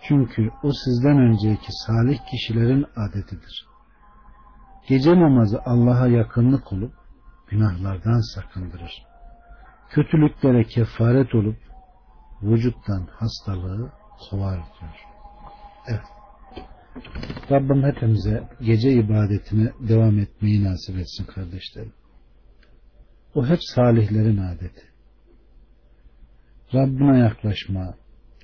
Çünkü o sizden önceki salih kişilerin adetidir. Gece namazı Allah'a yakınlık olup günahlardan sakındırır. Kötülüklere kefaret olup vücuttan hastalığı kovar diyor. Evet. Rabbim hepimize gece ibadetine devam etmeyi nasip etsin kardeşlerim. O hep salihlerin adeti. Rabbine yaklaşma,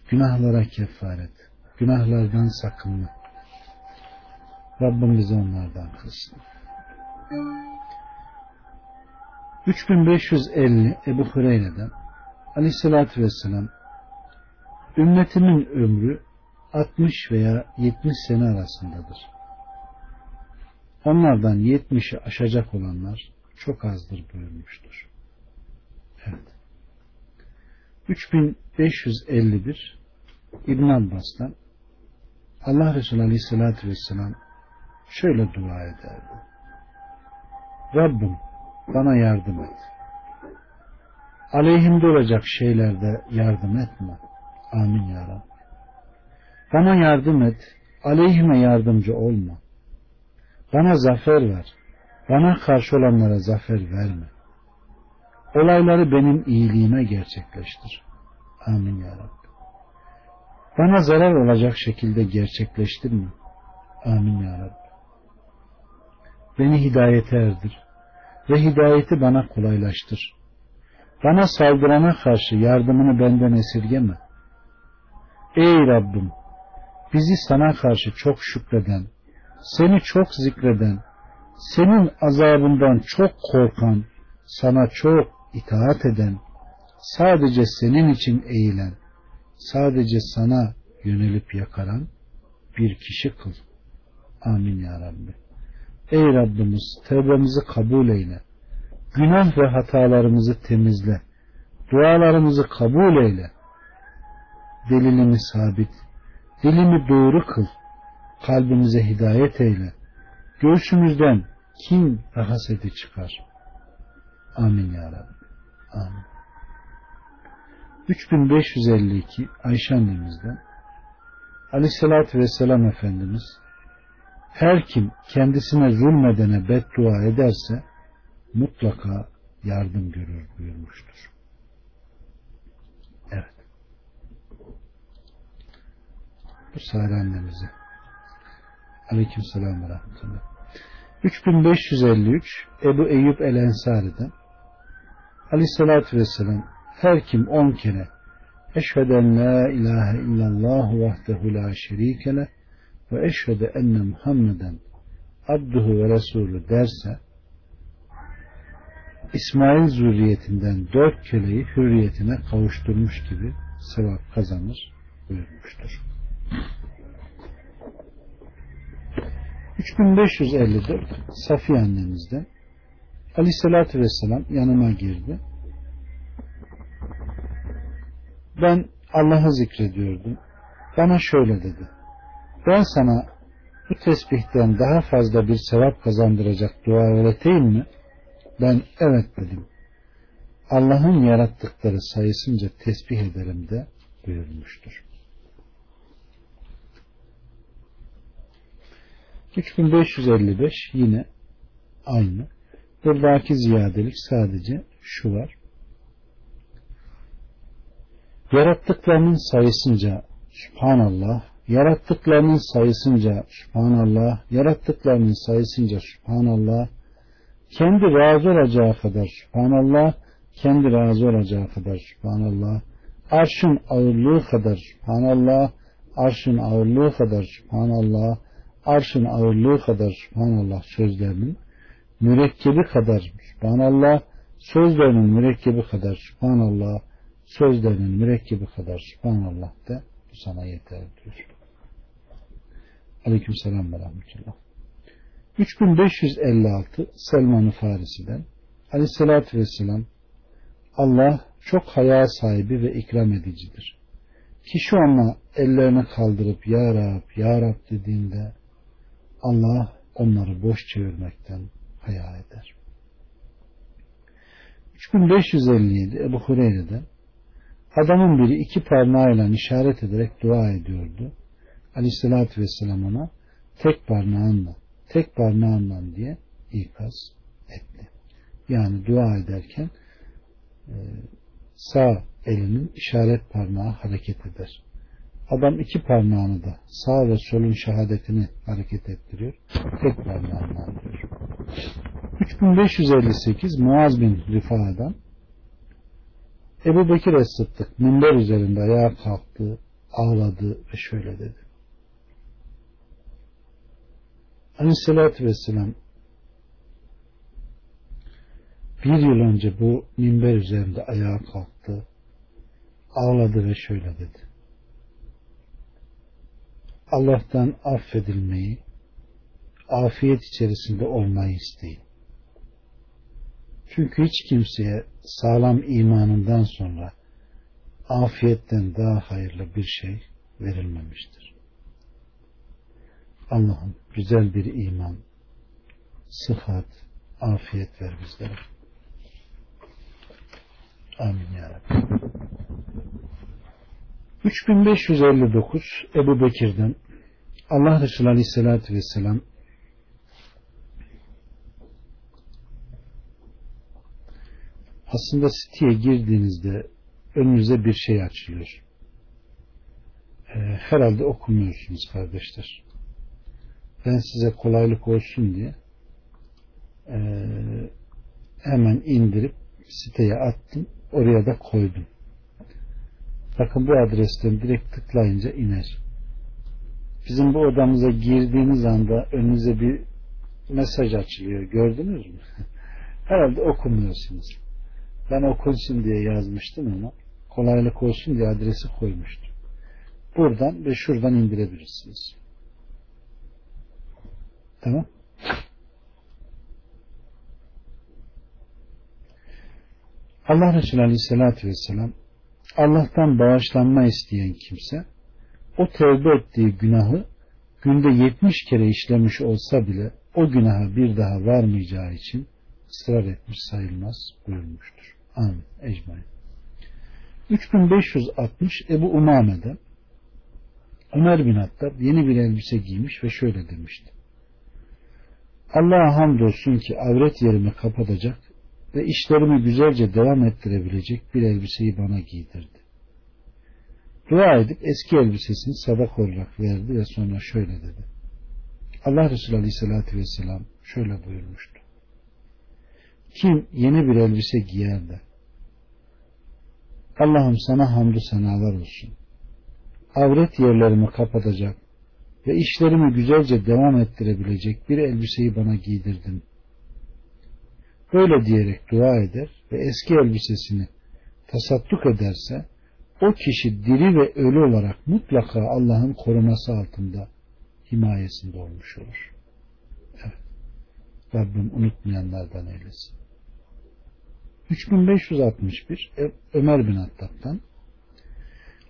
günahlara kefaret, günahlardan sakınma. Rabbim bizi onlardan kılsın. 3550 Ebu Hureyre'den Aleyhisselatü Vesselam ümmetimin ömrü 60 veya 70 sene arasındadır. Onlardan 70'i aşacak olanlar çok azdır buyurmuştur. Evet. 3551 İbn Abbas'tan Allah Resulü Aleyhisselatü Vesselam şöyle dua ederdi. Rabbim bana yardım et. Aleyhimde olacak şeylerde yardım etme. Amin ya Rabbi. Bana yardım et. Aleyhime yardımcı olma. Bana zafer ver. Bana karşı olanlara zafer verme. Olayları benim iyiliğime gerçekleştir. Amin ya Rabbi. Bana zarar olacak şekilde gerçekleştirme. Amin ya Rabbi. Beni hidayete erdir ve hidayeti bana kolaylaştır. Bana saldırana karşı yardımını benden esirgeme. Ey Rabbim! Bizi sana karşı çok şükreden, seni çok zikreden, senin azabından çok korkan, sana çok itaat eden, sadece senin için eğilen, sadece sana yönelip yakaran bir kişi kıl. Amin ya Rabbi. Ey Rabbimiz tevbemizi kabul eyle. Günah ve hatalarımızı temizle. Dualarımızı kabul eyle. Delilimi sabit. Dilimi doğru kıl. Kalbimize hidayet eyle. Göğsümüzden kim hasedi çıkar? Amin ya Rabbi. Amin. 3552 Ayşe annemizden Aleyhisselatü Vesselam Efendimiz her kim kendisine zulmedene beddua ederse mutlaka yardım görür buyurmuştur. Evet. Bu Sare annemize. Aleyküm selam ve rahmetullah. 3553 Ebu Eyyub el Ensari'den Aleyhissalatü Vesselam her kim on kere Eşheden la ilahe illallah vahdehu la şerikele ve eşhede enne Muhammeden abduhu ve resulü derse İsmail zürriyetinden dört köleyi hürriyetine kavuşturmuş gibi sevap kazanır buyurmuştur. 3554 Safiye annemizden Aleyhisselatü Vesselam yanıma girdi. Ben Allah'ı zikrediyordum. Bana şöyle dedi. Ben sana bu tesbihten daha fazla bir sevap kazandıracak dua öğreteyim mi? Ben evet dedim. Allah'ın yarattıkları sayısınca tesbih ederim de buyurmuştur. 3555 yine aynı. Buradaki ziyadelik sadece şu var. Yarattıklarının sayısınca Subhanallah, yarattıklarının sayısınca Subhanallah, yarattıklarının sayısınca Subhanallah, kendi razı olacağı kadar Subhanallah, kendi razı olacağı kadar Subhanallah, arşın ağırlığı kadar Subhanallah, arşın ağırlığı kadar Subhanallah, arşın ağırlığı kadar Subhanallah sözlerinin mürekkebi kadar Subhanallah, sözlerinin mürekkebi kadar Subhanallah, sözlerinin mürekkebi kadar Subhanallah de bu sana yeter diyor. Aleyküm selam ve rahmetullah. 3556 Selman-ı Farisi'den Aleyhisselatü Vesselam Allah çok haya sahibi ve ikram edicidir. Kişi ona ellerini kaldırıp Ya Rab, Ya Rab dediğinde Allah onları boş çevirmekten haya eder. 3557 Ebu Hureyre'den adamın biri iki parmağıyla işaret ederek dua ediyordu. Aleyhissalatü vesselam ona tek parmağınla tek parmağınla diye ikaz etti. Yani dua ederken e, sağ elinin işaret parmağı hareket eder. Adam iki parmağını da sağ ve solun şehadetini hareket ettiriyor. Tek parmağını diyor. 3558 Muaz bin Rifa'dan Ebu Bekir Es-Sıddık minber üzerinde ayağa kalktı, ağladı ve şöyle dedi. Aleyhissalatü Vesselam bir yıl önce bu minber üzerinde ayağa kalktı, ağladı ve şöyle dedi. Allah'tan affedilmeyi, afiyet içerisinde olmayı isteyin. Çünkü hiç kimseye sağlam imanından sonra afiyetten daha hayırlı bir şey verilmemiştir. Allah'ım güzel bir iman, sıhhat, afiyet ver bizlere. Amin ya Rabbi. 3559 Ebu Bekir'den Allah Resulü Aleyhisselatü Vesselam aslında siteye girdiğinizde önünüze bir şey açılıyor. Ee, herhalde okumuyorsunuz kardeşler. Ben size kolaylık olsun diye e, hemen indirip siteye attım. Oraya da koydum. Bakın bu adresten direkt tıklayınca iner. Bizim bu odamıza girdiğiniz anda önünüze bir mesaj açılıyor. Gördünüz mü? Herhalde okumuyorsunuz. Ben okunsun diye yazmıştım ama kolaylık olsun diye adresi koymuştum. Buradan ve şuradan indirebilirsiniz. Tamam. Allah Resulü Aleyhisselatü Vesselam Allah'tan bağışlanma isteyen kimse o tövbe ettiği günahı günde 70 kere işlemiş olsa bile o günaha bir daha varmayacağı için ısrar etmiş sayılmaz buyurmuştur. Amin. Ecmain. 3560 Ebu Umame'de Ömer bin Hattab yeni bir elbise giymiş ve şöyle demişti. Allah'a hamdolsun ki avret yerimi kapatacak ve işlerimi güzelce devam ettirebilecek bir elbiseyi bana giydirdi. Dua edip eski elbisesini sadak olarak verdi ve sonra şöyle dedi. Allah Resulü Aleyhisselatü Vesselam şöyle buyurmuştu. Kim yeni bir elbise giyer de Allah'ım sana hamdü senalar olsun. Avret yerlerimi kapatacak ve işlerimi güzelce devam ettirebilecek bir elbiseyi bana giydirdin. Böyle diyerek dua eder ve eski elbisesini tasadduk ederse o kişi diri ve ölü olarak mutlaka Allah'ın koruması altında himayesinde olmuş olur. Evet. Rabbim unutmayanlardan eylesin. 3561 Ömer bin Hattab'dan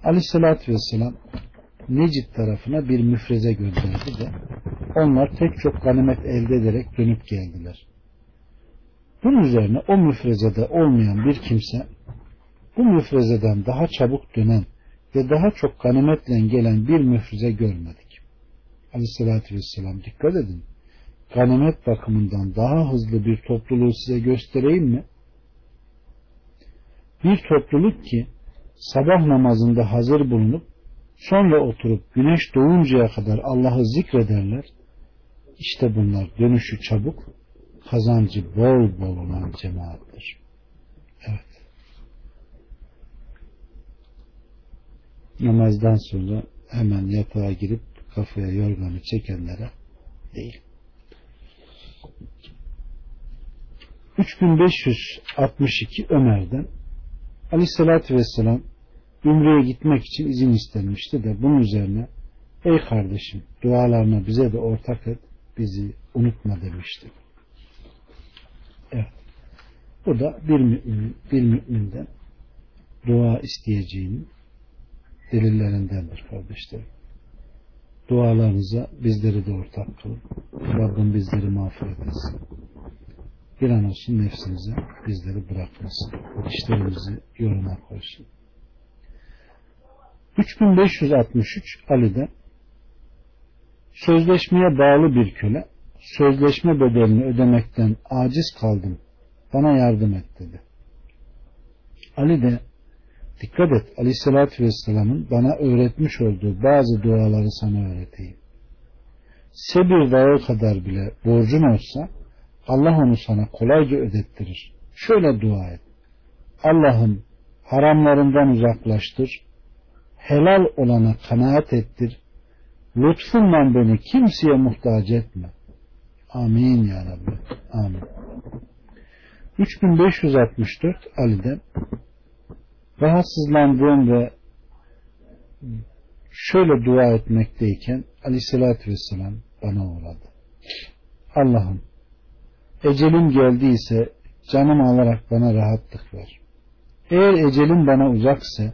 Aleyhisselatü Vesselam Necid tarafına bir müfreze gönderdi de onlar tek çok ganimet elde ederek dönüp geldiler. Bunun üzerine o müfrezede olmayan bir kimse bu müfrezeden daha çabuk dönen ve daha çok ganimetle gelen bir müfreze görmedik. Aleyhissalatü vesselam dikkat edin. Ganimet bakımından daha hızlı bir topluluğu size göstereyim mi? Bir topluluk ki sabah namazında hazır bulunup sonra oturup güneş doğuncaya kadar Allah'ı zikrederler. İşte bunlar dönüşü çabuk, kazancı bol bol olan cemaattir. Evet. Namazdan sonra hemen yatağa girip kafaya yorganı çekenlere değil. 3562 Ömer'den Aleyhisselatü Vesselam Ümre'ye gitmek için izin istenmişti de bunun üzerine ey kardeşim dualarına bize de ortak et bizi unutma demişti. Evet. Bu da bir mümin, bir müminden dua isteyeceğinin delillerindendir kardeşlerim. Dualarınıza bizleri de ortak kılın. Rabbim bizleri mağfiret etsin. Bir an olsun nefsinize bizleri bırakmasın. İşlerimizi yoluna koysun. 3563 Ali'de sözleşmeye bağlı bir köle sözleşme bedelini ödemekten aciz kaldım. Bana yardım et dedi. Ali de dikkat et aleyhissalatü vesselamın bana öğretmiş olduğu bazı duaları sana öğreteyim. Sebir dağı kadar bile borcun olsa Allah onu sana kolayca ödettirir. Şöyle dua et. Allah'ım haramlarından uzaklaştır. Helal olana kanaat ettir. Lütfunla beni kimseye muhtaç etme. Amin ya Rabbi. Amin. 3564 Ali'den rahatsızlandığım ve şöyle dua etmekteyken aleyhissalatü vesselam bana uğradı. Allah'ım ecelim geldiyse canım alarak bana rahatlık ver. Eğer ecelim bana uzaksa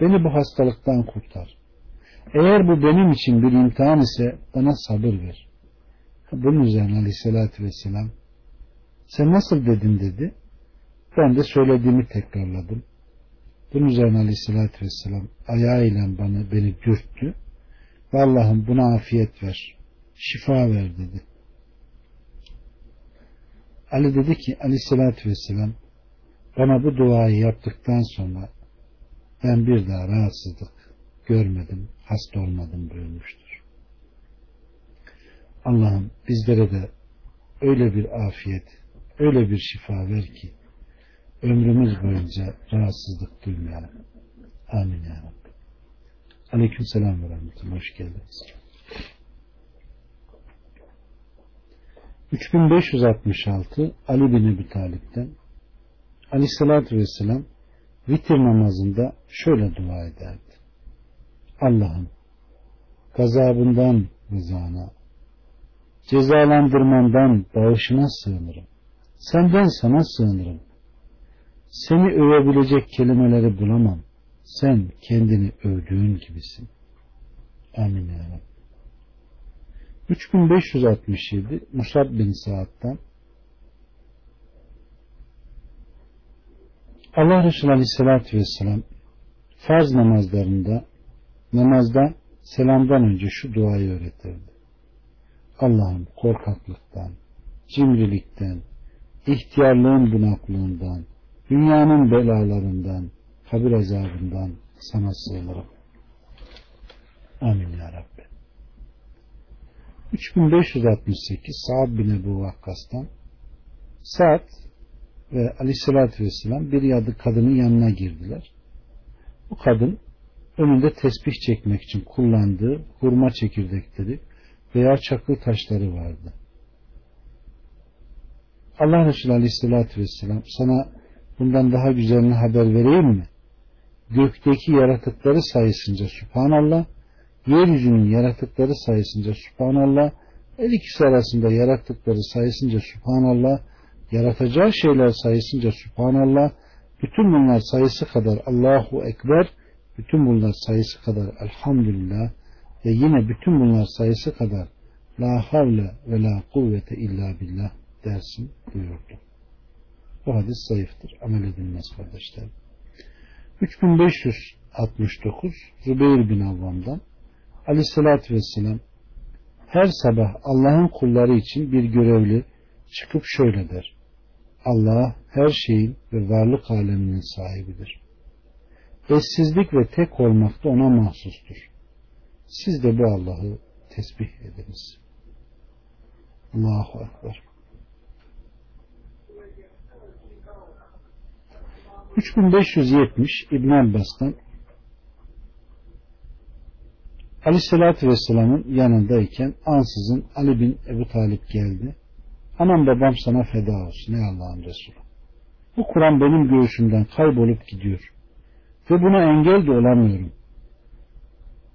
beni bu hastalıktan kurtar. Eğer bu benim için bir imtihan ise bana sabır ver. Bunun üzerine aleyhissalatü vesselam sen nasıl dedin dedi. Ben de söylediğimi tekrarladım. Bunun üzerine aleyhissalatü vesselam ayağıyla bana, beni dürttü. Ve Allah'ım buna afiyet ver. Şifa ver dedi. Ali dedi ki aleyhissalatü vesselam bana bu duayı yaptıktan sonra ben bir daha rahatsızlık görmedim, hasta olmadım buyurmuştur. Allah'ım bizlere de öyle bir afiyet, öyle bir şifa ver ki ömrümüz boyunca rahatsızlık duymayalım. Amin ya Rabbi. Aleyküm selam ve rahmetullah. Hoş geldiniz. 3566 Ali bin Ebi Talip'ten Aleyhisselatü Vesselam vitir namazında şöyle dua ederdi. Allah'ım gazabından rızana, cezalandırmandan bağışına sığınırım. Senden sana sığınırım. Seni övebilecek kelimeleri bulamam. Sen kendini övdüğün gibisin. Amin ya Rabbi. 3567 Musab bin Saad'dan Allah Resulü Aleyhisselatü Vesselam farz namazlarında namazda selamdan önce şu duayı öğretirdi. Allah'ım korkaklıktan, cimrilikten, ihtiyarlığın bunaklığından, dünyanın belalarından, kabir azabından sana sığınırım. Amin ya Rabbi. 3568 Sa'd bin Ebu Vakkas'tan Sa'd ve aleyhissalatü vesselam bir yadı kadının yanına girdiler. Bu kadın önünde tesbih çekmek için kullandığı hurma çekirdekleri veya çakıl taşları vardı. Allah Resulü Aleyhisselatü Vesselam sana bundan daha güzelini haber vereyim mi? Gökteki yaratıkları sayısınca Subhanallah, yeryüzünün yaratıkları sayısınca Subhanallah, her ikisi arasında yarattıkları sayısınca Subhanallah, yaratacağı şeyler sayısınca Subhanallah, bütün bunlar sayısı kadar Allahu Ekber, bütün bunlar sayısı kadar Elhamdülillah ve yine bütün bunlar sayısı kadar La havle ve la kuvvete illa billah dersin buyurdu. Bu hadis zayıftır. Amel edilmez kardeşlerim. 3569 Zübeyir bin Avvam'dan Aleyhisselatü Vesselam her sabah Allah'ın kulları için bir görevli çıkıp şöyle der. Allah her şeyin ve varlık aleminin sahibidir. Eşsizlik ve tek olmak da ona mahsustur. Siz de bu Allah'ı tesbih ediniz. Allahu Ekber. 3570 İbn Abbas'tan Aleyhisselatü Vesselam'ın yanındayken ansızın Ali bin Ebu Talip geldi. Anam babam sana feda olsun ey Allah'ın Resulü. Bu Kur'an benim göğsümden kaybolup gidiyor. Ve buna engel de olamıyorum.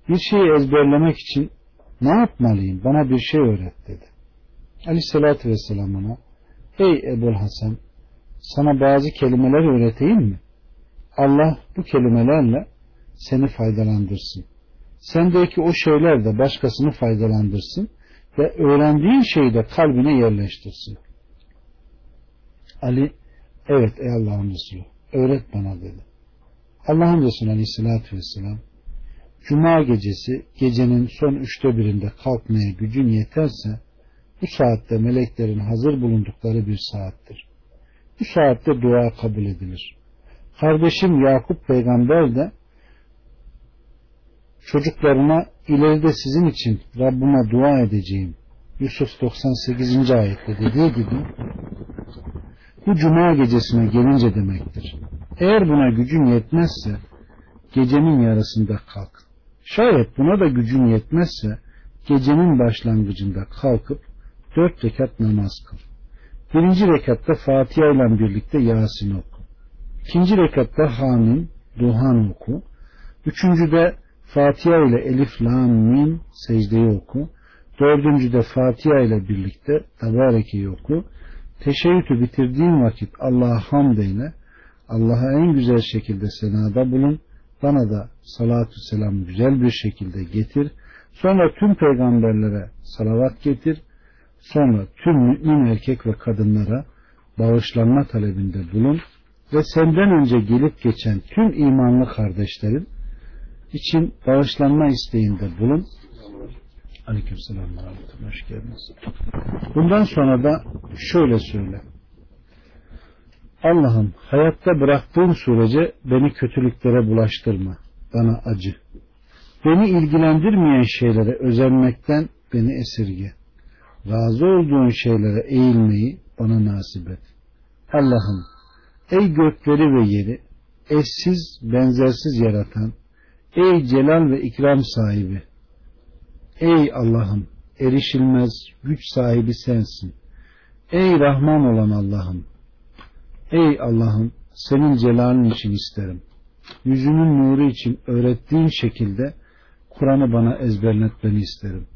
Bir şeyi ezberlemek için ne yapmalıyım? Bana bir şey öğret dedi. Aleyhissalatü Vesselam ona Ey Ebul Hasan sana bazı kelimeler öğreteyim mi? Allah bu kelimelerle seni faydalandırsın. Sendeki o şeyler de başkasını faydalandırsın ve öğrendiğin şeyi de kalbine yerleştirsin. Ali evet ey Allah'ın Resulü öğret bana dedi. Allah'ın Resulü Aleyhisselatü Vesselam Cuma gecesi gecenin son üçte birinde kalkmaya gücün yeterse bu saatte meleklerin hazır bulundukları bir saattir. Bu saatte dua kabul edilir. Kardeşim Yakup peygamber de çocuklarına ileride sizin için Rabbime dua edeceğim. Yusuf 98. ayette dediği gibi bu cuma gecesine gelince demektir. Eğer buna gücün yetmezse gecenin yarısında kalk. Şayet buna da gücün yetmezse gecenin başlangıcında kalkıp dört rekat namaz kıl. Birinci rekatta Fatiha ile birlikte Yasin oku. İkinci rekatta Hamim, Duhan oku. Üçüncüde Fatiha ile Elif, Lam, Mim secdeyi oku. Dördüncüde Fatiha ile birlikte Tebareke'yi oku. Teşeyyütü bitirdiğin vakit Allah'a hamd eyle. Allah'a en güzel şekilde senada bulun. Bana da salatü selam güzel bir şekilde getir. Sonra tüm peygamberlere salavat getir. Sonra tüm mümin erkek ve kadınlara bağışlanma talebinde bulun ve senden önce gelip geçen tüm imanlı kardeşlerin için bağışlanma isteğinde bulun. Aleyküm selam. Hoş geldiniz. Bundan sonra da şöyle söyle. Allah'ım hayatta bıraktığın sürece beni kötülüklere bulaştırma. Bana acı. Beni ilgilendirmeyen şeylere özenmekten beni esirge. Razı olduğun şeylere eğilmeyi bana nasip et. Allah'ım ey gökleri ve yeri eşsiz benzersiz yaratan ey celal ve ikram sahibi ey Allah'ım erişilmez güç sahibi sensin. Ey Rahman olan Allah'ım Ey Allah'ım senin celalin için isterim. Yüzünün nuru için öğrettiğin şekilde Kur'an'ı bana ezberletmeni isterim.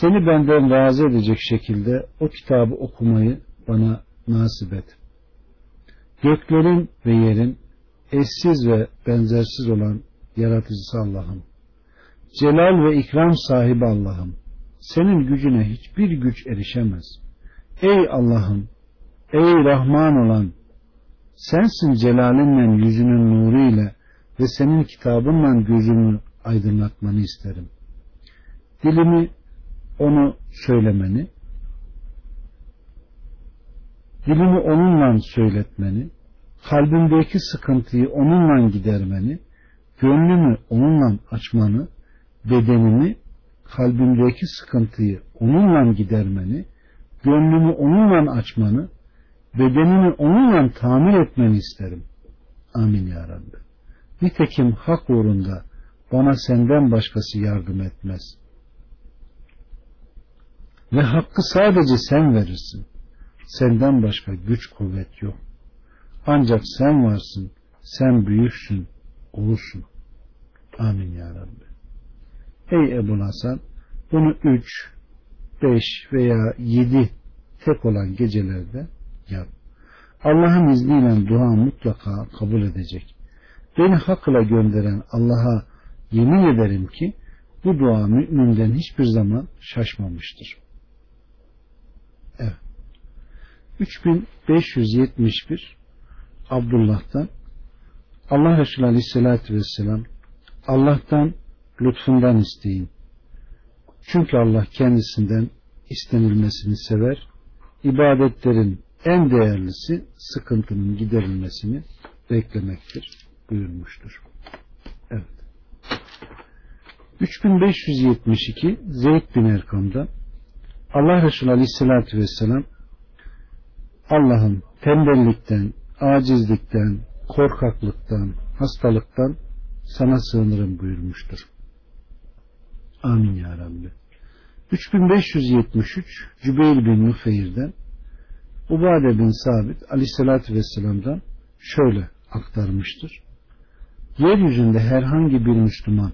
Seni benden razı edecek şekilde o kitabı okumayı bana nasip et. Göklerin ve yerin eşsiz ve benzersiz olan yaratıcısı Allah'ım. Celal ve ikram sahibi Allah'ım. Senin gücüne hiçbir güç erişemez. Ey Allah'ım Ey Rahman olan sensin celalinle yüzünün nuru ile ve senin kitabınla gözümü aydınlatmanı isterim. Dilimi onu söylemeni, dilimi onunla söyletmeni, kalbimdeki sıkıntıyı onunla gidermeni, gönlümü onunla açmanı, bedenimi, kalbimdeki sıkıntıyı onunla gidermeni, gönlümü onunla açmanı, bedenini onunla tamir etmeni isterim. Amin ya Rabbi. Nitekim hak uğrunda bana senden başkası yardım etmez. Ve hakkı sadece sen verirsin. Senden başka güç kuvvet yok. Ancak sen varsın, sen büyüksün, ulusun. Amin ya Rabbi. Ey Ebu Hasan, bunu üç, beş veya yedi tek olan gecelerde yap. Allah'ın izniyle dua mutlaka kabul edecek. Beni hak ile gönderen Allah'a yemin ederim ki bu dua müminden hiçbir zaman şaşmamıştır. Evet. 3571 Abdullah'tan Allah Resulü Aleyhisselatü Vesselam Allah'tan lütfundan isteyin. Çünkü Allah kendisinden istenilmesini sever. İbadetlerin en değerlisi sıkıntının giderilmesini beklemektir buyurmuştur. Evet. 3572 Zeyd bin Erkam'da Allah Resulü Aleyhisselatü Vesselam Allah'ın tembellikten, acizlikten, korkaklıktan, hastalıktan sana sığınırım buyurmuştur. Amin ya Rabbi. 3573 Cübeyl bin Nufeyr'den Ubade bin Sabit aleyhissalatü vesselam'dan şöyle aktarmıştır. Yeryüzünde herhangi bir Müslüman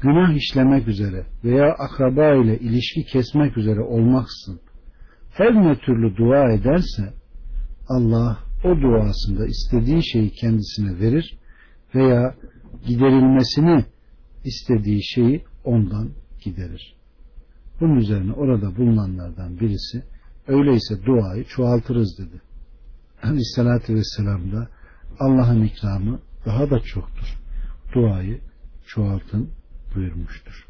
günah işlemek üzere veya akraba ile ilişki kesmek üzere olmaksızın her ne türlü dua ederse Allah o duasında istediği şeyi kendisine verir veya giderilmesini istediği şeyi ondan giderir. Bunun üzerine orada bulunanlardan birisi öyleyse duayı çoğaltırız dedi. Aleyhissalatü vesselam da Allah'ın ikramı daha da çoktur. Duayı çoğaltın buyurmuştur.